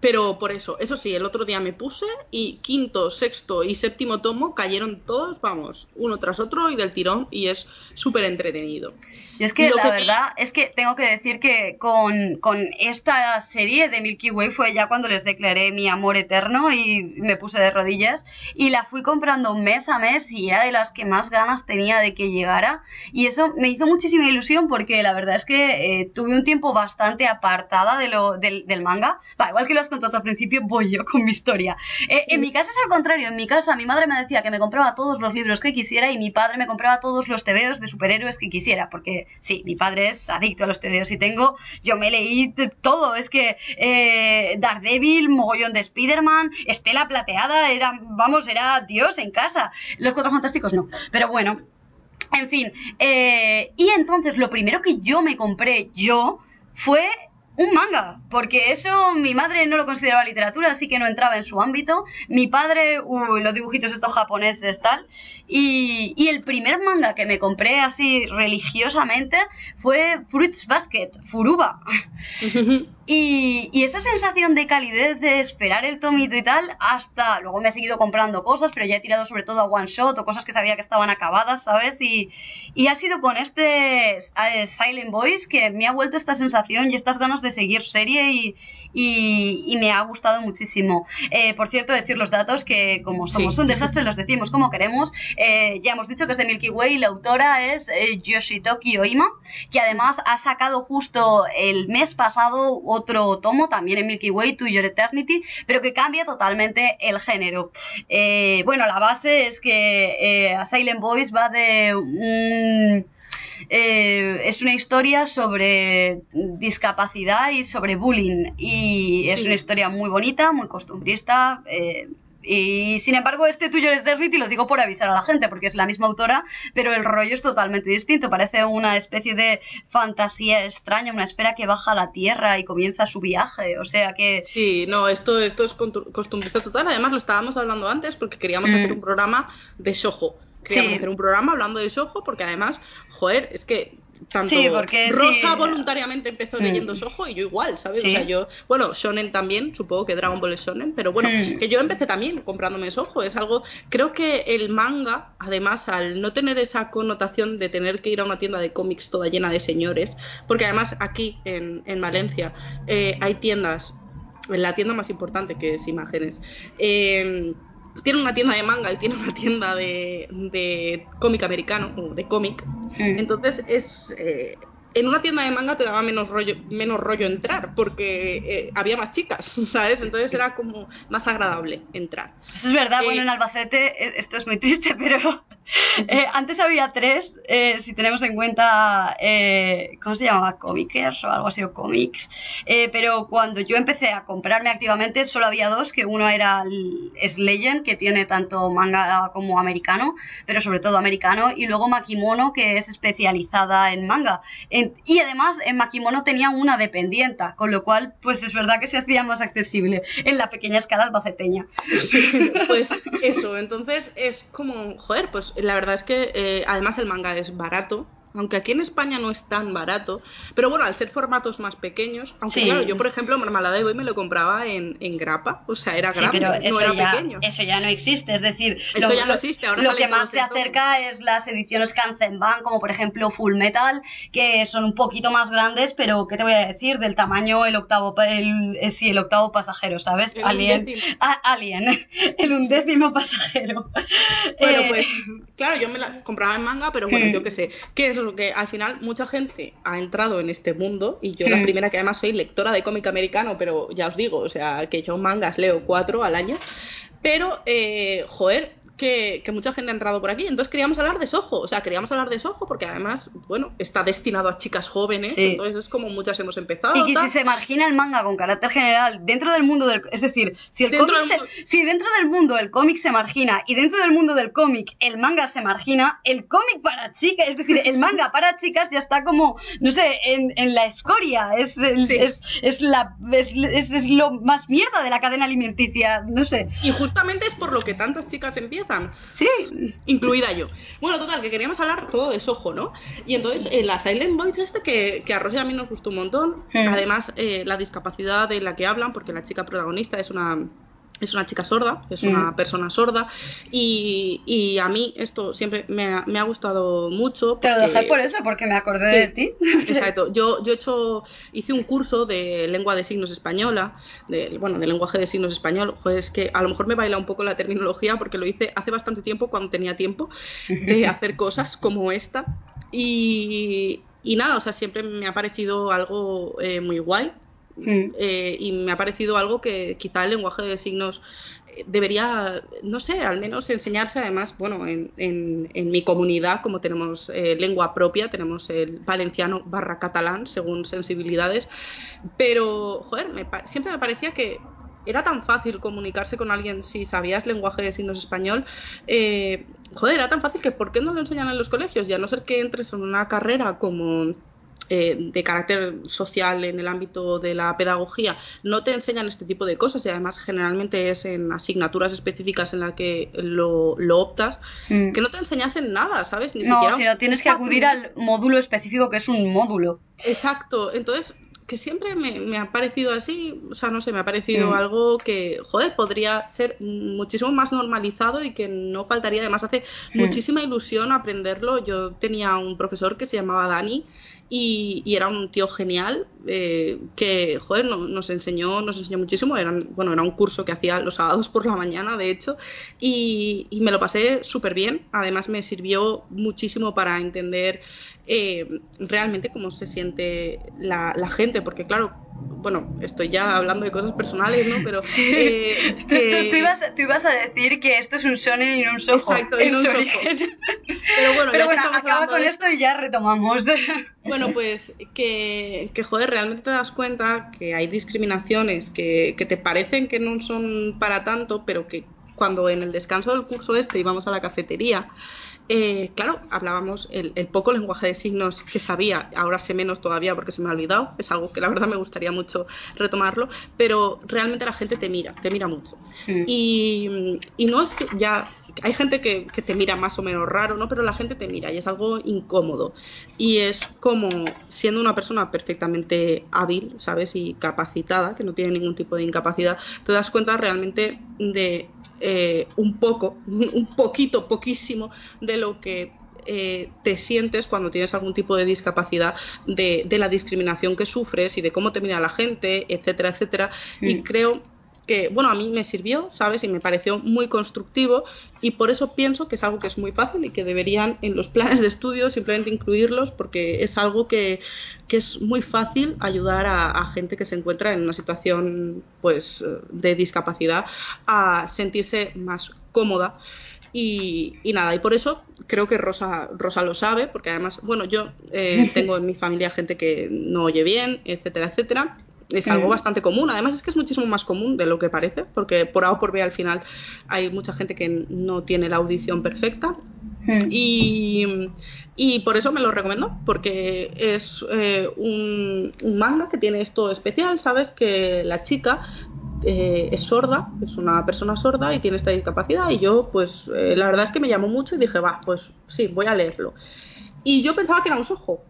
Pero por eso, eso sí, el otro día me puse y quinto, sexto y séptimo tomo cayeron todos, vamos, uno tras otro y del tirón y es súper entretenido. Y es que Lo la que- verdad es que tengo que decir que con, con esta serie de Milky Way fue ya cuando les declaré mi amor eterno y me puse de rodillas y la fui comprando mes a mes y era de las que más ganas tenía de que llegara y eso me hizo muchísima ilusión porque la verdad es que eh, tuve un tiempo bastante apartada de lo, del, del manga. Va, igual que lo has contado al principio, voy yo con mi historia. Eh, en mi casa es al contrario, en mi casa mi madre me decía que me compraba todos los libros que quisiera y mi padre me compraba todos los tebeos de superhéroes que quisiera, porque sí, mi padre es adicto a los tebeos y tengo, yo me leí todo, es que eh, Daredevil, mogollón de Spider-Man, Estela Plateada, era, vamos, era Dios en casa. Los Cuatro Fantásticos no, pero bueno. En fin, eh, y entonces lo primero que yo me compré yo fue un manga, porque eso mi madre no lo consideraba literatura, así que no entraba en su ámbito. Mi padre, uy, los dibujitos estos japoneses tal. Y, y el primer manga que me compré así religiosamente fue Fruits Basket, Furuba. Y, y esa sensación de calidez de esperar el tomito y tal, hasta luego me he seguido comprando cosas, pero ya he tirado sobre todo a one shot o cosas que sabía que estaban acabadas, ¿sabes? Y, y ha sido con este eh, Silent Voice que me ha vuelto esta sensación y estas ganas de seguir serie y, y, y me ha gustado muchísimo. Eh, por cierto, decir los datos que como somos Sí. un desastre los decimos como queremos. Eh, ya hemos dicho que es de Milky Way y la autora es eh, Yoshitoki Oima, que además ha sacado justo el mes pasado otro tomo también en Milky Way, To Your Eternity, pero que cambia totalmente el género. Eh, bueno, la base es que eh, Silent Boys va de un... eh, es una historia sobre discapacidad y sobre bullying y es una historia muy bonita, muy costumbrista. eh, y sin embargo, este tuyo de Eternity lo digo por avisar a la gente, porque es la misma autora, pero el rollo es totalmente distinto. Parece una especie de fantasía extraña, una esfera que baja a la tierra y comienza su viaje. O sea que. Sí, no, esto, esto es costumbrista total. Además, lo estábamos hablando antes porque queríamos Mm. hacer un programa de Shoujo. Queríamos Sí. hacer un programa hablando de Shoujo porque además, joder, es que tanto Sí, porque sí. Rosa voluntariamente empezó Mm. leyendo Soho y yo igual, ¿sabes? Sí. O sea, yo, bueno, Shonen también, supongo que Dragon Ball es Shonen, pero bueno, Mm. que yo empecé también comprándome Soho, es algo, creo que el manga, además, al no tener esa connotación de tener que ir a una tienda de cómics toda llena de señores, porque además aquí en, en Valencia eh, hay tiendas, la tienda más importante que es Imágenes, eh, tiene una tienda de manga y tiene una tienda de, de cómic americano o de cómic. Mm. Entonces es eh, en una tienda de manga te daba menos rollo, menos rollo entrar porque eh, había más chicas, ¿sabes? Entonces era como más agradable entrar. Eso es verdad, Eh, bueno, en Albacete eh, esto es muy triste, pero eh, antes había tres, eh, si tenemos en cuenta, eh, ¿cómo se llamaba? Comicers o algo así, o comics. Pero cuando yo empecé a comprarme activamente solo había dos, que uno era el Legend, que tiene tanto manga como americano, pero sobre todo americano, y luego Makimono, que es especializada en manga. En- y además en Makimono tenía una dependienta, con lo cual pues es verdad que se hacía más accesible en la pequeña escala albaceteña. Sí, pues eso, entonces es como, joder, pues la verdad es que eh, además el manga es barato, aunque aquí en España no es tan barato, pero bueno, al ser formatos más pequeños, aunque Sí. claro, yo por ejemplo Marmalada de Boy me lo compraba en, en grapa, o sea, era Sí, grande, pero no era ya, pequeño. eso ya no existe, es decir, Eso ya no existe, ahora lo que más se acerca es las ediciones Kanzenban, como por ejemplo Full Metal, que son un poquito más grandes, pero ¿qué te voy a decir? Del tamaño el octavo, el, eh, sí, el octavo pasajero, ¿sabes? El Alien, undécimo. Ah, Alien, el undécimo pasajero. Bueno, Eh, pues claro, yo me las compraba en manga, pero bueno, Hmm. yo qué sé, que es lo que al final mucha gente ha entrado en este mundo y yo la Hmm. primera que además soy lectora de cómic americano, pero ya os digo, o sea, que yo mangas leo cuatro al año, pero, eh, joder, que, que mucha gente ha entrado por aquí, entonces queríamos hablar de Soho, o sea, queríamos hablar de Soho porque además, bueno, está destinado a chicas jóvenes, Sí. entonces es como muchas hemos empezado. Y si se margina el manga con carácter general dentro del mundo del... Es decir, si, el Dentro cómic del se- si dentro del mundo el cómic se margina y dentro del mundo del cómic el manga se margina, el cómic para chicas, es decir, el manga para chicas ya está como, no sé, en, en la escoria. Es, el- Sí. es, es, la, es, es- es lo más mierda de la cadena alimenticia, no sé. Y justamente es por lo que tantas chicas empiezan. Sí, incluida yo. Bueno, total, que queríamos hablar todo de Soho, ¿no? Y entonces, eh, la Silent Voice este que, que a Rosa y a mí nos gustó un montón. Mm. Además, eh, la discapacidad de la que hablan, porque la chica protagonista es una... Es una chica sorda, es una Mm. persona sorda y, y a mí esto siempre me ha, me ha gustado mucho. te lo porque- dejé por eso, porque me acordé Sí. de ti. Exacto. Yo, yo he hecho, hice un curso de lengua de signos española, de, bueno, de lenguaje de signos español. Es que a lo mejor me baila un poco la terminología porque lo hice hace bastante tiempo cuando tenía tiempo de hacer cosas como esta. Y, y nada, o sea, siempre me ha parecido algo eh, muy guay. Mm. eh, y me ha parecido algo que quizá el lenguaje de signos eh, debería, no sé, al menos enseñarse. Además, bueno, en, en- en mi comunidad, como tenemos eh, lengua propia, tenemos el valenciano barra catalán, según sensibilidades. Pero, joder, me siempre me parecía que era tan fácil comunicarse con alguien si sabías lenguaje de signos español. joder, era tan fácil que ¿por qué no lo enseñan en los colegios? Y a no ser que entres en una carrera como eh, de carácter social en el ámbito de la pedagogía, no te enseñan este tipo de cosas y además generalmente es en asignaturas específicas en las que lo, lo optas, Mm. que no te enseñasen nada, ¿sabes? Ni No, siquiera si no tienes que acudir al módulo específico, que es un módulo. Exacto, entonces que siempre me, me ha parecido así, o sea, no sé, me ha parecido Mm. algo que, joder, podría ser muchísimo más normalizado y que no faltaría, además hace Mm. muchísima ilusión aprenderlo. Yo tenía un profesor que se llamaba Dani y, y era un tío genial eh, que, joder, no- nos enseñó, nos enseñó muchísimo, era, bueno, era un curso que hacía los sábados por la mañana, de hecho, y, y me lo pasé súper bien, además me sirvió muchísimo para entender eh, realmente cómo se siente la, la gente, porque claro, bueno, estoy ya hablando de cosas personales, ¿no? Pero eh, Tú, tú- que- tú ibas, tú ibas a decir que esto es un shonen y no un soho. Exacto, y en no un pero bueno, Pero ya bueno, que acaba con esto y ya retomamos. Bueno, pues que, que, joder, realmente te das cuenta que hay discriminaciones que, que te parecen que no son para tanto, pero que cuando en el descanso del curso este íbamos a la cafetería, eh, claro, hablábamos el, el poco lenguaje de signos que sabía, ahora sé menos todavía porque se me ha olvidado, es algo que la verdad me gustaría mucho retomarlo, pero realmente la gente te mira, te mira mucho. Mm. Y, y no es que ya hay gente que, que, te mira más o menos raro, ¿no? Pero la gente te mira y es algo incómodo. Y es como siendo una persona perfectamente hábil, ¿sabes? Y capacitada, que no tiene ningún tipo de incapacidad, te das cuenta realmente de eh, un poco, un poquito, poquísimo de lo que eh, te sientes cuando tienes algún tipo de discapacidad, de, de, la discriminación que sufres y de cómo te mira la gente, etcétera, etcétera. Mm. Y creo que, bueno, a mí me sirvió, ¿sabes? Y me pareció muy constructivo y por eso pienso que es algo que es muy fácil y que deberían en los planes de estudio simplemente incluirlos porque es algo que, que es muy fácil ayudar a, a, gente que se encuentra en una situación pues de discapacidad a sentirse más cómoda y, y, nada, y por eso creo que Rosa, Rosa lo sabe, porque además, bueno, yo eh, tengo en mi familia gente que no oye bien, etcétera, etcétera. Es algo mm. bastante común, además es que es muchísimo más común de lo que parece, porque por A o por B al final hay mucha gente que no tiene la audición perfecta. Mm. Y, y, por eso me lo recomiendo, porque es eh, un, un, manga que tiene esto especial, ¿sabes? Que la chica eh, es sorda, es una persona sorda y tiene esta discapacidad y yo pues eh, la verdad es que me llamó mucho y dije, va, pues sí, voy a leerlo. Y yo pensaba que era un sojo.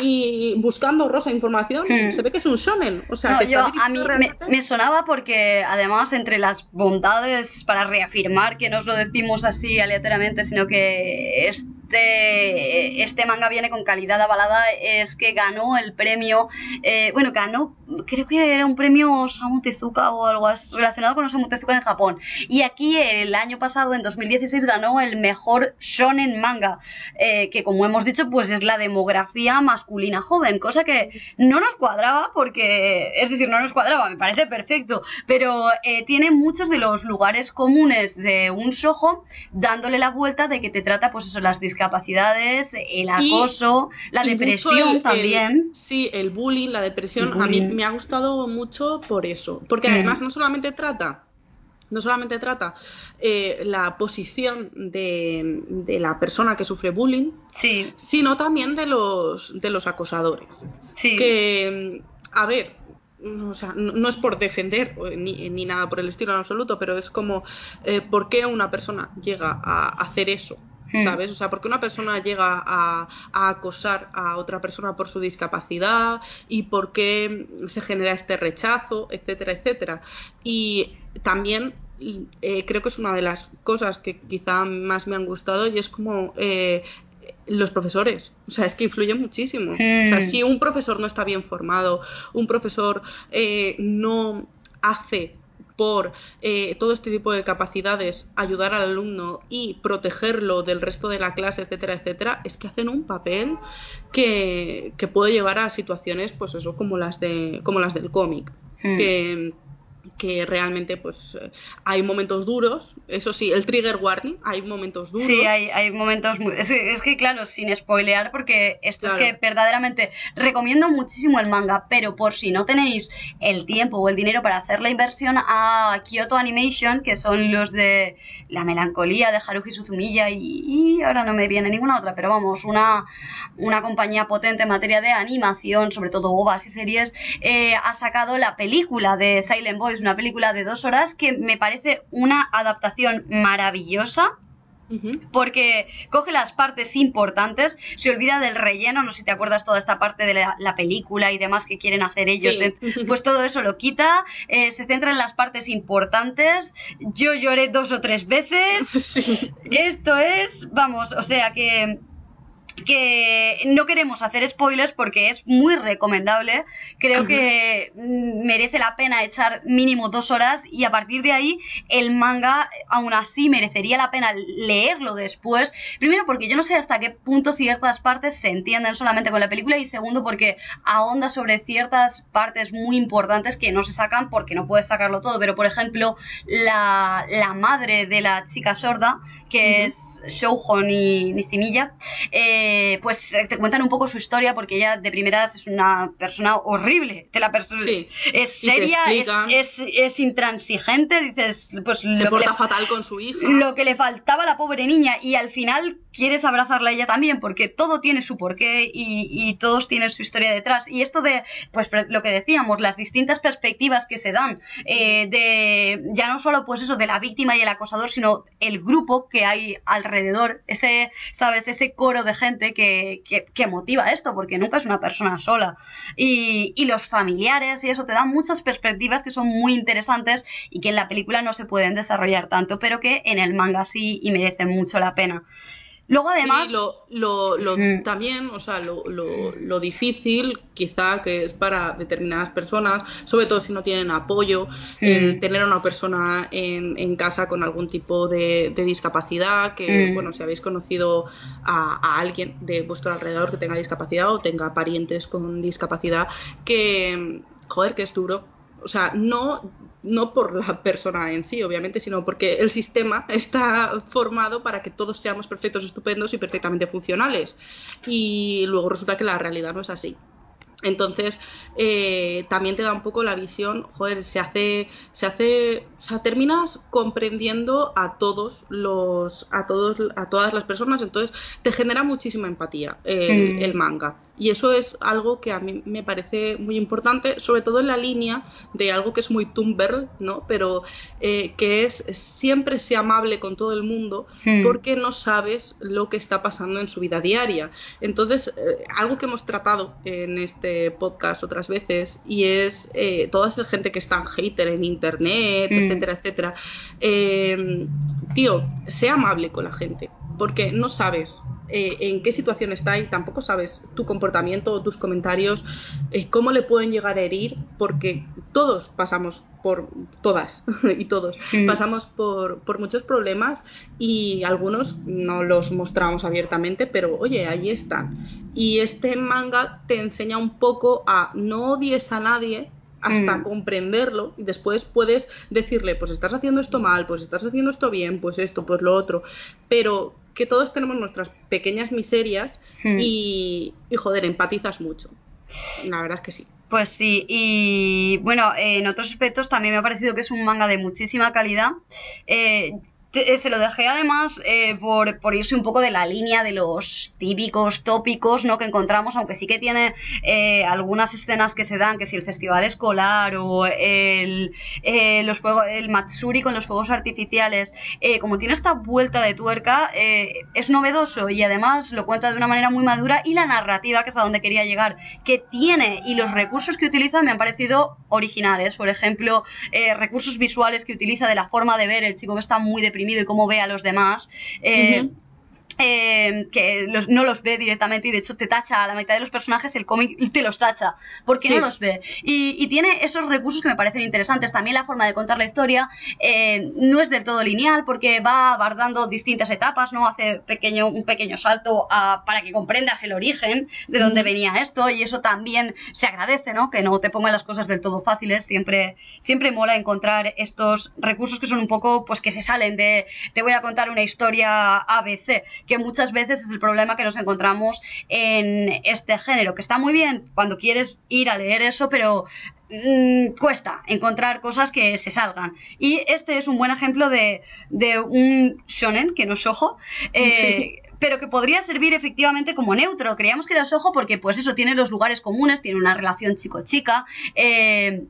Y buscando Rosa información, hmm. se ve que es un shonen. O sea, no, que yo, a mí me, me, sonaba porque además entre las bondades para reafirmar que no os lo decimos así aleatoriamente, sino que es este, este manga viene con calidad avalada es que ganó el premio, eh, bueno, ganó, creo que era un premio Samu Tezuka o algo relacionado con Samu Tezuka en Japón. Y aquí el año pasado, en 2016, ganó el mejor shonen manga, eh, que como hemos dicho, pues es la demografía masculina joven, cosa que no nos cuadraba porque, es decir, no nos cuadraba, me parece perfecto, pero eh, tiene muchos de los lugares comunes de un sojo, dándole la vuelta de que te trata, pues eso, las discapacidades, el acoso, y, la depresión el, también. El, sí, el bullying, la depresión, bullying. a mí me ha gustado mucho por eso, porque además mm. no solamente trata no solamente trata eh, la posición de, de, la persona que sufre bullying, sí. sino también de los, de los acosadores. Sí. Que, a ver, o sea, no, no, es por defender ni, ni, nada por el estilo en absoluto, pero es como, eh, ¿por qué una persona llega a hacer eso? Hmm. ¿Sabes? O sea, porque una persona llega a, a, acosar a otra persona por su discapacidad y por qué se genera este rechazo, etcétera, etcétera. Y también eh, creo que es una de las cosas que quizá más me han gustado y es como eh, los profesores, o sea, es que influye muchísimo. Mm. O sea, si un profesor no está bien formado, un profesor eh, no hace por eh, todo este tipo de capacidades ayudar al alumno y protegerlo del resto de la clase, etcétera, etcétera, es que hacen un papel que, que puede llevar a situaciones, pues eso, como las de, como las del cómic. Mm. Que, que realmente pues hay momentos duros, eso sí, el trigger warning, hay momentos duros. Sí, hay, hay momentos muy... Es que, es que, claro, sin spoilear, porque esto claro. es que verdaderamente recomiendo muchísimo el manga, pero por si no tenéis el tiempo o el dinero para hacer la inversión a Kyoto Animation, que son los de La melancolía de Haruhi Suzumiya y, y ahora no me viene ninguna otra, pero vamos, una, una compañía potente en materia de animación, sobre todo OVAs y series, eh, ha sacado la película de Silent Boys, una película de dos horas que me parece una adaptación maravillosa. Uh -huh. Porque coge las partes importantes, se olvida del relleno, no sé si te acuerdas toda esta parte de la, la película y demás que quieren hacer ellos, Sí. de- pues todo eso lo quita, eh, se centra en las partes importantes. Yo lloré dos o tres veces. Sí. Esto es, vamos, o sea que que no queremos hacer spoilers porque es muy recomendable. Creo Ajá. que merece la pena echar mínimo dos horas y a partir de ahí el manga aún así merecería la pena leerlo después. Primero porque yo no sé hasta qué punto ciertas partes se entienden solamente con la película y segundo porque ahonda sobre ciertas partes muy importantes que no se sacan porque no puedes sacarlo todo. Pero por ejemplo la, la madre de la chica sorda que es Shoujo ni, ni Similla, eh, eh, pues eh, te cuentan un poco su historia porque ella de primeras es una persona horrible. Te la perso- Sí. Es seria, es, es, es intransigente, dices, pues Se lo que le porta fatal con su hija. lo que le faltaba a la pobre niña y al final quieres abrazarla a ella también porque todo tiene su porqué y, todos tienen su historia detrás. Y esto de pues lo que decíamos las distintas perspectivas que se dan eh, de ya no solo pues eso de la víctima y el acosador sino el grupo que hay alrededor ese sabes ese coro de gente que, que, que motiva esto porque nunca es una persona sola. Y, y los familiares y eso te dan muchas perspectivas que son muy interesantes y que en la película no se pueden desarrollar tanto, pero que en el manga sí y merecen mucho la pena. Luego además... Sí, lo, lo, lo- Ujú. también, o sea, lo, lo- lo difícil quizá que es para determinadas personas, sobre todo si no tienen apoyo, el Mm. tener a una persona en, en casa con algún tipo de, de discapacidad, que, Mm. bueno, si habéis conocido a, a alguien de vuestro alrededor que tenga discapacidad o tenga parientes con discapacidad, que, joder, que es duro. O sea, no, no por la persona en sí, obviamente, sino porque el sistema está formado para que todos seamos perfectos, estupendos y perfectamente funcionales. Y luego resulta que la realidad no es así. Entonces, eh, también te da un poco la visión, joder, se hace, se hace, o sea, terminas comprendiendo a todos los, a todos, a todas las personas, entonces te genera muchísima empatía el, Mm. el manga. Y eso es algo que a mí me parece muy importante, sobre todo en la línea de algo que es muy Tumblr, ¿no? Pero eh, que es siempre sea amable con todo el mundo Mm. porque no sabes lo que está pasando en su vida diaria. Entonces, eh, algo que hemos tratado en este podcast otras veces y es eh, toda esa gente que está en hater en internet, Mm. etcétera, etcétera. Tío, sea amable con la gente porque no sabes eh, en qué situación está y tampoco sabes tu comportamiento o tus comentarios, eh, cómo le pueden llegar a herir, porque todos pasamos por, todas y todos, Mm. pasamos por, por muchos problemas y algunos no los mostramos abiertamente, pero oye, ahí están. Y este manga te enseña un poco a no odies a nadie hasta Mm. comprenderlo y después puedes decirle, pues estás haciendo esto mal, pues estás haciendo esto bien, pues esto, pues lo otro, pero que todos tenemos nuestras pequeñas miserias Mm. y, y joder, empatizas mucho. La verdad es que sí. Pues sí, y bueno, en otros aspectos también me ha parecido que es un manga de muchísima calidad. Eh, se lo dejé además eh, por, por irse un poco de la línea de los típicos tópicos ¿no? que encontramos, aunque sí que tiene eh, algunas escenas que se dan, que si el festival escolar o el, eh, los fuegos, el Matsuri con los fuegos artificiales, eh, como tiene esta vuelta de tuerca, eh, es novedoso y además lo cuenta de una manera muy madura y la narrativa, que es a donde quería llegar, que tiene y los recursos que utiliza me han parecido originales. Por ejemplo, eh, recursos visuales que utiliza de la forma de ver el chico que está muy deprimido y cómo ve a los demás. eh. Eh, que los- no los ve directamente y de hecho te tacha a la mitad de los personajes el cómic te los tacha porque Sí. no los ve. Y, y tiene esos recursos que me parecen interesantes. También la forma de contar la historia eh, no es del todo lineal porque va abordando distintas etapas no hace pequeño un pequeño salto a- para que comprendas el origen de dónde venía esto y eso también se agradece no que no te pongan las cosas del todo fáciles. Siempre siempre mola encontrar estos recursos que son un poco pues que se salen de te voy a contar una historia ABC que muchas veces es el problema que nos encontramos en este género que está muy bien cuando quieres ir a leer eso pero mm, cuesta encontrar cosas que se salgan y este es un buen ejemplo de, de un shonen que no es ojo eh, Sí. pero que podría servir efectivamente como neutro. Creíamos que era Soho porque, pues eso, tiene los lugares comunes, tiene una relación chico-chica, eh,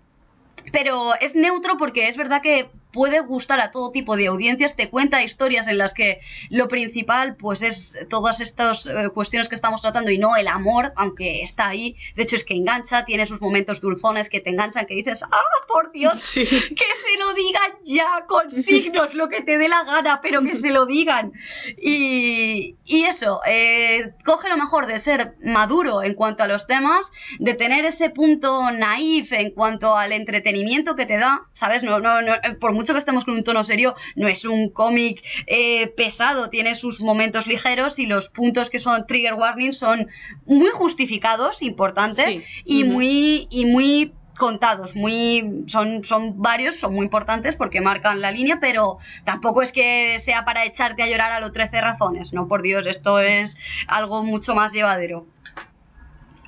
pero es neutro porque es verdad que puede gustar a todo tipo de audiencias, te cuenta historias en las que lo principal pues es todas estas eh, cuestiones que estamos tratando y no el amor, aunque está ahí, de hecho es que engancha, tiene sus momentos dulzones que te enganchan, que dices, ah, por Dios, Sí. que se lo digan ya con signos, lo que te dé la gana, pero que se lo digan. Y, y eso, eh, coge lo mejor de ser maduro en cuanto a los temas, de tener ese punto naif en cuanto al entretenimiento que te da, ¿sabes? No, no, no, por mucho que estemos con un tono serio, no es un cómic eh, pesado, tiene sus momentos ligeros y los puntos que son trigger warning son muy justificados, importantes, Sí. y muy y muy contados, muy son, son varios, son muy importantes porque marcan la línea, pero tampoco es que sea para echarte a llorar a los 13 razones, no, por Dios, esto es algo mucho más llevadero.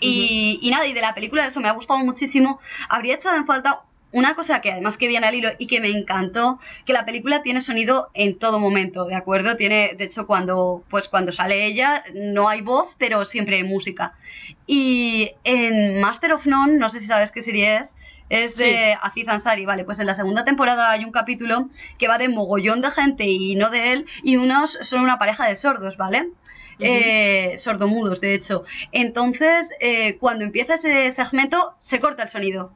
Y, y nada, y de la película eso me ha gustado muchísimo. Habría echado en falta una cosa que además que viene al hilo y que me encantó, que la película tiene sonido en todo momento, ¿de acuerdo? Tiene, de hecho, cuando, pues cuando sale ella, no hay voz, pero siempre hay música. Y en Master of None, no sé si sabes qué serie es, es de Sí. Aziz Ansari, vale, pues en la segunda temporada hay un capítulo que va de mogollón de gente y no de él, y unos son una pareja de sordos, ¿vale? Eh, sordomudos, de hecho. Entonces, eh, cuando empieza ese segmento, se corta el sonido.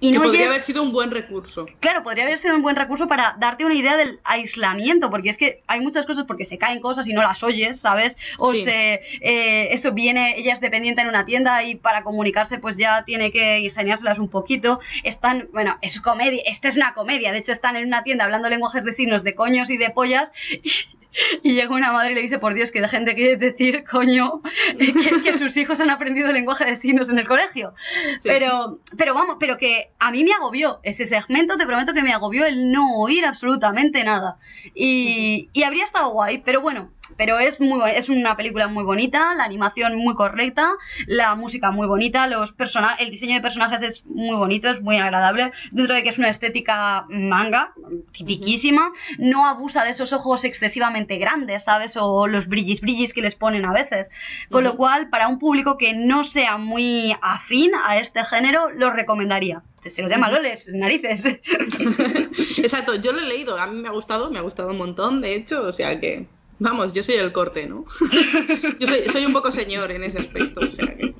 Y que no podría haber sido un buen recurso. Claro, podría haber sido un buen recurso para darte una idea del aislamiento, porque es que hay muchas cosas porque se caen cosas y no las oyes, ¿sabes? O Sí. se, eh, eso viene, ella es dependiente en una tienda y para comunicarse pues ya tiene que ingeniárselas un poquito. Están, bueno, es comedia, esta es una comedia, de hecho están en una tienda hablando lenguajes de signos de coños y de pollas y, y llega una madre y le dice, por Dios, que dejen de querer decir coño, que, que sus hijos han aprendido lenguaje de signos en el colegio. Sí. Pero, pero vamos, pero que a mí me agobió ese segmento, te prometo que me agobió el no oír absolutamente nada. Y, y habría estado guay, pero bueno, pero es muy es una película muy bonita, la animación muy correcta, la música muy bonita, los persona el diseño de personajes es muy bonito, es muy agradable, dentro de que es una estética manga, tipiquísima, no abusa de esos ojos excesivamente grandes, ¿sabes? O los brillis brillis que les ponen a veces. Con lo cual, para un público que no sea muy afín a este género, lo recomendaría. Se lo llama Loles, narices. Exacto, yo lo he leído, a mí me ha gustado, me ha gustado un montón, de hecho, o sea que, vamos, yo soy el corte, ¿no? yo soy, soy un poco señor en ese aspecto, o sea que...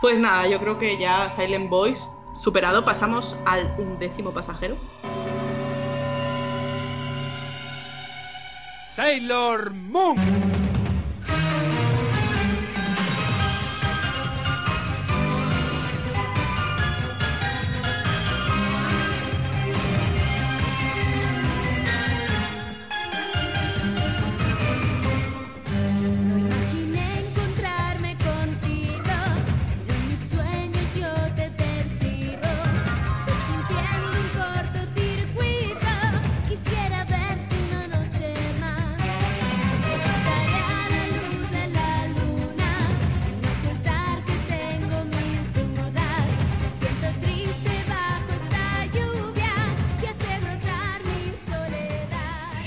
Pues nada, yo creo que ya Silent Voice superado, pasamos al undécimo pasajero. Sailor Moon.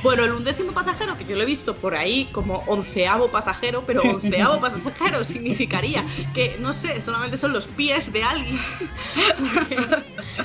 Bueno, el undécimo pasajero, que yo lo he visto por ahí como onceavo pasajero, pero onceavo pasajero significaría que, no sé, solamente son los pies de alguien. Porque,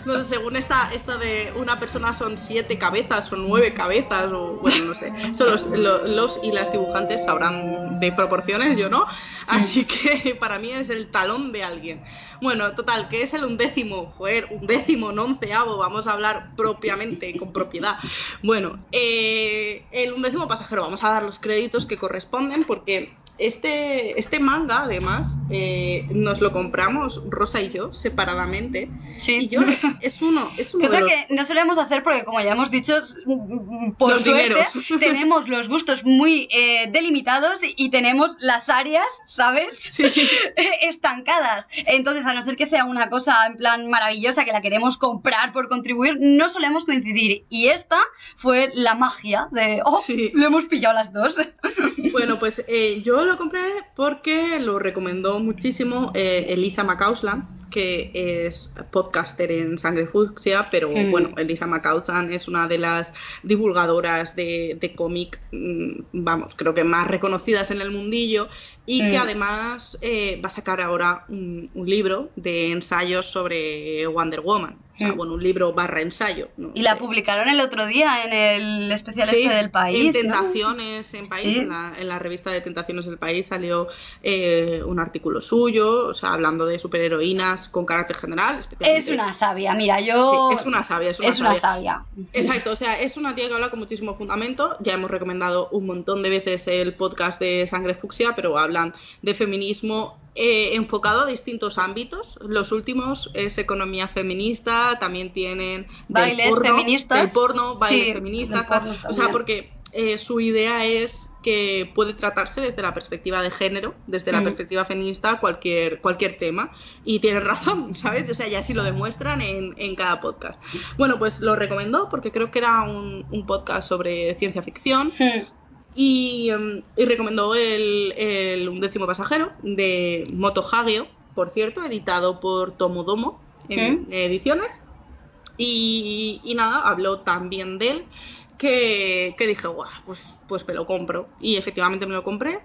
no sé, según esta, esta de una persona son siete cabezas o nueve cabezas, o bueno, no sé. Son los, lo- los y las dibujantes sabrán de proporciones, yo no. Así que para mí es el talón de alguien. Bueno, total, que es el undécimo, joder, undécimo, no onceavo, vamos a hablar propiamente, con propiedad. Bueno, eh, el undécimo pasajero, vamos a dar los créditos que corresponden porque este, este manga, además, eh, nos lo compramos Rosa y yo separadamente. Sí. Y yo es, es uno, es uno Cosa de los... que no solemos hacer porque, como ya hemos dicho, s- mm, por Los suerte dineros. tenemos los gustos muy eh, delimitados y tenemos las áreas, ¿sabes? Sí. Estancadas. Entonces, a no ser que sea una cosa en plan maravillosa que la queremos comprar por contribuir, no solemos coincidir. Y esta fue la magia de, oh, Sí. lo hemos pillado las dos. Bueno, pues eh, yo lo compré porque lo recomendó muchísimo eh, Elisa McCausland, que es podcaster en Sangre Fucsia, pero Mm. bueno, Elisa McCausland es una de las divulgadoras de, de cómic, mm, vamos, creo que más reconocidas en el mundillo y que Mm. además eh, va a sacar ahora un, un libro de ensayos sobre Wonder Woman. O sea, Mm. bueno, un libro barra ensayo. ¿no? Y la publicaron el otro día en el especial Sí, este del país. En ¿no? Tentaciones en País, Sí. en, la, en la revista de Tentaciones del País salió eh, un artículo suyo, o sea, hablando de superheroínas con carácter general. Es una sabia, mira, yo. Sí, es una sabia, es una es una sabia. Exacto, o sea, es una tía que habla con muchísimo fundamento. Ya hemos recomendado un montón de veces el podcast de Sangre Fucsia, pero hablan de feminismo eh, enfocado a distintos ámbitos. Los últimos es economía feminista, también tienen del Bailes porno, feministas. del porno, bailes Sí, feministas, porno o sea, porque eh, su idea es que puede tratarse desde la perspectiva de género, desde la Mm. perspectiva feminista, cualquier, cualquier tema. Y tienen razón, ¿sabes? O sea, ya sí lo demuestran en, en cada podcast. Bueno, pues lo recomendó porque creo que era un, un podcast sobre ciencia ficción Hmm. y, em, y recomendó el, el undécimo pasajero de Moto Hagio, por cierto, editado por Tomodomo en ¿Mm? ediciones. Y, y nada, habló tan bien de él que, dije, guau, pues, pues me lo compro. Y efectivamente me lo compré.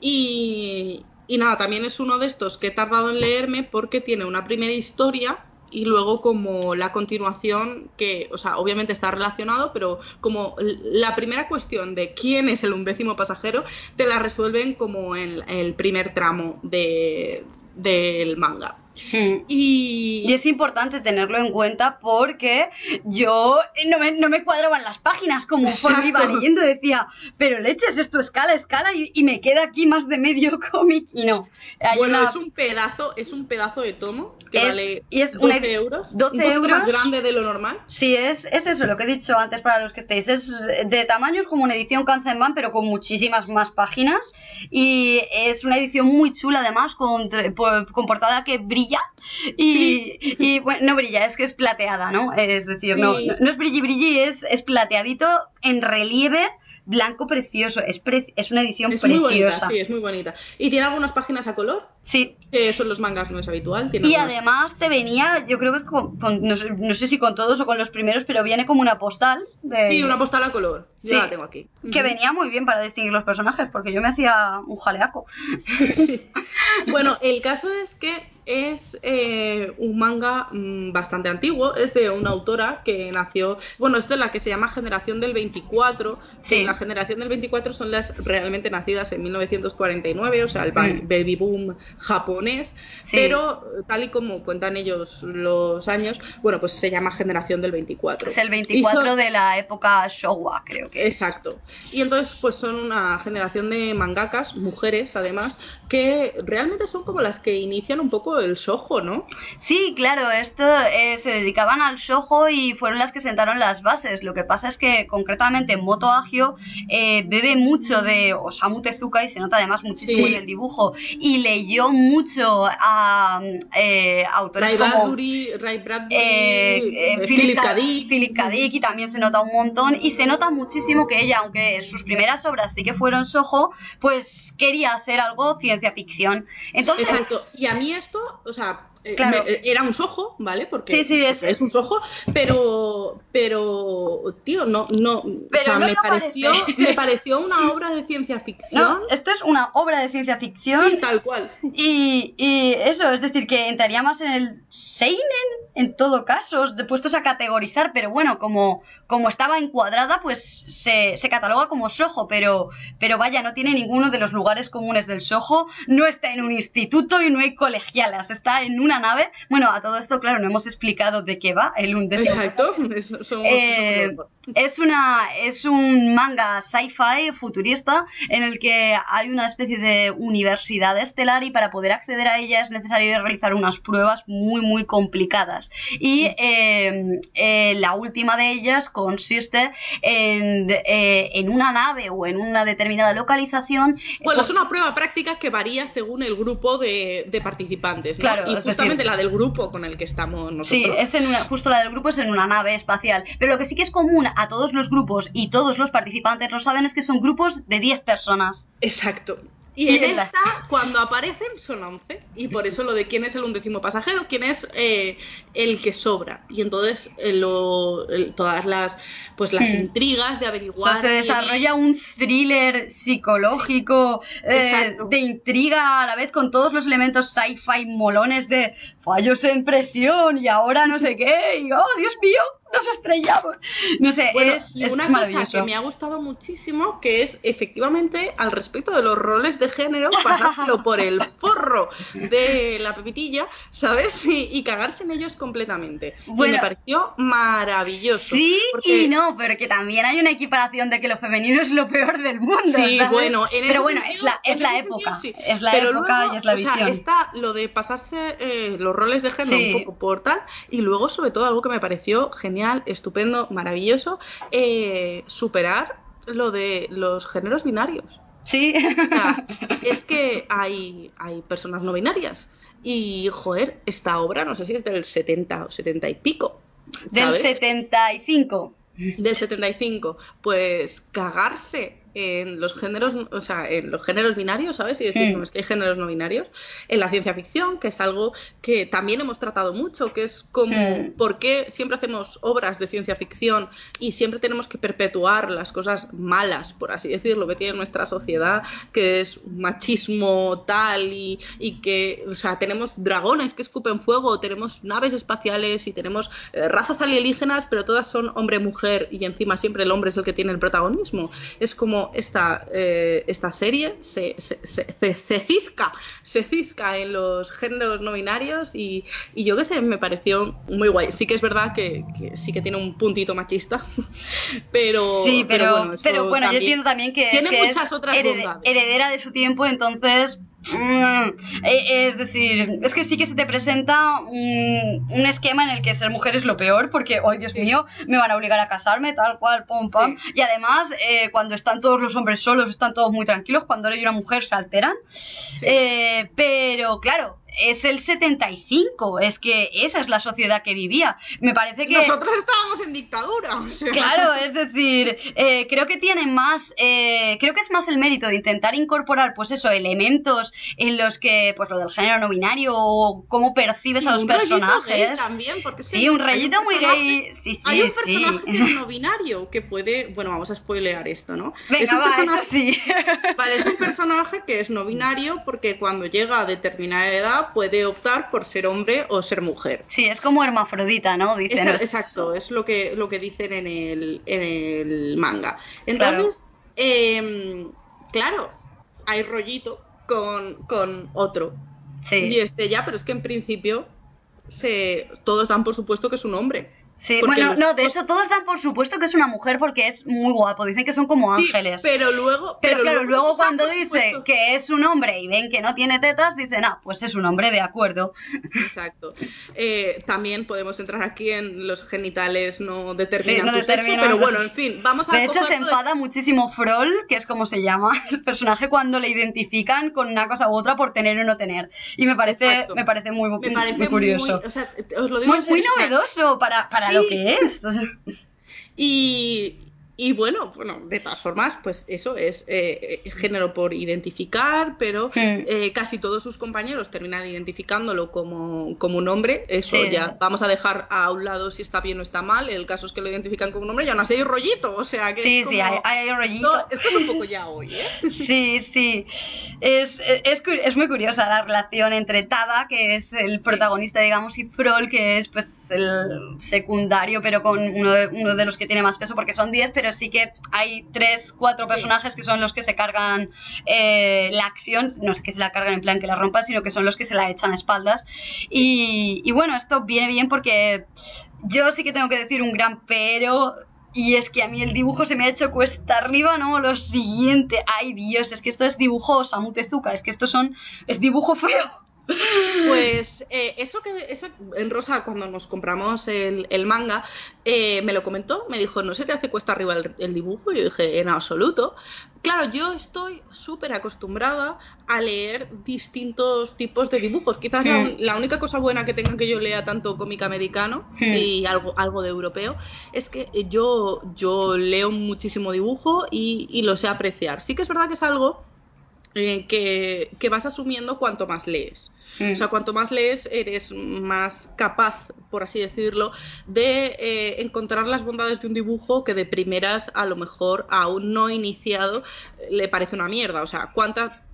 Y, y nada, también es uno de estos que he tardado en leerme porque tiene una primera historia y luego como la continuación que, o sea, obviamente está relacionado, pero como la primera cuestión de quién es el undécimo pasajero, te la resuelven como en el primer tramo de, del manga. Hmm. Y, Y es importante tenerlo en cuenta porque yo no me, no me cuadraban las páginas como conforme iba leyendo. Decía, pero leches, esto escala, escala y, y me queda aquí más de medio cómic. Y no. Hay bueno, una- es un pedazo, es un pedazo de tomo que Es- vale y es 12 una- euros. 12 un poquito más euros. grande de lo normal. Sí, es, es eso lo que he dicho antes para los que estéis. Es de tamaño, es como una edición Kanzenban, pero con muchísimas más páginas. Y es una edición muy chula, además, con, con portada que brilla. Y, Sí. y, bueno, no brilla, es que es plateada, ¿no? Es decir, Sí. no, no es brilli brilli, es, es plateadito en relieve, blanco precioso. Es, pre- es una edición Es muy bonita, preciosa. sí, es muy bonita. Y tiene algunas páginas a color, sí. que eso en los mangas no es habitual. Tiene Y algunas- además te venía, yo creo que con, con- no, sé, no sé si con todos o con los primeros, pero viene como una postal. De, Sí, una postal a color. Yo Sí. la tengo aquí. Que venía muy bien para distinguir los personajes, porque yo me hacía un jaleaco. Bueno, el caso es que es eh, un manga mm, bastante antiguo, es de una autora que nació, bueno, es de la que se llama Generación del 24, que Sí. la generación del 24 son las realmente nacidas en 1949, o sea, el Mm. baby boom japonés, Sí. pero tal y como cuentan ellos los años, bueno, pues se llama Generación del 24. Es el Y 24 son- de la época Showa, creo que es. Exacto. Y entonces, pues son una generación de mangakas, mujeres además, que realmente son como las que inician un poco el sojo, ¿no? Sí, claro, esto eh, se dedicaban al shojo y fueron las que sentaron las bases. Lo que pasa es que concretamente Moto Agio eh, bebe mucho de Osamu Tezuka y se nota además muchísimo Sí. en el dibujo. Y leyó mucho a eh, autores Ray como Bradbury, Ray Bradbury, eh, Philip, K. Dick. Philip K. Dick y también se nota un montón y se nota muchísimo que ella, aunque sus primeras obras sí que fueron sojo, pues quería hacer algo ciencia ficción. Entonces, Exacto. Y a mí esto, o sea, eh, Claro. me- era un sojo, ¿vale? Porque Sí, sí, es- porque es un sojo, pero, pero, tío, no, no, Pero o sea, no me pareció, parece. me pareció una obra de ciencia ficción. no, esto es una obra de ciencia ficción Sí, tal cual. Y, y eso, es decir, que entraría más en el Seinen, en todo caso, de puestos a categorizar, pero bueno, como, como estaba encuadrada, pues se, se cataloga como Soho, pero, pero vaya, no tiene ninguno de los lugares comunes del Soho, no está en un instituto y no hay colegialas, está en una nave. Bueno, a todo esto, claro, no hemos explicado de qué va el undécimo Exacto. es- somos- somos eh, es una es un manga sci-fi futurista en el que hay una especie de universidad estelar y para poder acceder a ella es necesario realizar unas pruebas muy muy complicadas y eh, eh, la última de ellas consiste en, eh, en una nave o en una determinada localización Bueno, pues- es una prueba práctica que varía según el grupo de, de participantes, ¿no? Claro, y justamente decir- la del grupo con el que estamos nosotros. Sí, es en una, justo la del grupo es en una nave espacial. Pero lo que sí que es común a todos los grupos y todos los participantes lo saben es que son grupos de 10 personas. Exacto. Y en en la- esta, cuando aparecen, son 11. Y por eso lo de quién es el undécimo pasajero, quién es eh, el que sobra. Y entonces eh, lo- el- todas las pues las Hmm. intrigas de O averiguar. sea, se desarrolla es. un thriller psicológico eh, de intriga a la vez con todos los elementos sci-fi molones de fallos en presión y ahora no sé qué y oh Dios mío nos estrellamos no sé Bueno, es, y es una cosa que me ha gustado muchísimo, que es efectivamente al respecto de los roles de género, pasárselo por el forro de la pepitilla, ¿sabes? Y, y cagarse en ellos completamente. y me pareció maravilloso. Sí porque- y no, pero que también hay una equiparación de que lo femenino es lo peor del mundo. Sí, ¿sabes? bueno, en ese pero bueno, sentido- es la, es la época. sentido, sí. Es la Pero época luego, y es la o sea, visión. está lo de pasarse eh, los roles de género Sí. un poco por tal, y luego, sobre todo, algo que me pareció genial, estupendo, maravilloso, eh, superar lo de los géneros binarios. Sí. O sea, es que hay, hay personas no binarias. Y, joder, esta obra, no sé si es del 70 o 70 y pico. Del ¿sabes? 75. Del 75. Pues cagarse en los géneros, o sea, en los géneros binarios, ¿sabes? Y decir, no, es que hay géneros no binarios. En la ciencia ficción, que es algo que también hemos tratado mucho, que es como, Mm. ¿por qué siempre hacemos obras de ciencia ficción y siempre tenemos que perpetuar las cosas malas, por así decirlo, que tiene nuestra sociedad, que es machismo tal y, y que, o sea, tenemos dragones que escupen fuego, tenemos naves espaciales y tenemos eh, razas alienígenas, pero todas son hombre-mujer y encima siempre el hombre es el que tiene el protagonismo. Es como esta, eh, esta serie se, se, se, se- se cizca, se cizca en los géneros no binarios y, y yo qué sé, me pareció muy guay. Sí que es verdad que, que sí que tiene un puntito machista, pero, Sí, pero, bueno, pero bueno, yo entiendo también que, tiene que muchas es otras bondades. heredera de su tiempo, entonces... mm, eh, es decir, es que sí que se te presenta un, un esquema en el que ser mujer es lo peor, porque, oh Dios Sí. mío, me van a obligar a casarme, tal cual, pum, pam. Y además, eh, cuando están todos los hombres solos, están todos muy tranquilos, cuando eres una mujer se alteran. Sí. Eh, pero claro, es el 75, es que esa es la sociedad que vivía. Me parece que... Nosotros estábamos en dictadura. o sea. Claro, es decir, eh, creo que tiene más, eh, creo que es más el mérito de intentar incorporar, pues eso, elementos en los que, pues lo del género no binario o cómo percibes a los un rollito gay personajes. también, porque Sí, un hay rayito muy gay. Sí, sí, Hay un personaje que es no binario, que puede. Bueno, vamos a spoilear esto, ¿no? Venga, es un va, eso personaje. sí. Vale, es un personaje que es no binario porque cuando llega a determinada edad puede optar por ser hombre o ser mujer. Sí, es como hermafrodita, ¿no? Dicen. Es- exacto, es lo que, lo que dicen en el, en el manga. Entonces, em, claro, hay rollito con, con otro. Y Sí, este ya, pero es que en principio se, todos dan por supuesto que es un hombre. Sí. Bueno, los- no, de hecho todos dan por supuesto que es una mujer porque es muy guapo. Dicen que son como Sí, ángeles. pero luego. Pero, claro, luego cuando dice supuesto- que es un hombre y ven que no tiene tetas, dicen, ah, pues es un hombre, de acuerdo. Exacto. Eh, también podemos entrar aquí en los genitales no determinan Sí, no tu sexo, pero bueno, en fin, vamos a De hecho, se de- enfada muchísimo Froll, que es como se llama el personaje, cuando le identifican con una cosa u otra por tener o no tener. Y me parece, Exacto. me parece muy, Me parece muy curioso. Muy, o sea, os lo digo muy, novedoso para, para Lo que es. Y, y bueno, bueno, de todas formas, pues eso es eh, eh, género por identificar, pero Hmm. eh, casi todos sus compañeros terminan identificándolo como, como un hombre. Eso Sí. ya vamos a dejar a un lado si está bien o está mal. El caso es que lo identifican como un hombre y aún así hay rollito. O sea que Sí, es sí, como- hay, hay rollito. Esto, esto es un poco ya hoy, ¿eh? Sí, sí. Es, es, es muy curiosa la relación entre Tada, que es el protagonista, digamos, y Froll, que es pues el secundario, pero con uno de, uno de los que tiene más peso, porque son 10, pero sí que hay 3, 4 Sí. personajes que son los que se cargan eh, la acción, no es que se la cargan en plan que la rompan, sino que son los que se la echan a espaldas. Y, y bueno, esto viene bien porque yo sí que tengo que decir un gran pero. Y es que a mí el dibujo se me ha hecho cuesta arriba, ¿no? Lo siguiente. Ay, Dios, es que esto es dibujo Osamu Tezuka, es que estos son. Es dibujo feo. Pues eh, eso que eso en Rosa cuando nos compramos el, el manga eh, me lo comentó, me dijo, ¿no se te hace cuesta arriba el, el dibujo? Y yo dije, en absoluto. Claro, yo estoy súper acostumbrada a leer distintos tipos de dibujos. Quizás la, un- Hmm. la única cosa buena que tenga que yo lea tanto cómic americano Hmm. y algo, algo de europeo es que yo, yo leo muchísimo dibujo y, y lo sé apreciar. Sí que es verdad que es algo que, que vas asumiendo cuanto más lees. Mm. O sea, cuanto más lees, eres más capaz, por así decirlo, de eh, encontrar las bondades de un dibujo que de primeras, a lo mejor, a un no iniciado, eh, le parece una mierda. O sea, ¿cuánta,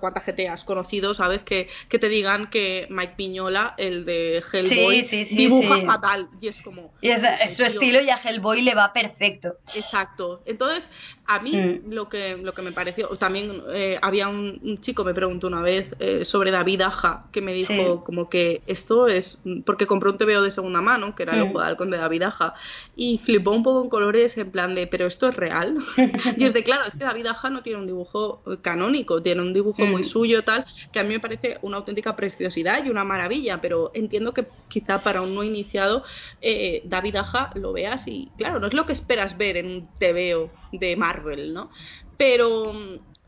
cuánta gente has conocido, sabes, que, que te digan que Mike Piñola, el de Hellboy, Sí, sí, sí, dibuja fatal? Y es como... Y es, es su tío, estilo y a Hellboy le va perfecto. Exacto. Entonces, a mí Mm. lo, que, lo que me pareció, también eh, había un, un chico me preguntó una vez eh, sobre David Aja, que me dijo Sí. como que esto es, porque compró un TVO de segunda mano, que era el Mm. ojo de halcón de David Aja, y flipó un poco en colores en plan de, pero esto es real. y es de, claro, es que David Aja no tiene un dibujo canónico, tiene un dibujo muy Mm. suyo, tal, que a mí me parece una auténtica preciosidad y una maravilla, pero entiendo que quizá para un no iniciado eh, David Aja lo veas y, claro, no es lo que esperas ver en un TVO de Marvel, ¿no? Pero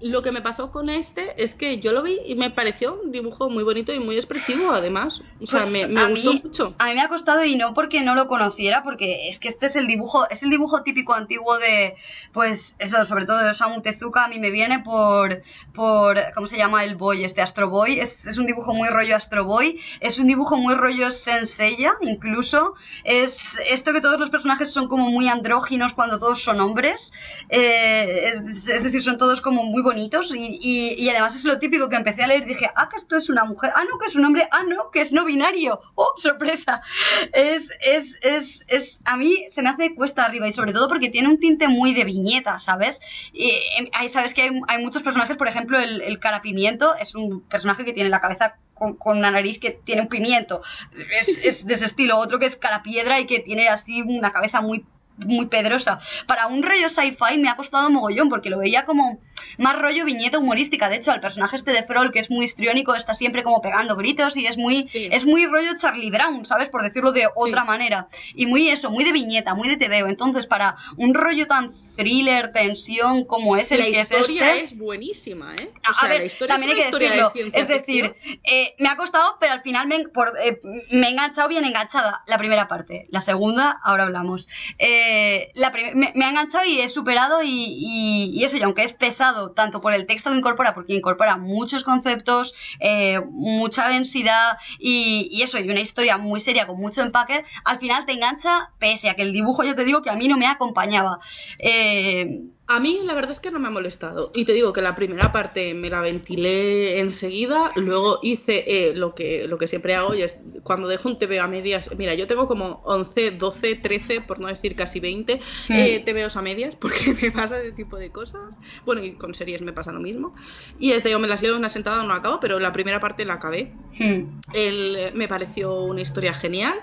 lo que me pasó con este es que yo lo vi y me pareció un dibujo muy bonito y muy expresivo, además. O sea, Pues me, me gustó mí- mucho. A mí me ha costado y no porque no lo conociera, porque es que este es el dibujo, es el dibujo típico antiguo de, pues eso, sobre todo de Osamu Tezuka, a mí me viene por, por, ¿cómo se llama el boy? Este Astro Boy, es, es un dibujo muy rollo Astro Boy, es un dibujo muy rollo Senseiya, incluso, es esto que todos los personajes son como muy andróginos cuando todos son hombres, eh, es, es decir, son todos como muy bonitos y, y- y además es lo típico que empecé a leer y dije, ah, que esto es una mujer, ah, no, que es un hombre, ah, no, que es no binario, oh, sorpresa. Es, es, es, es, a mí se me hace cuesta arriba y sobre todo porque tiene un tinte muy de viñeta, ¿sabes? Y, em, hay, sabes que hay, hay muchos personajes, por ejemplo, el, el cara pimiento es un personaje que tiene la cabeza con, con una nariz que tiene un pimiento, es, es de ese estilo, otro que es cara piedra y que tiene así una cabeza muy muy pedrosa. Para un rollo sci-fi me ha costado mogollón porque lo veía como más rollo viñeta humorística. De hecho, al personaje este de Frol, que es muy histriónico, está siempre como pegando gritos y es muy, Sí. es muy rollo Charlie Brown, ¿sabes? Por decirlo de otra manera. Y muy eso, muy de viñeta, muy de TVO. Entonces, para un rollo tan thriller, tensión como es el La que es historia este... es buenísima, ¿eh? A O sea, ver, la historia también es hay que historia decirlo. de Es decir, eh, me ha costado, pero al final me, por- eh, me he enganchado bien enganchada. La primera parte. La segunda, ahora hablamos. Eh, la me, me ha enganchado y he superado y, y- y eso, y aunque es pesado, tanto por el texto que incorpora, porque incorpora muchos conceptos, eh, mucha densidad y, eso, y una historia muy seria con mucho empaque, al final te engancha, pese a que el dibujo, yo te digo que a mí no me acompañaba. Eh, A mí la verdad es que no me ha molestado. Y te digo que la primera parte me la ventilé enseguida, luego hice eh, lo, que, lo que siempre hago y es cuando dejo un TV a medias, mira, yo tengo como 11, 12, 13, por no decir casi 20 eh, TVOs a medias, porque me pasa ese tipo de cosas. Bueno, y con series me pasa lo mismo. Y es de yo me las leo una sentada, no acabo, pero la primera parte la acabé. hmm. El- me pareció una historia genial.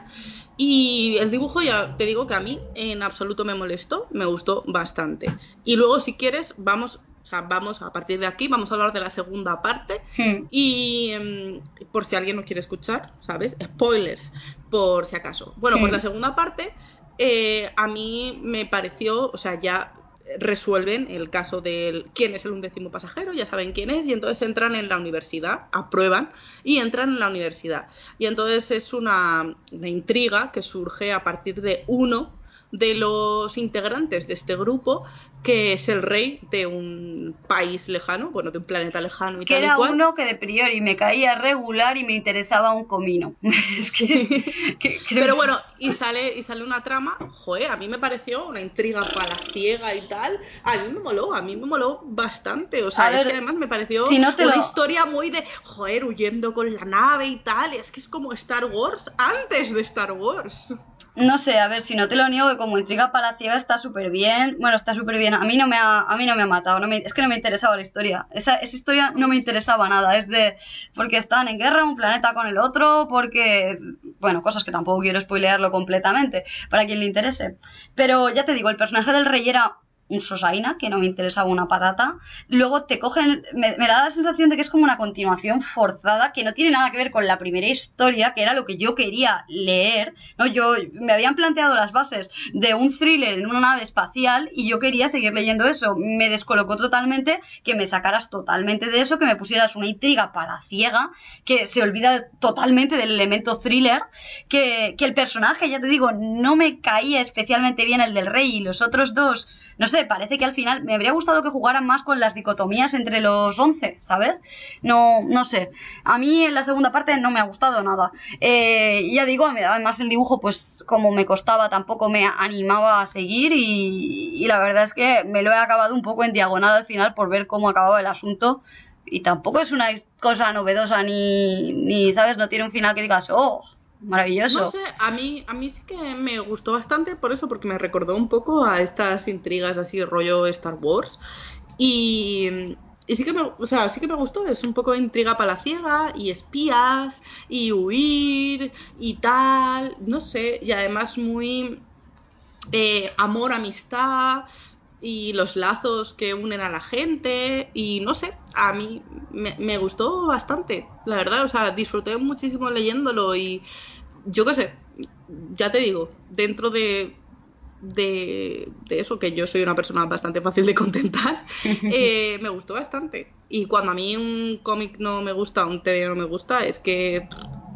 Y el dibujo, ya te digo que a mí en absoluto me molestó, me gustó bastante. Y luego, si quieres, vamos, o sea, vamos a partir de aquí, vamos a hablar de la segunda parte. Hmm. Y em, por si alguien no quiere escuchar, ¿sabes? Spoilers, por si acaso. Bueno, pues la segunda parte eh, a mí me pareció, o sea, ya resuelven el caso del quién es el undécimo pasajero, ya saben quién es, y entonces entran en la universidad, aprueban y entran en la universidad. Y entonces es una, una intriga que surge a partir de uno de los integrantes de este grupo, que es el rey de un país lejano, bueno, de un planeta lejano y que tal y era cual. uno que de priori me caía regular y me interesaba un comino. Es que- que creo Pero bueno, y sale, y sale una trama, joder, a mí me pareció una intriga palaciega y tal. A mí me moló, a mí me moló bastante. O sea, A es ver, que además me pareció si no te una lo- historia muy de, joder, huyendo con la nave y tal. Es que es como Star Wars antes de Star Wars. No sé, a ver, si no te lo niego, que como intriga palaciega está súper bien. Bueno, está súper bien. A mí no me ha, a mí no me ha matado. Me- es que no me interesaba la historia. Esa, esa historia no me interesaba nada. Es de. Porque están en guerra un planeta con el otro. Porque. Bueno, cosas que tampoco quiero spoilearlo completamente. Para quien le interese. Pero ya te digo, el personaje del rey era un sosaina, que no me interesaba una patata. Luego te cogen, me, me da la sensación de que es como una continuación forzada, que no tiene nada que ver con la primera historia, que era lo que yo quería leer. ¿no? Yo me habían planteado las bases de un thriller en una nave espacial y yo quería seguir leyendo eso. Me descolocó totalmente que me sacaras totalmente de eso, que me pusieras una intriga para ciega, que se olvida totalmente del elemento thriller, que, que el personaje, ya te digo, no me caía especialmente bien el del rey y los otros dos no sé, parece que al final me habría gustado que jugaran más con las dicotomías entre los 11, ¿sabes? No, no sé. A mí en la segunda parte no me ha gustado nada. Eh, ya digo, además el dibujo, pues como me costaba, tampoco me animaba a seguir y, y la verdad es que me lo he acabado un poco en diagonal al final por ver cómo acababa el asunto. Y tampoco es una cosa novedosa ni, ni ¿sabes? No tiene un final que digas, oh, maravilloso. No sé, a mí, a mí sí que me gustó bastante por eso, porque me recordó un poco a estas intrigas así rollo Star Wars. Y, y sí que me, o sea, sí que me gustó, es un poco de intriga palaciega y espías y huir y tal, no sé, y además muy eh, amor, amistad y los lazos que unen a la gente y no sé, a mí me, me gustó bastante, la verdad, o sea, disfruté muchísimo leyéndolo y yo qué sé, ya te digo, dentro de, de, de eso, que yo soy una persona bastante fácil de contentar, eh, me gustó bastante. Y cuando a mí un cómic no me gusta, un TV no me gusta, es que,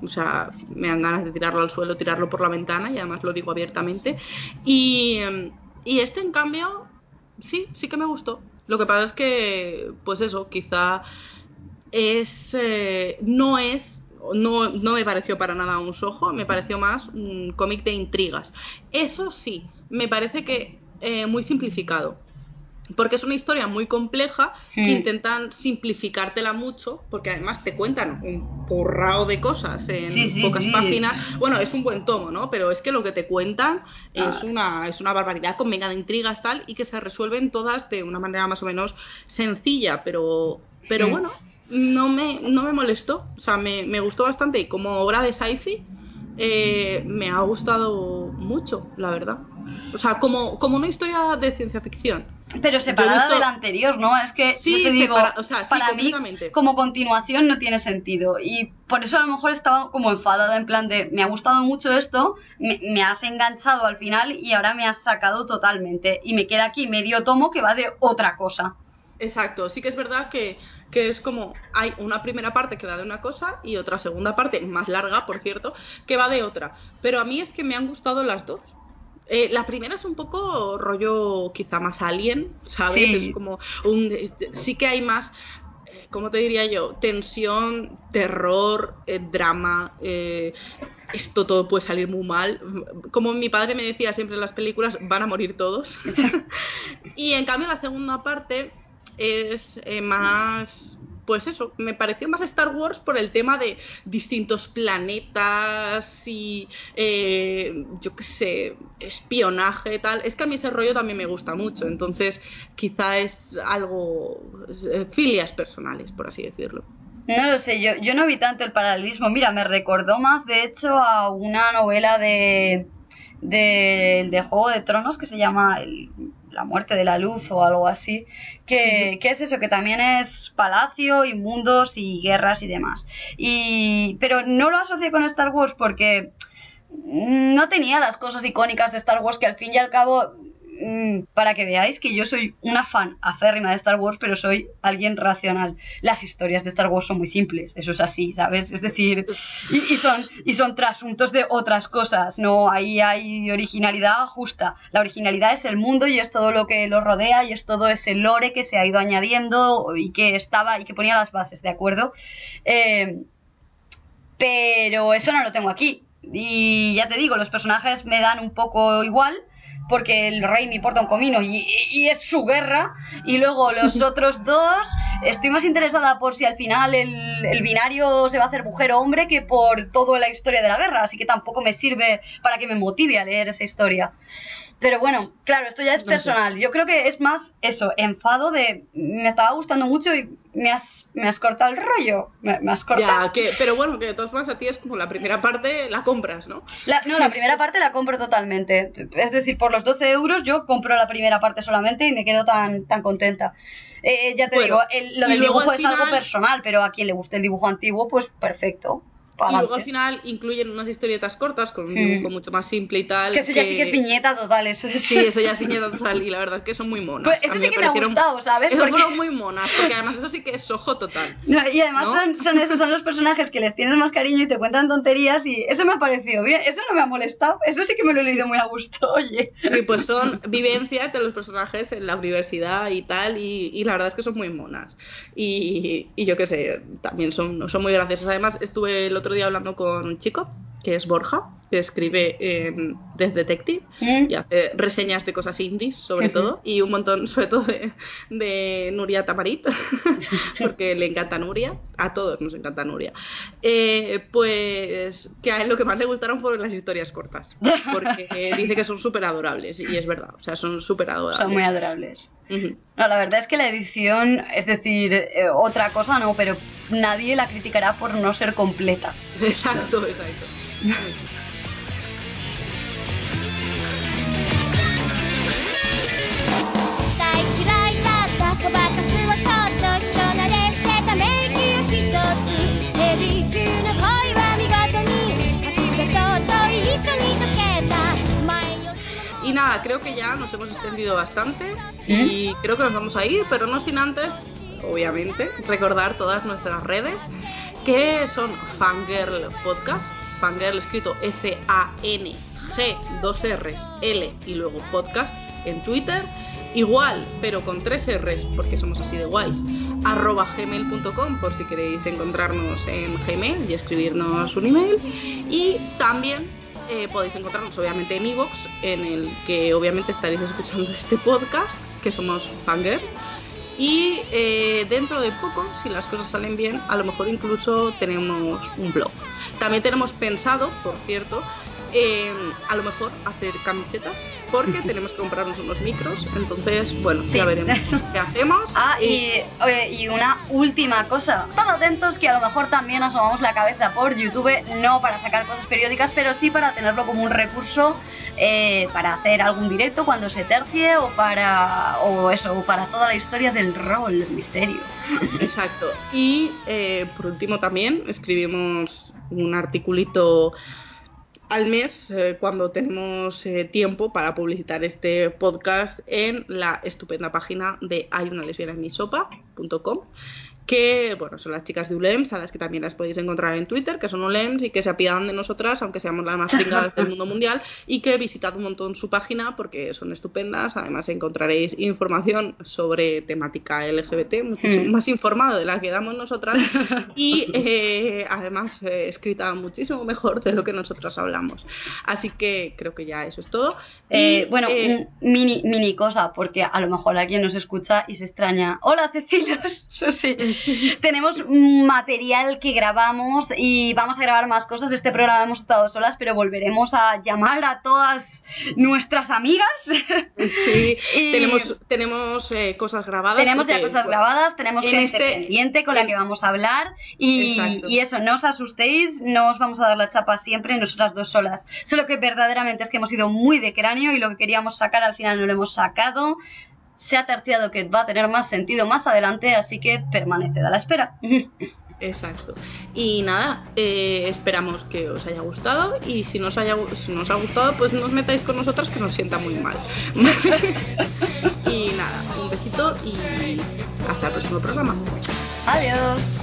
o sea, me dan ganas de tirarlo al suelo, tirarlo por la ventana, y además lo digo abiertamente. Y, y este, en cambio, sí, sí que me gustó. Lo que pasa es que, pues eso, quizá es, eh, no es, no, no me pareció para nada un sojo, me pareció más un cómic de intrigas. Eso sí, me parece que eh, muy simplificado. Porque es una historia muy compleja que Hmm. intentan simplificártela mucho, porque además te cuentan un porrao de cosas en Sí, sí, pocas sí. páginas. Bueno, es un buen tomo, ¿no? Pero es que lo que te cuentan es, Ah. una, es una barbaridad con mega de intrigas tal, y que se resuelven todas de una manera más o menos sencilla, pero, pero Hmm. bueno, no me, no me molestó. O sea, me, me gustó bastante. Y como obra de sci-fi, eh, me ha gustado mucho, la verdad. O sea, como, como una historia de ciencia ficción. Pero separada visto- de la anterior, ¿no? Es que Sí, yo te digo, separa- o sea, sí, para mí como continuación no tiene sentido y por eso a lo mejor estaba como enfadada en plan de me ha gustado mucho esto, me, me has enganchado al final y ahora me has sacado totalmente y me queda aquí medio tomo que va de otra cosa. Exacto, sí que es verdad que, que es como hay una primera parte que va de una cosa y otra segunda parte, más larga, por cierto, que va de otra. Pero a mí es que me han gustado las dos. Eh, la primera es un poco rollo quizá más alien, ¿sabes? Sí. Es como un... Sí que hay más, eh, ¿cómo te diría yo? Tensión, terror, eh, drama. eh, esto todo puede salir muy mal. Como mi padre me decía siempre en las películas, van a morir todos. Y en cambio la segunda parte es eh, más, pues eso, me pareció más Star Wars por el tema de distintos planetas y eh, yo qué sé, espionaje tal. Es que a mí ese rollo también me gusta mucho, entonces quizá es algo, eh, filias personales, por así decirlo. No lo sé, yo, yo no vi tanto el paralelismo. Mira, me recordó más, de hecho, a una novela de, de Juego de Tronos que se llama el- La muerte de la luz o algo así. Que, que es eso, que también es palacio y mundos y guerras y demás. Y, pero no lo asocié con Star Wars porque no tenía las cosas icónicas de Star Wars que al fin y al cabo mm, para que veáis que yo soy una fan acérrima de Star Wars pero soy alguien racional. Las historias de Star Wars son muy simples eso es así sabes es decir y, y son y son trasuntos de otras cosas no ahí hay originalidad justa. La originalidad es el mundo y es todo lo que lo rodea y es todo ese lore que se ha ido añadiendo y que estaba y que ponía las bases de acuerdo eh, pero eso no lo tengo aquí. Y ya te digo, los personajes me dan un poco igual, porque el rey me importa un comino y, y es su guerra. Y luego los otros dos, estoy más interesada por si al final el, el binario se va a hacer mujer o hombre que por toda la historia de la guerra. Así que tampoco me sirve para que me motive a leer esa historia. Pero bueno, claro, esto ya es No sé. personal. Yo creo que es más eso, enfado de me estaba gustando mucho y me has, me has cortado el rollo. Me, me has cortado. Ya, que, pero bueno, que de todas formas a ti es como la primera parte la compras, ¿no? La- no, la primera parte la compro totalmente. Es decir, por los 12 euros yo compro la primera parte solamente y me quedo tan, tan contenta. Eh, ya te Bueno, digo, el- lo del dibujo es algo personal, pero a quien le guste el dibujo antiguo, pues perfecto. Y luego al final incluyen unas historietas cortas con un Mm. dibujo mucho más simple y tal. Que eso ya sí que es viñeta total, eso es. Sí, eso ya es viñeta total y la verdad es que son muy monas. Pues eso sí que me ha gustado, ¿sabes? Eso Porque- fueron muy monas, porque además eso sí que es ojo total. No, y además ¿No? son, son esos, son los personajes que les tienes más cariño y te cuentan tonterías y eso me ha parecido bien, eso no me ha molestado, eso sí que me lo he leído muy a gusto, oye. Sí, pues son vivencias de los personajes en la universidad y tal, y, y la verdad es que son muy monas. Y, y yo qué sé, también son, son muy graciosas. Además, estuve el otro día hablando con un chico, que es Borja, que escribe en Death Detective Mm. y hace reseñas de cosas indies, sobre todo, y un montón, sobre todo, de, de Nuria Tamarit, porque le encanta Nuria, a todos nos encanta Nuria. Eh, pues que a él lo que más le gustaron fueron las historias cortas, porque dice que son súper adorables, y es verdad, o sea, son súper adorables. Son muy adorables. No, la verdad es que la edición, es decir, eh, otra cosa no, pero nadie la criticará por no ser completa. Exacto, exacto. Y nada, creo que ya nos hemos extendido bastante y ¿Eh? creo que nos vamos a ir, pero no sin antes, obviamente, recordar todas nuestras redes que son Fangirl Podcast. Fangirl escrito F-A-N-G, dos R's, L y luego podcast en Twitter, igual, pero con tres R's, porque somos así de guays, arroba gmail.com por si queréis encontrarnos en Gmail y escribirnos un email, y también eh, podéis encontrarnos obviamente en iVoox, en el que obviamente estaréis escuchando este podcast, que somos Fangirl. Y eh, dentro de poco, si las cosas salen bien, a lo mejor incluso tenemos un blog. También tenemos pensado, por cierto, eh, a lo mejor hacer camisetas, porque tenemos que comprarnos unos micros. Entonces, bueno, Sí. ya veremos qué hacemos. Ah, y, oye, y una última cosa. Estad atentos que a lo mejor también asomamos la cabeza por YouTube, no para sacar cosas periódicas, pero sí para tenerlo como un recurso eh, para hacer algún directo cuando se tercie o para o eso, para toda la historia del rol, del misterio. Exacto. Y eh, por último también escribimos un articulito al mes eh, cuando tenemos eh, tiempo para publicitar este podcast en la estupenda página de hay una lesbiana en mi sopa.com que bueno son las chicas de ULEMS a las que también las podéis encontrar en Twitter que son ULEMS y que se apiadan de nosotras aunque seamos las más pringadas del mundo mundial y que visitad un montón su página porque son estupendas además encontraréis información sobre temática LGBT muchísimo Mm. más informada de la que damos nosotras y eh, además eh, escrita muchísimo mejor de lo que nosotras hablamos así que creo que ya eso es todo Eh, Y, bueno, eh, mini, mini cosa, porque a lo mejor alguien nos escucha y se extraña. Hola, Cecilos, Susi. Sí. Tenemos material que grabamos y vamos a grabar más cosas. Este programa hemos estado solas, pero volveremos a llamar a todas nuestras amigas. Sí, Y- tenemos, tenemos eh, cosas grabadas. tenemos ya porque, cosas bueno, grabadas, tenemos en gente este- pendiente con la en- que vamos a hablar y, y eso, no os asustéis, no os vamos a dar la chapa siempre nosotras dos solas. Solo que verdaderamente es que hemos ido muy de cráneo y lo que queríamos sacar al final no lo hemos sacado se ha terciado que va a tener más sentido más adelante, así que permaneced a la espera. Exacto. Y nada, eh, esperamos que os haya gustado y si nos, haya, si nos ha gustado, pues no os metáis con nosotras que nos sienta muy mal. y nada, un besito y hasta el próximo programa. Adiós.